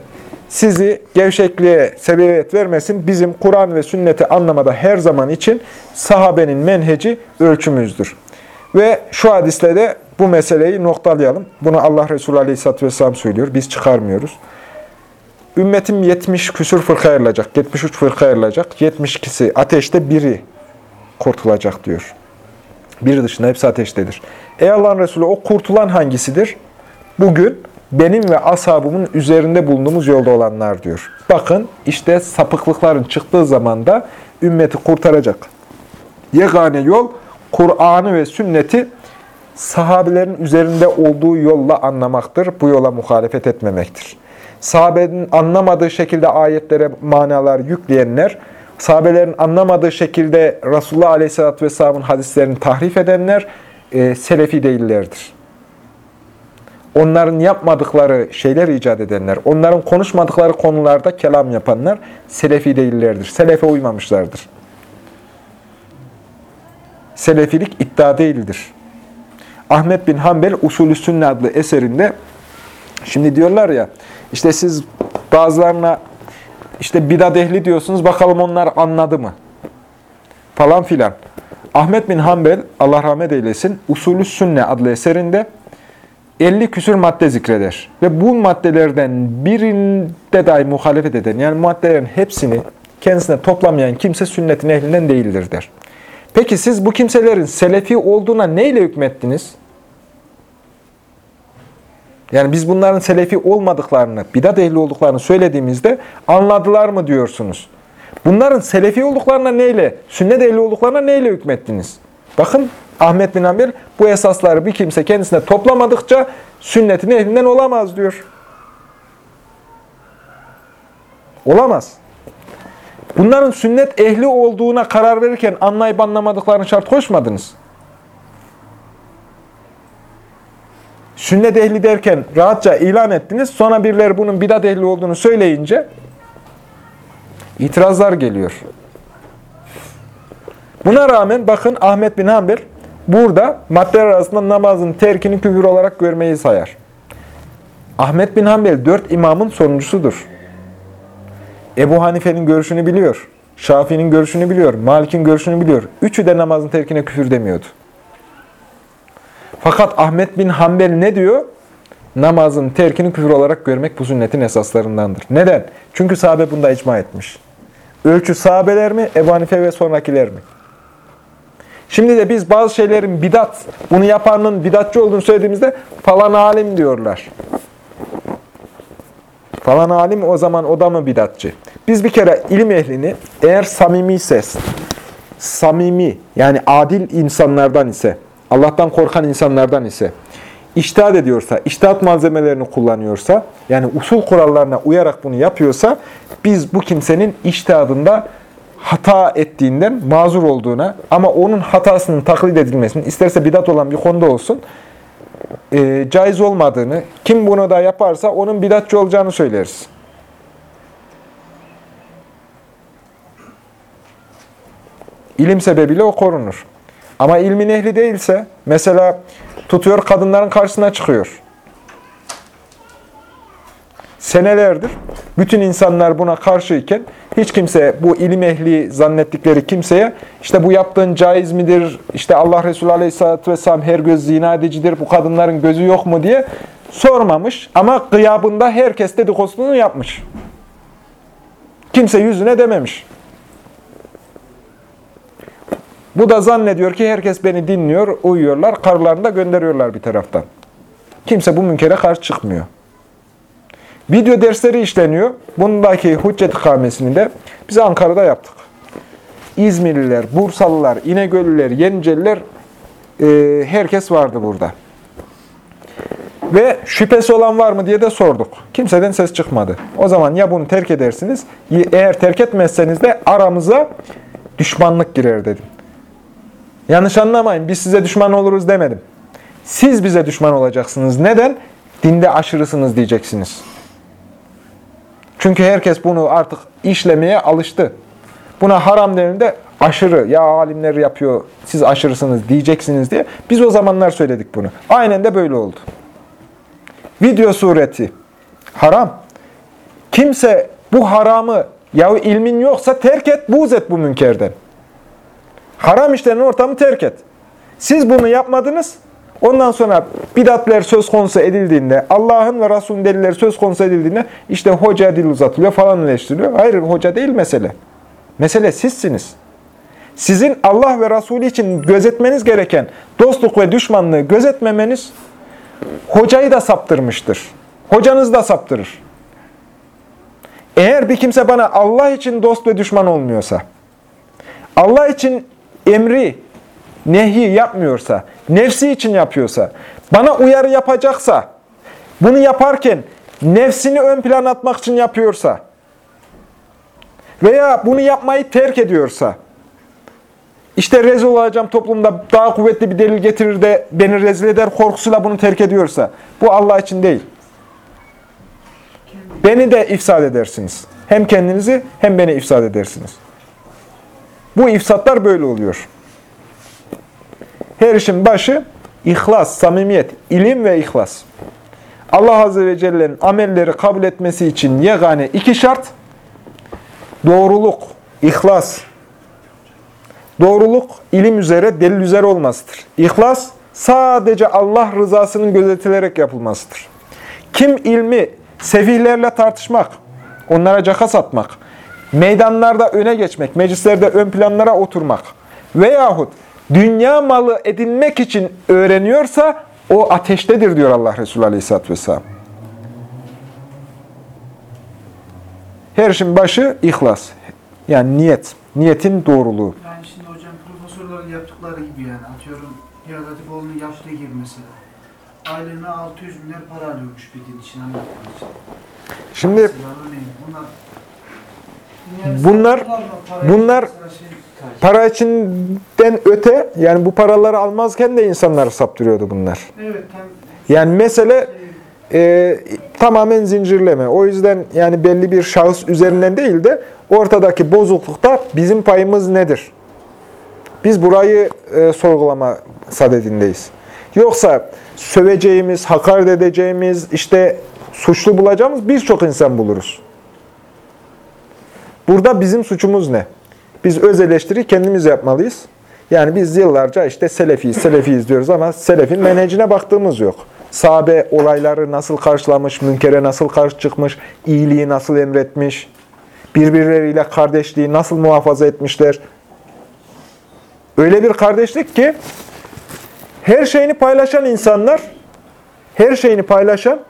sizi gevşekliğe sebebiyet vermesin. Bizim Kur'an ve sünneti anlamada her zaman için sahabenin menheci ölçümüzdür. Ve şu hadisle de bu meseleyi noktalayalım. Bunu Allah Resulü Aleyhisselatü Vesselam söylüyor. Biz çıkarmıyoruz. Ümmetim 70 küsur fırka ayrılacak. 73 fırka ayrılacak. 72'si ateşte biri kurtulacak diyor. Biri dışında hepsi ateştedir. Ey Allah'ın Resulü o kurtulan hangisidir? Bugün benim ve ashabımın üzerinde bulunduğumuz yolda olanlar diyor. Bakın işte sapıklıkların çıktığı zaman da ümmeti kurtaracak. Yegane yol Kur'an'ı ve sünneti sahabelerin üzerinde olduğu yolla anlamaktır. Bu yola muhalefet etmemektir. Sahabenin anlamadığı şekilde ayetlere manalar yükleyenler, sahabelerin anlamadığı şekilde Resulullah Aleyhisselatü Vesselam'ın hadislerini tahrif edenler e, selefi değillerdir. Onların yapmadıkları şeyler icat edenler, onların konuşmadıkları konularda kelam yapanlar selefi değillerdir. Selefe uymamışlardır. Selefilik iddia değildir. Ahmet bin Hanbel Usulü Sünne adlı eserinde şimdi diyorlar ya işte siz bazılarına işte bidat ehli diyorsunuz bakalım onlar anladı mı? Falan filan. Ahmet bin Hanbel Allah rahmet eylesin Usulü Sünne adlı eserinde 50 küsür madde zikreder. Ve bu maddelerden birinde dahi muhalefet eden, yani maddelerin hepsini kendisine toplamayan kimse sünnetin ehlinden değildir der. Peki siz bu kimselerin selefi olduğuna neyle hükmettiniz? Yani biz bunların selefi olmadıklarını, bidat ehli olduklarını söylediğimizde anladılar mı diyorsunuz? Bunların selefi olduklarına neyle, sünnet ehli olduklarına neyle hükmettiniz? Bakın Ahmet bin Hanbel bu esasları bir kimse kendisine toplamadıkça sünnetin ehlinden olamaz diyor. Olamaz. Bunların sünnet ehli olduğuna karar verirken anlayıp anlamadıklarını şart koşmadınız. Sünnet ehli derken rahatça ilan ettiniz. Sonra birileri bunun bidat ehli olduğunu söyleyince itirazlar geliyor. Buna rağmen bakın Ahmet bin Hanbel burada maddeler arasında namazın terkini küfür olarak görmeyi sayar. Ahmet bin Hanbel dört imamın sonuncusudur. Ebu Hanife'nin görüşünü biliyor. Şafii'nin görüşünü biliyor. Malik'in görüşünü biliyor. Üçü de namazın terkine küfür demiyordu. Fakat Ahmet bin Hanbel ne diyor? Namazın terkini küfür olarak görmek bu sünnetin esaslarındandır. Neden? Çünkü sahabe bunda icma etmiş. Ölçü sahabeler mi, Ebu Hanife ve sonrakiler mi? Şimdi de biz bazı şeylerin bidat, bunu yapanın bidatçı olduğunu söylediğimizde falan alim diyorlar. Falan alim o zaman o da mı bidatçı? Biz bir kere ilim ehlini eğer samimi ise, samimi yani adil insanlardan ise, Allah'tan korkan insanlardan ise, iştahat ediyorsa, iştahat malzemelerini kullanıyorsa, yani usul kurallarına uyarak bunu yapıyorsa, biz bu kimsenin iştihadında hata ettiğinden mazur olduğuna ama onun hatasının taklit edilmesinin, isterse bidat olan bir konuda olsun, e, caiz olmadığını, kim bunu da yaparsa onun bidatçı olacağını söyleriz. İlim sebebiyle o korunur. Ama ilmin ehli değilse, mesela tutuyor kadınların karşısına çıkıyor. Senelerdir bütün insanlar buna karşıyken hiç kimse bu ilim ehli zannettikleri kimseye işte bu yaptığın caiz midir, işte Allah Resulü Aleyhisselatü Vesselam her göz zina edicidir, bu kadınların gözü yok mu diye sormamış. Ama gıyabında herkes dedikodusunu yapmış. Kimse yüzüne dememiş. Bu da zannediyor ki herkes beni dinliyor, uyuyorlar, karılarını da gönderiyorlar bir taraftan. Kimse bu münkere karşı çıkmıyor. Video dersleri işleniyor. Bundaki hüccet ikamesini de biz Ankara'da yaptık. İzmirliler, Bursalılar, İnegöllüler, Yeniceliler e, herkes vardı burada. Ve şüphesi olan var mı diye de sorduk. Kimseden ses çıkmadı. O zaman ya bunu terk edersiniz, eğer terk etmezseniz de aramıza düşmanlık girer dedim. Yanlış anlamayın, biz size düşman oluruz demedim. Siz bize düşman olacaksınız. Neden? Dinde aşırısınız diyeceksiniz. Çünkü herkes bunu artık işlemeye alıştı. Buna haram denilde aşırı, ya alimler yapıyor, siz aşırısınız diyeceksiniz diye. Biz o zamanlar söyledik bunu. Aynen de böyle oldu. Video sureti haram. Kimse bu haramı ya ilmin yoksa terk et, buğz et bu münkerden. Haram işlerin ortamı terk et. Siz bunu yapmadınız. Ondan sonra bidatler söz konusu edildiğinde, Allah'ın ve Resulünün delilleri söz konusu edildiğinde işte hoca dil uzatılıyor falan eleştiriliyor. Hayır hoca değil mesele. Mesele sizsiniz. Sizin Allah ve Resulü için gözetmeniz gereken dostluk ve düşmanlığı gözetmemeniz hocayı da saptırmıştır. Hocanız da saptırır. Eğer bir kimse bana Allah için dost ve düşman olmuyorsa, Allah için emri, nehi yapmıyorsa, nefsi için yapıyorsa, bana uyarı yapacaksa, bunu yaparken nefsini ön plan atmak için yapıyorsa veya bunu yapmayı terk ediyorsa, işte rezil olacağım toplumda daha kuvvetli bir delil getirir de beni rezil eder korkusuyla bunu terk ediyorsa, bu Allah için değil. Beni de ifsad edersiniz. Hem kendinizi hem beni ifsad edersiniz. Bu ifsatlar böyle oluyor. Her işin başı ihlas, samimiyet, ilim ve ihlas. Allah Azze ve Celle'nin amelleri kabul etmesi için yegane iki şart, doğruluk, ihlas. Doğruluk, ilim üzere, delil üzere olmasıdır. İhlas, sadece Allah rızasının gözetilerek yapılmasıdır. Kim ilmi sefihlerle tartışmak, onlara caka satmak, meydanlarda öne geçmek, meclislerde ön planlara oturmak veyahut dünya malı edinmek için öğreniyorsa o ateştedir diyor Allah Resulü Aleyhisselatü Vesselam. Her işin başı ihlas. Yani niyet. Niyetin doğruluğu. Yani şimdi hocam profesörlerin yaptıkları gibi yani atıyorum Nihat Hatipoğlu'nun yaptığı gibi mesela. Aylığına 600 milyar para alıyormuş bir din için. Şimdi Mesela örneğin bunlar Bunlar- bunlar- para içinden öte, yani bu paraları almazken de insanları saptırıyordu bunlar. Evet Yani mesele e, tamamen zincirleme. O yüzden yani belli bir şahıs üzerinden değil de ortadaki bozuklukta bizim payımız nedir? Biz burayı e, sorgulama sadedindeyiz. Yoksa söveceğimiz, hakaret edeceğimiz, işte suçlu bulacağımız birçok insan buluruz. Burada bizim suçumuz ne? Biz öz eleştiri kendimiz yapmalıyız. Yani biz yıllarca işte selefiyiz, selefiyiz diyoruz ama selefin menhecine baktığımız yok. Sahabe olayları nasıl karşılamış, münkere nasıl karşı çıkmış, iyiliği nasıl emretmiş, birbirleriyle kardeşliği nasıl muhafaza etmişler. Öyle bir kardeşlik ki her şeyini paylaşan insanlar, her şeyini paylaşan,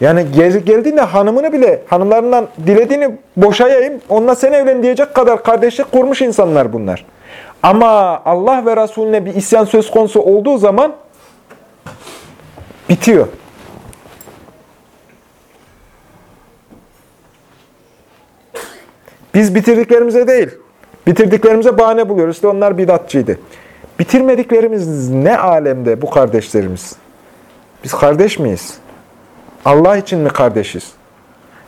yani gel- geldiğinde hanımını bile, hanımlarından dilediğini boşayayım, onunla sen evlen diyecek kadar kardeşlik kurmuş insanlar bunlar. Ama Allah ve Resulüne bir isyan söz konusu olduğu zaman bitiyor. Biz bitirdiklerimize değil, bitirdiklerimize bahane buluyoruz. İşte onlar bidatçıydı. Bitirmediklerimiz ne alemde bu kardeşlerimiz? Biz kardeş miyiz? Allah için mi kardeşiz?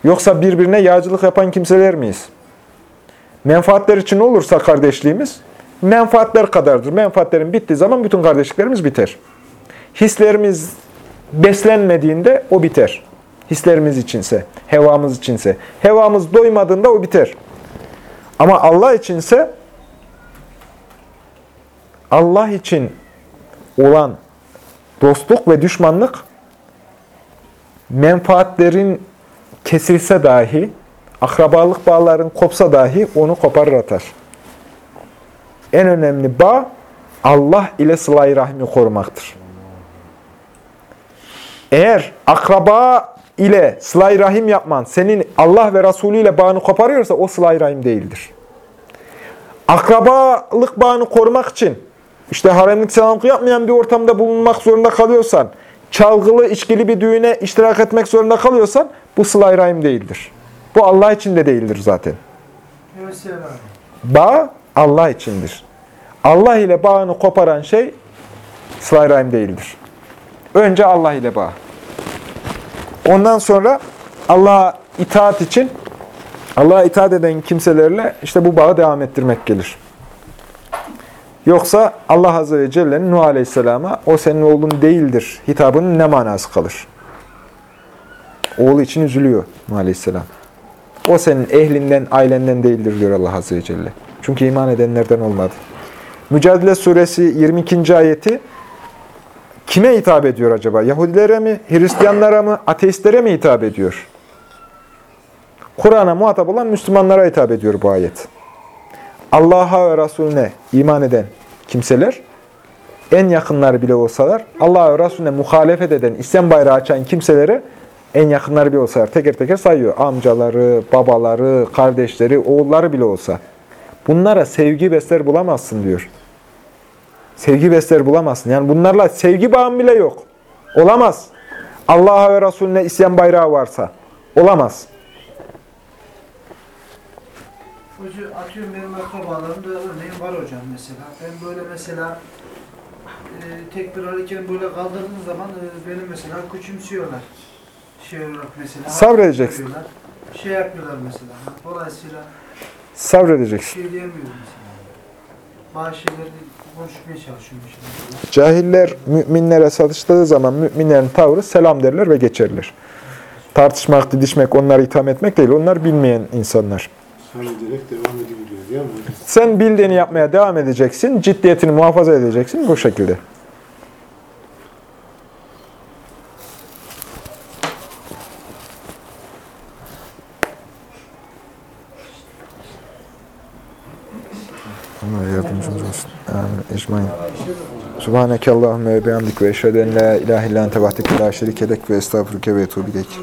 Yoksa birbirine yağcılık yapan kimseler miyiz? Menfaatler için olursa kardeşliğimiz, menfaatler kadardır. Menfaatlerin bittiği zaman bütün kardeşliklerimiz biter. Hislerimiz beslenmediğinde o biter. Hislerimiz içinse, hevamız içinse. Hevamız doymadığında o biter. Ama Allah içinse, Allah için olan dostluk ve düşmanlık menfaatlerin kesilse dahi, akrabalık bağların kopsa dahi onu koparır atar. En önemli bağ Allah ile sıla-i rahmi korumaktır. Eğer akraba ile sıla-i rahim yapman senin Allah ve Resulü ile bağını koparıyorsa o sıla-i rahim değildir. Akrabalık bağını korumak için işte haremlik selamlık yapmayan bir ortamda bulunmak zorunda kalıyorsan, çalgılı, içkili bir düğüne iştirak etmek zorunda kalıyorsan bu sıla-i rahim değildir. Bu Allah için de değildir zaten. Bağ Allah içindir. Allah ile bağını koparan şey sıla-i rahim değildir. Önce Allah ile bağ. Ondan sonra Allah'a itaat için Allah'a itaat eden kimselerle işte bu bağı devam ettirmek gelir. Yoksa Allah Azze ve Celle'nin Nuh Aleyhisselam'a o senin oğlun değildir hitabının ne manası kalır? Oğlu için üzülüyor Nuh Aleyhisselam. O senin ehlinden, ailenden değildir diyor Allah Azze ve Celle. Çünkü iman edenlerden olmadı. Mücadele Suresi 22. ayeti kime hitap ediyor acaba? Yahudilere mi, Hristiyanlara mı, ateistlere mi hitap ediyor? Kur'an'a muhatap olan Müslümanlara hitap ediyor bu ayet. Allah'a ve Resulüne iman eden kimseler, en yakınları bile olsalar, Allah'a ve Resulüne muhalefet eden, İslam bayrağı açan kimselere en yakınları bile olsalar teker teker sayıyor. Amcaları, babaları, kardeşleri, oğulları bile olsa. Bunlara sevgi besler bulamazsın diyor. Sevgi besler bulamazsın. Yani bunlarla sevgi bağın bile yok. Olamaz. Allah'a ve Resulüne isyan bayrağı varsa. Olamaz. Hocam atıyorum benim akrabalarımda örneğin var hocam mesela. Ben böyle mesela e, tekbir alırken böyle kaldırdığım zaman e, beni mesela küçümsüyorlar. Şey olarak mesela. Sabredeceksin. yapıyorlar, Şey yapıyorlar mesela. Dolayısıyla Sabredeceksin. şey diyemiyorum mesela. Bazı şeyleri konuşmaya çalışıyorum işte. Cahiller müminlere satıştığı zaman müminlerin tavrı selam derler ve geçerler. Tartışmak, didişmek, onları itham etmek değil. Onlar bilmeyen insanlar. Sabrederek devam edebiliyor değil mi? Sen bildiğini yapmaya devam edeceksin, ciddiyetini muhafaza edeceksin bu şekilde. Allah yardımcımız olsun. Amin. Ecmain. Subhaneke Allahümme ve bihamdik ve eşhedü en la ilahe illa ente vahdike la şerikelek ve estağfurüke ve etubu ileyk.